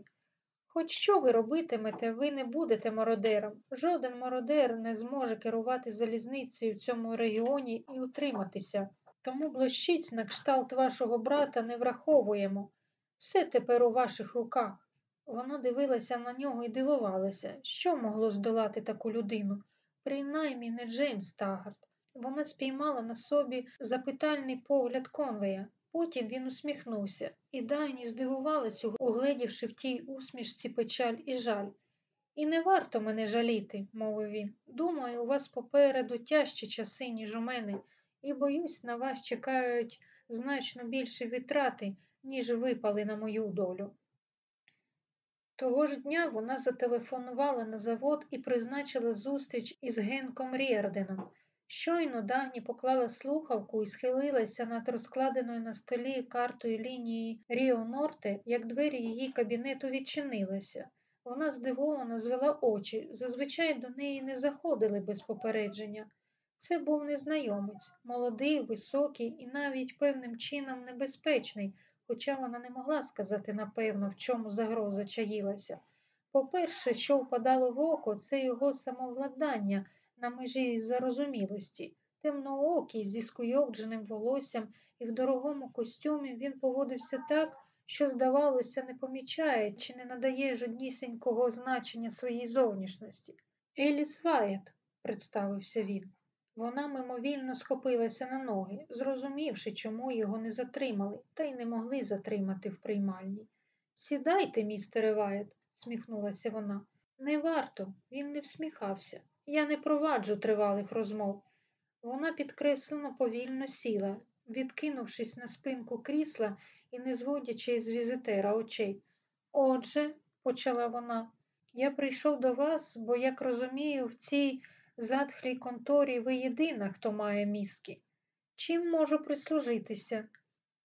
Хоч що ви робитимете, ви не будете мародером. Жоден мародер не зможе керувати залізницею в цьому регіоні і утриматися. Тому блощиць на кшталт вашого брата не враховуємо. Все тепер у ваших руках. Вона дивилася на нього і дивувалася, що могло здолати таку людину. Принаймні не Джеймс Тагард. Вона спіймала на собі запитальний погляд конвея. Потім він усміхнувся, і Дайні здивувалась, угледівши в тій усмішці печаль і жаль. І не варто мене жаліти, мовив він. Думаю, у вас попереду тяжчі часи, ніж у мене, і боюсь, на вас чекають значно більші витрати, ніж випали на мою долю. Того ж дня вона зателефонувала на завод і призначила зустріч із Генком Рєрденом. Щойно Дагні поклала слухавку і схилилася над розкладеною на столі картою лінії Ріо Норте, як двері її кабінету відчинилися. Вона здивовано звела очі, зазвичай до неї не заходили без попередження. Це був незнайомець, молодий, високий і навіть певним чином небезпечний, хоча вона не могла сказати напевно, в чому загроза чаїлася. По-перше, що впадало в око, це його самовладання на межі зарозумілості. Темноокий, зі скуйовдженим волоссям і в дорогому костюмі він поводився так, що, здавалося, не помічає чи не надає жоднісінького значення своїй зовнішності. Еліс Ваєт, представився він. Вона мимовільно схопилася на ноги, зрозумівши, чому його не затримали, та й не могли затримати в приймальні. Сідайте, містере Ваєт, сміхнулася вона. Не варто, він не всміхався. Я не проваджу тривалих розмов. Вона підкреслено повільно сіла, відкинувшись на спинку крісла і не зводячи з візитера очей. Отже, почала вона, я прийшов до вас, бо, як розумію, в цій затхлій конторі ви єдина, хто має мізки. Чим можу прислужитися?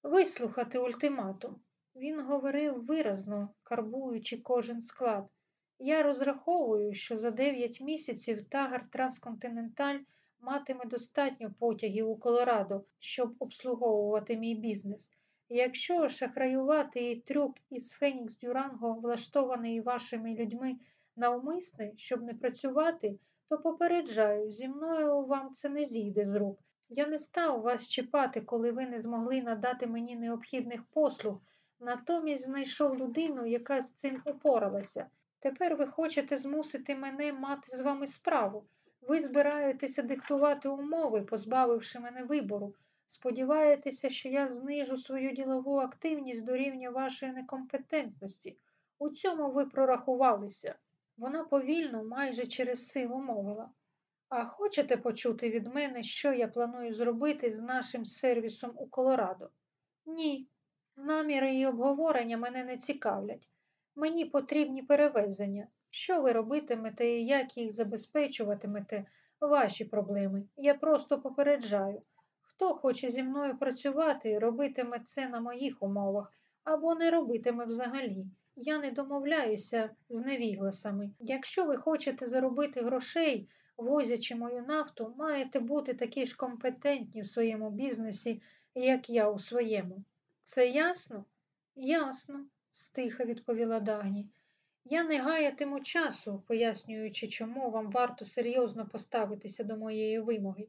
Вислухати ультиматум. Він говорив виразно, карбуючи кожен склад. Я розраховую, що за 9 місяців Тагар Трансконтиненталь матиме достатньо потягів у Колорадо, щоб обслуговувати мій бізнес. Якщо шахраюватий трюк із Фенікс Дюранго, влаштований вашими людьми навмисне, щоб не працювати, то попереджаю, зі мною вам це не зійде з рук. Я не став вас чіпати, коли ви не змогли надати мені необхідних послуг, натомість знайшов людину, яка з цим упоралася. Тепер ви хочете змусити мене мати з вами справу. Ви збираєтеся диктувати умови, позбавивши мене вибору. Сподіваєтеся, що я знижу свою ділову активність до рівня вашої некомпетентності. У цьому ви прорахувалися. Вона повільно, майже через силу мовила. А хочете почути від мене, що я планую зробити з нашим сервісом у Колорадо? Ні. Наміри і обговорення мене не цікавлять. Мені потрібні перевезення. Що ви робитимете і як їх забезпечуватимете, ваші проблеми. Я просто попереджаю. Хто хоче зі мною працювати, робитиме це на моїх умовах або не робитиме взагалі. Я не домовляюся з невігласами. Якщо ви хочете заробити грошей, возячи мою нафту, маєте бути такі ж компетентні в своєму бізнесі, як я у своєму. Це ясно? Ясно, стиха відповіла Дагні. Я не гаятиму часу, пояснюючи, чому вам варто серйозно поставитися до моєї вимоги.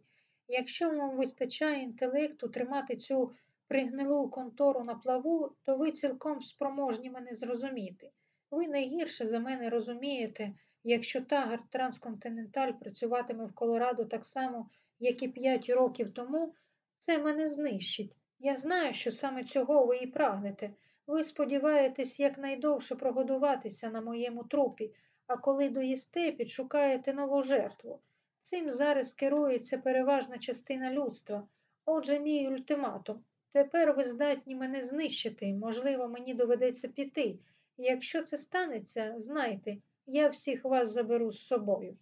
Якщо вам вистачає інтелекту тримати цю пригнилу контору на плаву, то ви цілком спроможні мене зрозуміти. Ви найгірше за мене розумієте, якщо тагар Трансконтиненталь працюватиме в Колорадо так само, як і п'ять років тому, це мене знищить. Я знаю, що саме цього ви і прагнете. Ви сподіваєтесь якнайдовше прогодуватися на моєму трупі, а коли доїсте, підшукаєте нову жертву. Цим зараз керується переважна частина людства. Отже, мій ультиматум. Тепер ви здатні мене знищити, можливо, мені доведеться піти. Якщо це станеться, знайте, я всіх вас заберу з собою.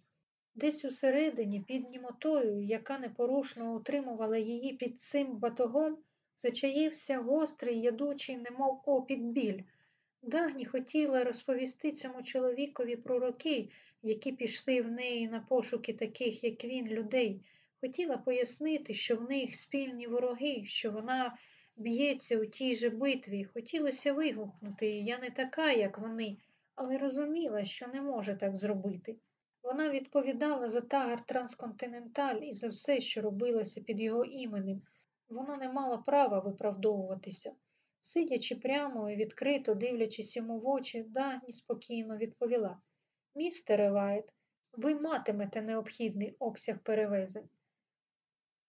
Десь усередині, під німотою, яка непорушно утримувала її під цим батогом, зачаївся гострий, ядучий, немов опік біль. Дагні хотіла розповісти цьому чоловікові про роки, які пішли в неї на пошуки таких, як він, людей. Хотіла пояснити, що в них спільні вороги, що вона б'ється у тій же битві. Хотілося вигукнути Я не така, як вони, але розуміла, що не може так зробити. Вона відповідала за тагар Трансконтиненталь і за все, що робилося під його іменем. Вона не мала права виправдовуватися. Сидячи прямо і відкрито, дивлячись йому в очі, Дагні спокійно відповіла Містере Вайт, ви матимете необхідний обсяг перевезень.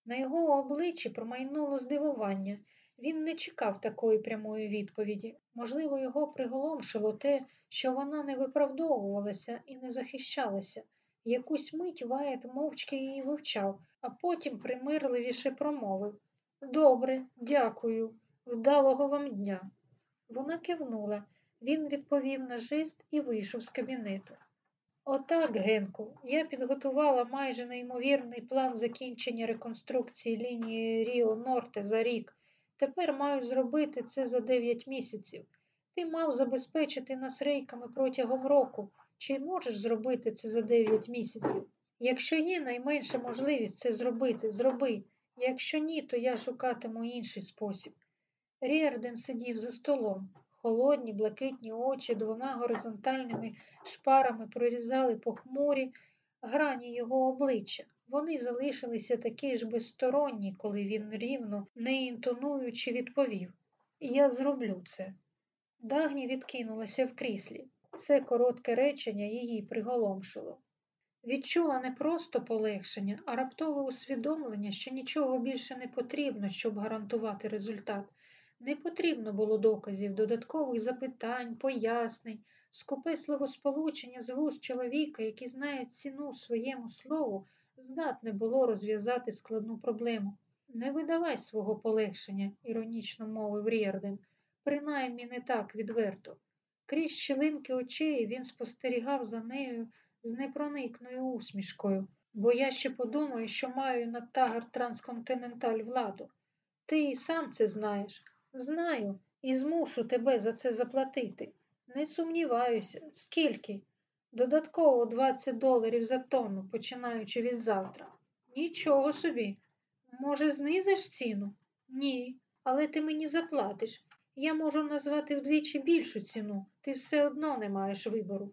На його обличчі промайнуло здивування. Він не чекав такої прямої відповіді. Можливо, його приголомшило те, що вона не виправдовувалася і не захищалася. Якусь мить Вайт мовчки її вивчав, а потім примирливіше промовив Добре, дякую, вдалого вам дня. Вона кивнула. Він відповів на жест і вийшов з кабінету. Отак, Генку, я підготувала майже неймовірний план закінчення реконструкції лінії Ріо Норте за рік. Тепер маю зробити це за дев'ять місяців. Ти мав забезпечити нас рейками протягом року. Чи можеш зробити це за дев'ять місяців? Якщо є найменша можливість це зробити, зроби. Якщо ні, то я шукатиму інший спосіб. Ріарден сидів за столом. Холодні, блакитні очі двома горизонтальними шпарами прорізали похмурі грані його обличчя. Вони залишилися такі ж безсторонні, коли він рівно, не інтонуючи, відповів Я зроблю це. Дагні відкинулася в кріслі. Це коротке речення її приголомшило. Відчула не просто полегшення, а раптове усвідомлення, що нічого більше не потрібно, щоб гарантувати результат. Не потрібно було доказів, додаткових запитань, пояснень, скупе словосполучення з вуст чоловіка, який знає ціну своєму слову, здатне було розв'язати складну проблему. Не видавай свого полегшення, іронічно мовив Рєрден, принаймні не так відверто. Крізь щілинки очей він спостерігав за нею з непроникною усмішкою, бо я ще подумаю, що маю на тагар трансконтиненталь владу. Ти і сам це знаєш. Знаю, і змушу тебе за це заплатити. Не сумніваюся, скільки? Додатково 20 доларів за тонну, починаючи від завтра. Нічого собі. Може, знизиш ціну? Ні. але ти мені заплатиш. Я можу назвати вдвічі більшу ціну, ти все одно не маєш вибору.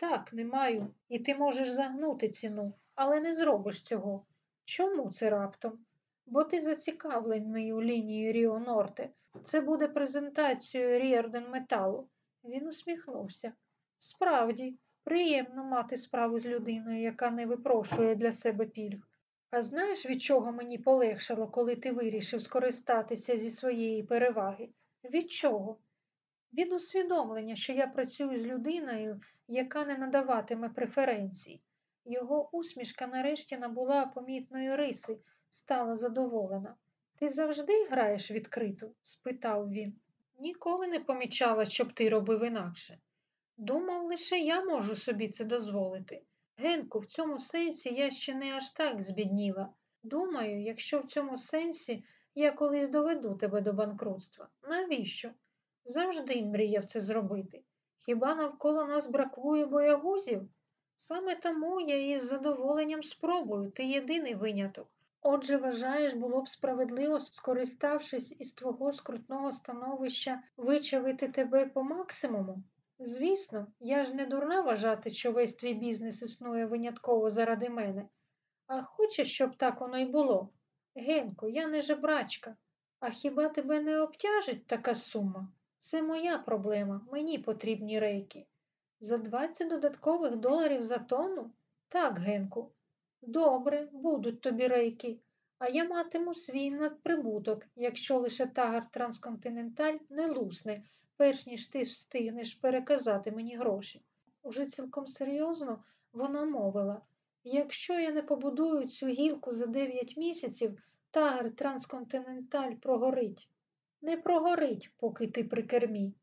Так, не маю, і ти можеш загнути ціну, але не зробиш цього. Чому це раптом? Бо ти зацікавлений у лінії Ріо Норте. Це буде презентацією Ріарден Металу. Він усміхнувся. Справді, приємно мати справу з людиною, яка не випрошує для себе пільг. А знаєш, від чого мені полегшало, коли ти вирішив скористатися зі своєї переваги? Від чого? Від усвідомлення, що я працюю з людиною, яка не надаватиме преференцій. Його усмішка нарешті набула помітної риси, стала задоволена. Ти завжди граєш відкрито? спитав він. Ніколи не помічала, щоб ти робив інакше. Думав, лише я можу собі це дозволити. Генку, в цьому сенсі я ще не аж так збідніла. Думаю, якщо в цьому сенсі я колись доведу тебе до банкрутства. Навіщо? Завжди мріяв це зробити. Хіба навколо нас бракує боягузів? Саме тому я із задоволенням спробую, ти єдиний виняток. Отже, вважаєш, було б справедливо, скориставшись із твого скрутного становища, вичавити тебе по максимуму? Звісно, я ж не дурна вважати, що весь твій бізнес існує винятково заради мене. А хочеш, щоб так воно й було? Генко, я не жебрачка. А хіба тебе не обтяжить така сума? Це моя проблема, мені потрібні рейки. За 20 додаткових доларів за тонну? Так, Генку. Добре, будуть тобі рейки, а я матиму свій надприбуток, якщо лише тагар Трансконтиненталь не лусне, перш ніж ти встигнеш переказати мені гроші. Уже цілком серйозно вона мовила якщо я не побудую цю гілку за 9 місяців, тагар Трансконтиненталь прогорить. Не прогорить, поки ти при кермі.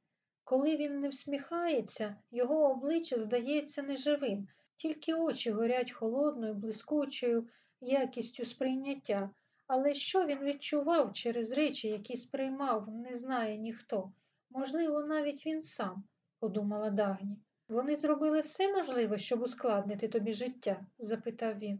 Коли він не всміхається, його обличчя здається неживим, тільки очі горять холодною, блискучою якістю сприйняття. Але що він відчував через речі, які сприймав, не знає ніхто. Можливо, навіть він сам, подумала Дагні. Вони зробили все можливе, щоб ускладнити тобі життя? запитав він.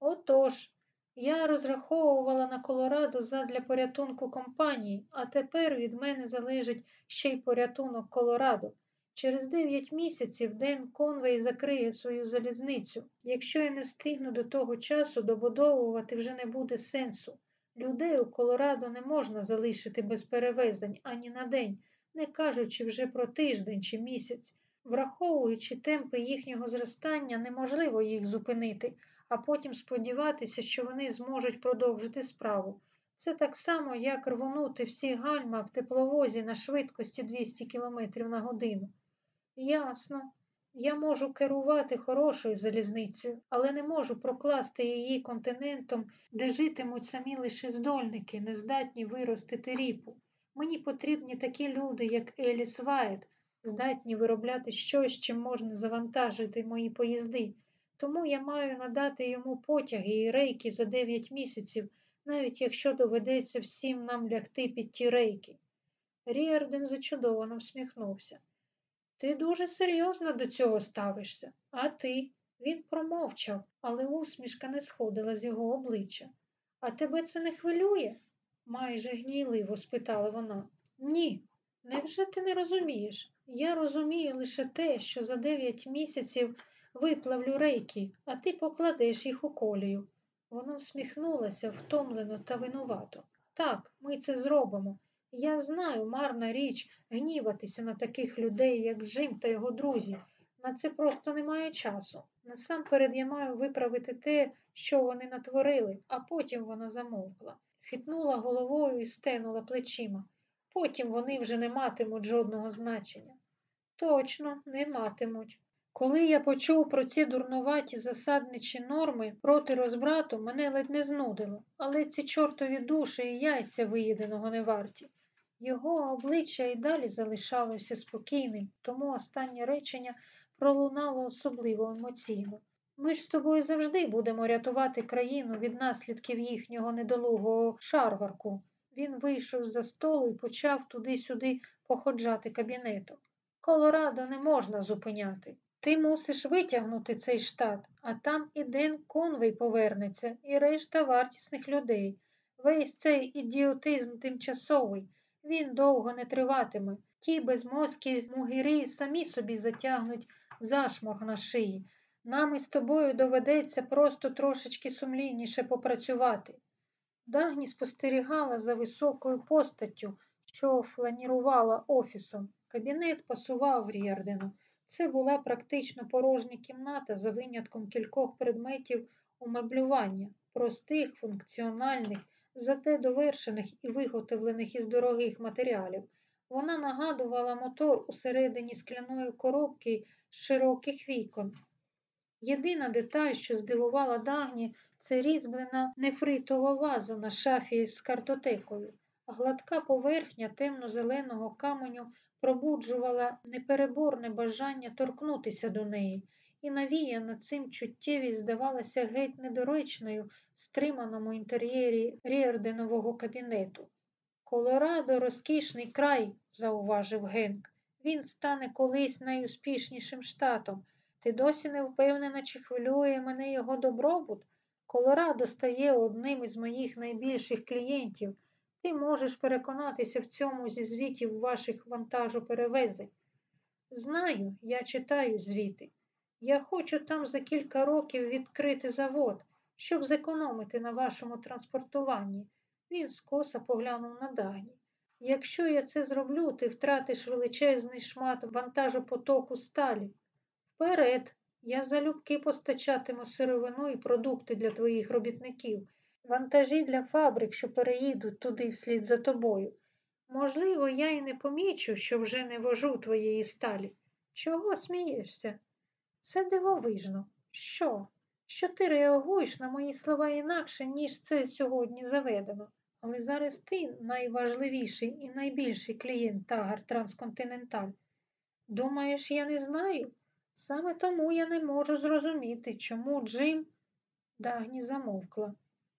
Отож, я розраховувала на Колорадо задля порятунку компанії, а тепер від мене залежить ще й порятунок Колорадо. Через дев'ять місяців Ден Конвей закриє свою залізницю. Якщо я не встигну до того часу добудовувати вже не буде сенсу. Людей у Колорадо не можна залишити без перевезень ані на день, не кажучи вже про тиждень чи місяць. Враховуючи темпи їхнього зростання, неможливо їх зупинити, а потім сподіватися, що вони зможуть продовжити справу. Це так само, як рвонути всі гальма в тепловозі на швидкості 200 км на годину. Ясно. Я можу керувати хорошою залізницею, але не можу прокласти її континентом, де житимуть самі лише издольники, нездатні виростити ріпу. Мені потрібні такі люди, як Еліс Вайт, здатні виробляти щось, чим можна завантажити мої поїзди. Тому я маю надати йому потяги і рейки за дев'ять місяців, навіть якщо доведеться всім нам лягти під ті рейки. Ріарден зачудовано всміхнувся. Ти дуже серйозно до цього ставишся, а ти? Він промовчав, але усмішка не сходила з його обличчя. А тебе це не хвилює? майже гнійливо спитала вона. Ні. Невже ти не розумієш? Я розумію лише те, що за дев'ять місяців виплавлю рейки, а ти покладеш їх у колію. Вона всміхнулася втомлено та винувато. Так, ми це зробимо. Я знаю, марна річ гніватися на таких людей, як Джим та його друзі. На це просто немає часу. Насамперед я маю виправити те, що вони натворили, а потім вона замовкла. Хитнула головою і стенула плечима. Потім вони вже не матимуть жодного значення. Точно, не матимуть. Коли я почув про ці дурнуваті засадничі норми проти розбрату, мене ледь не знудило, але ці чортові душі і яйця виїденого не варті. Його обличчя і далі залишалося спокійним, тому останнє речення пролунало особливо емоційно. Ми ж з тобою завжди будемо рятувати країну від наслідків їхнього недолугого шарварку. Він вийшов за столу і почав туди-сюди походжати кабінетом. Колорадо не можна зупиняти. Ти мусиш витягнути цей штат, а там і Ден Конвей повернеться, і решта вартісних людей. Весь цей ідіотизм тимчасовий, він довго не триватиме. Ті безмозкі мугіри самі собі затягнуть зашморг на шиї. Нам із тобою доведеться просто трошечки сумлінніше попрацювати. Дагні спостерігала за високою постаттю, що фланірувала офісом. Кабінет пасував Ріардену. Це була практично порожня кімната за винятком кількох предметів умеблювання, простих, функціональних, зате довершених і виготовлених із дорогих матеріалів. Вона нагадувала мотор усередині скляної коробки з широких вікон. Єдина деталь, що здивувала Дагні, це різьблена нефритова ваза на шафі з картотекою. Гладка поверхня темно-зеленого каменю пробуджувала непереборне бажання торкнутися до неї, і навіяна цим чуттєвість здавалася геть недоречною в стриманому інтер'єрі Ріарденового кабінету. Колорадо розкішний край, зауважив Генк. Він стане колись найуспішнішим штатом. Ти досі не впевнена, чи хвилює мене його добробут? Колорадо стає одним із моїх найбільших клієнтів. Ти можеш переконатися в цьому зі звітів ваших вантажоперевезень. Знаю, я читаю звіти. Я хочу там за кілька років відкрити завод, щоб зекономити на вашому транспортуванні. Він скоса поглянув на Дагні. Якщо я це зроблю, ти втратиш величезний шмат вантажопотоку сталі. Вперед, я залюбки постачатиму сировину і продукти для твоїх робітників, вантажі для фабрик, що переїдуть туди вслід за тобою. Можливо, я і не помічу, що вже не вожу твоєї сталі. Чого смієшся? Це дивовижно. Що? Що ти реагуєш на мої слова інакше, ніж це сьогодні заведено. Але зараз ти найважливіший і найбільший клієнт Тагар Трансконтиненталь. Думаєш, я не знаю? Саме тому я не можу зрозуміти, чому Джим Дагні замовкла,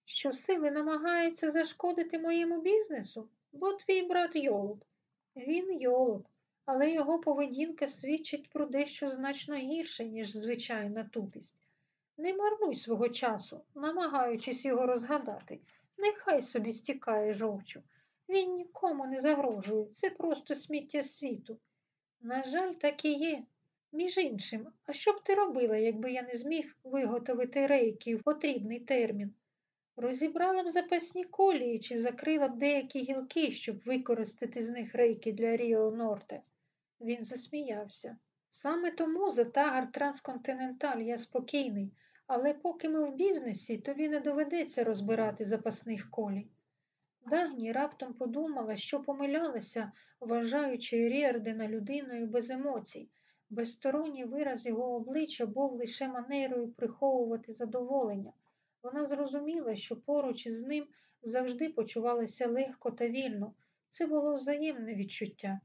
що сили намагаються зашкодити моєму бізнесу, бо твій брат Йолуб. Він Йолуб, але його поведінка свідчить про дещо значно гірше, ніж звичайна тупість. Не марнуй свого часу, намагаючись його розгадати. Нехай собі стікає жовчу. Він нікому не загрожує, це просто сміття світу. На жаль, так і є. Між іншим, а що б ти робила, якби я не зміг виготовити рейки в потрібний термін? Розібрала б запасні колії чи закрила б деякі гілки, щоб використати з них рейки для Ріо Норте. Він засміявся. Саме тому за тагар Трансконтиненталь я спокійний, але поки ми в бізнесі, тобі не доведеться розбирати запасних колій. Дагні раптом подумала, що помилялася, вважаючи Ріардена людиною без емоцій. Безсторонній вираз його обличчя був лише манерою приховувати задоволення. Вона зрозуміла, що поруч із ним завжди почувалася легко та вільно. Це було взаємне відчуття.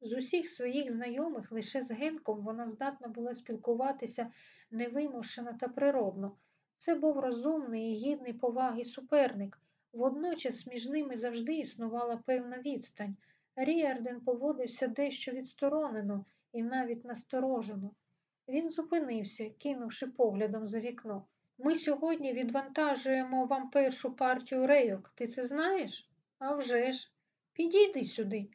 З усіх своїх знайомих лише з Генком вона здатна була спілкуватися невимушено та природно. Це був розумний і гідний поваги суперник. Водночас між ними завжди існувала певна відстань. Ріарден поводився дещо відсторонено і навіть насторожено. Він зупинився, кинувши поглядом за вікно. Ми сьогодні відвантажуємо вам першу партію рейок. Ти це знаєш? «Авжеж! Підійди сюди.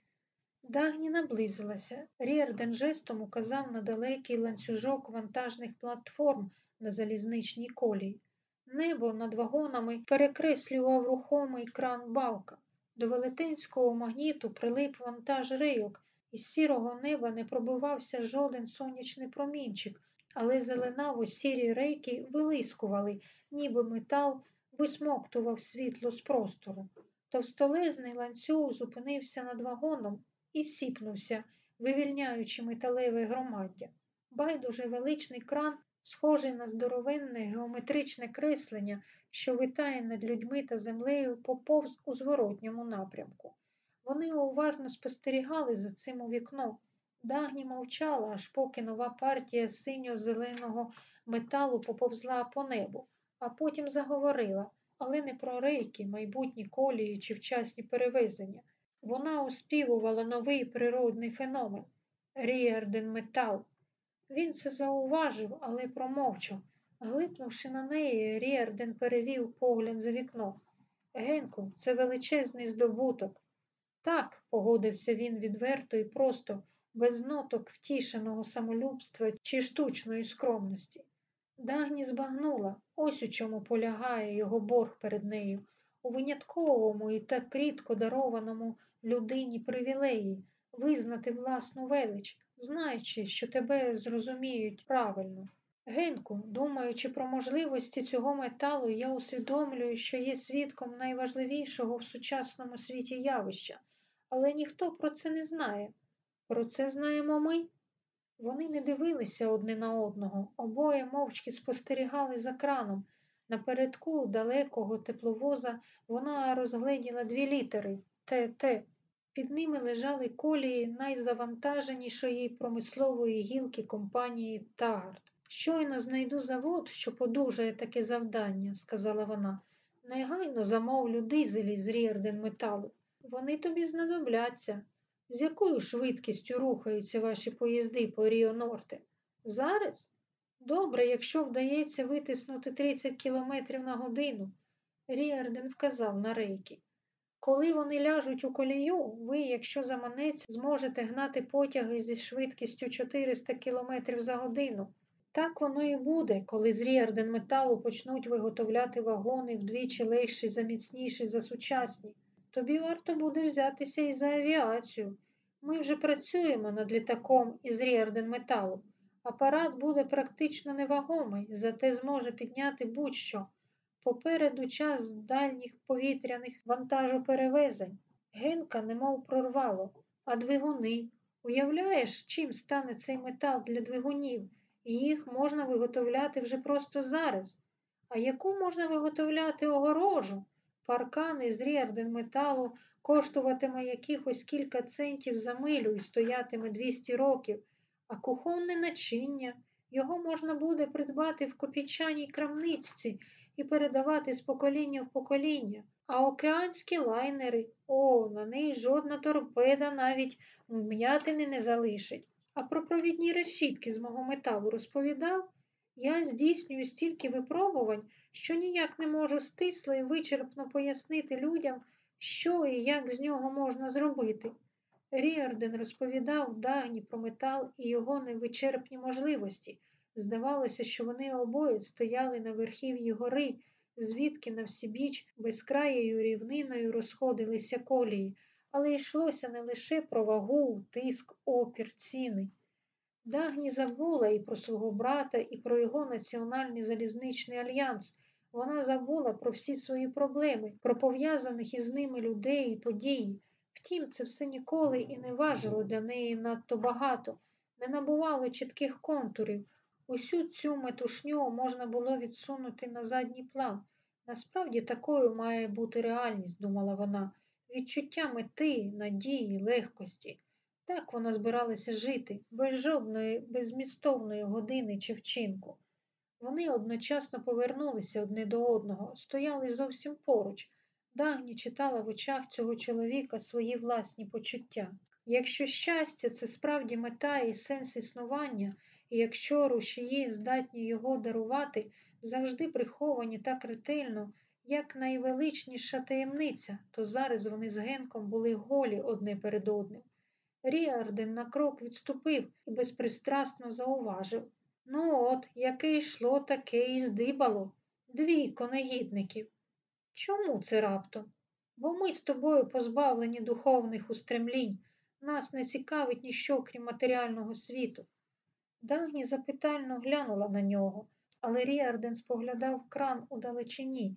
Дагні наблизилася. Ріарден жестом указав на далекий ланцюжок вантажних платформ на залізничній колії. Небо над вагонами перекреслював рухомий кран балка. До велетенського магніту прилип вантаж рейок, із сірого неба не пробивався жоден сонячний промінчик, але зеленаво сірі рейки вилискували, ніби метал висмоктував світло з простору. Товстолезний ланцюг зупинився над вагоном і сіпнувся, вивільняючи металеве громаддя. Байдуже величний кран, схожий на здоровенне геометричне креслення, що витає над людьми та землею, поповз у зворотньому напрямку. Вони уважно спостерігали за цим у вікно. Дагні мовчала, аж поки нова партія синьо-зеленого металу поповзла по небу, а потім заговорила, але не про рейки, майбутні колії чи вчасні перевезення. Вона оспівувала новий природний феномен Ріарден метал. Він це зауважив, але промовчав. Глипнувши на неї, Ріарден перевів погляд за вікно. Генку, це величезний здобуток. Так, погодився він відверто і просто, без ноток втішеного самолюбства чи штучної скромності. Дагні збагнула, ось у чому полягає його борг перед нею, у винятковому і так рідко дарованому людині привілеї визнати власну велич, знаючи, що тебе зрозуміють правильно. Генку, думаючи про можливості цього металу, я усвідомлюю, що є свідком найважливішого в сучасному світі явища, але ніхто про це не знає. Про це знаємо ми. Вони не дивилися одне на одного, обоє мовчки спостерігали за краном. Напередку далекого тепловоза вона розгледіла дві літери ТТ. Під ними лежали колії найзавантаженішої промислової гілки компанії Тагард. Щойно знайду завод, що подужає таке завдання, сказала вона. Негайно замовлю дизелі з Ріарден металу. Вони тобі знадобляться. З якою швидкістю рухаються ваші поїзди по Ріо Норте? Зараз? Добре, якщо вдається витиснути 30 кілометрів на годину. Ріарден вказав на рейки. Коли вони ляжуть у колію, ви, якщо заманеться, зможете гнати потяги зі швидкістю 400 км за годину. Так воно і буде, коли з Ріарден металу почнуть виготовляти вагони вдвічі легші й міцніші за сучасні. Тобі варто буде взятися і за авіацію. Ми вже працюємо над літаком із Ріарден металу. Апарат буде практично невагомий, зате зможе підняти будь-що. Попереду час дальніх повітряних вантажоперевезень. Генка немов прорвало, а двигуни. Уявляєш, чим стане цей метал для двигунів? Їх можна виготовляти вже просто зараз. А яку можна виготовляти огорожу? Паркан із рєрден металу коштуватиме якихось кілька центів за милю і стоятиме 200 років, а кухонне начиння його можна буде придбати в копійчаній крамничці і передавати з покоління в покоління. А океанські лайнери, о, на неї жодна торпеда навіть вм'ятини не залишить. А про провідні решітки з мого металу розповідав, я здійснюю стільки випробувань, що ніяк не можу стисло і вичерпно пояснити людям, що і як з нього можна зробити. Ріарден розповідав Дагні про метал і його невичерпні можливості. Здавалося, що вони обоє стояли на верхів'ї гори, звідки на всібіч безкраєю рівниною розходилися колії, але йшлося не лише про вагу, тиск, опір, ціни. Дагні забула і про свого брата, і про його національний залізничний альянс. Вона забула про всі свої проблеми, про пов'язаних із ними людей і події. Втім, це все ніколи і не важило для неї надто багато, не набувало чітких контурів. Усю цю метушню можна було відсунути на задній план. Насправді такою має бути реальність, думала вона, відчуття мети, надії, легкості. Так вона збиралася жити, без жодної безмістовної години чи вчинку. Вони одночасно повернулися одне до одного, стояли зовсім поруч. Дагні читала в очах цього чоловіка свої власні почуття. Якщо щастя це справді мета і сенс існування, і якщо рушії здатні його дарувати, завжди приховані так ретельно, як найвеличніша таємниця, то зараз вони з Генком були голі одне перед одним. Ріарден на крок відступив і безпристрасно зауважив Ну, от, яке йшло, таке і здибало. Двійко негідників. Чому це раптом? Бо ми з тобою позбавлені духовних устремлінь, нас не цікавить ніщо, крім матеріального світу. Дагні запитально глянула на нього, але Ріарден споглядав кран у далечині.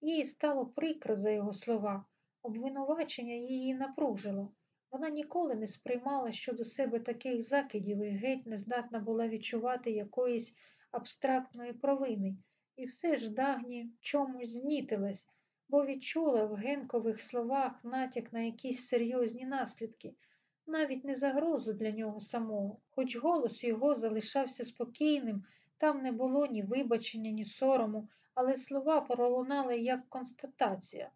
Їй стало прикро за його слова. Обвинувачення її напружило. Вона ніколи не сприймала щодо себе таких закидів і геть не здатна була відчувати якоїсь абстрактної провини, і все ж дагні чомусь знітилась, бо відчула в генкових словах натяк на якісь серйозні наслідки, навіть не загрозу для нього самого, хоч голос його залишався спокійним, там не було ні вибачення, ні сорому, але слова пролунали як констатація.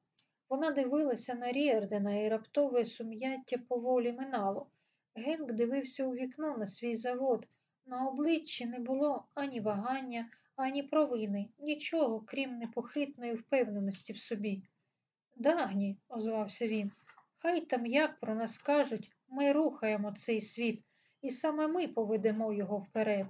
Вона дивилася на Ріардена і раптове сум'яття поволі минало. Генк дивився у вікно на свій завод. На обличчі не було ані вагання, ані провини, нічого, крім непохитної впевненості в собі. Дагні, озвався він, хай там як про нас кажуть, ми рухаємо цей світ, і саме ми поведемо його вперед.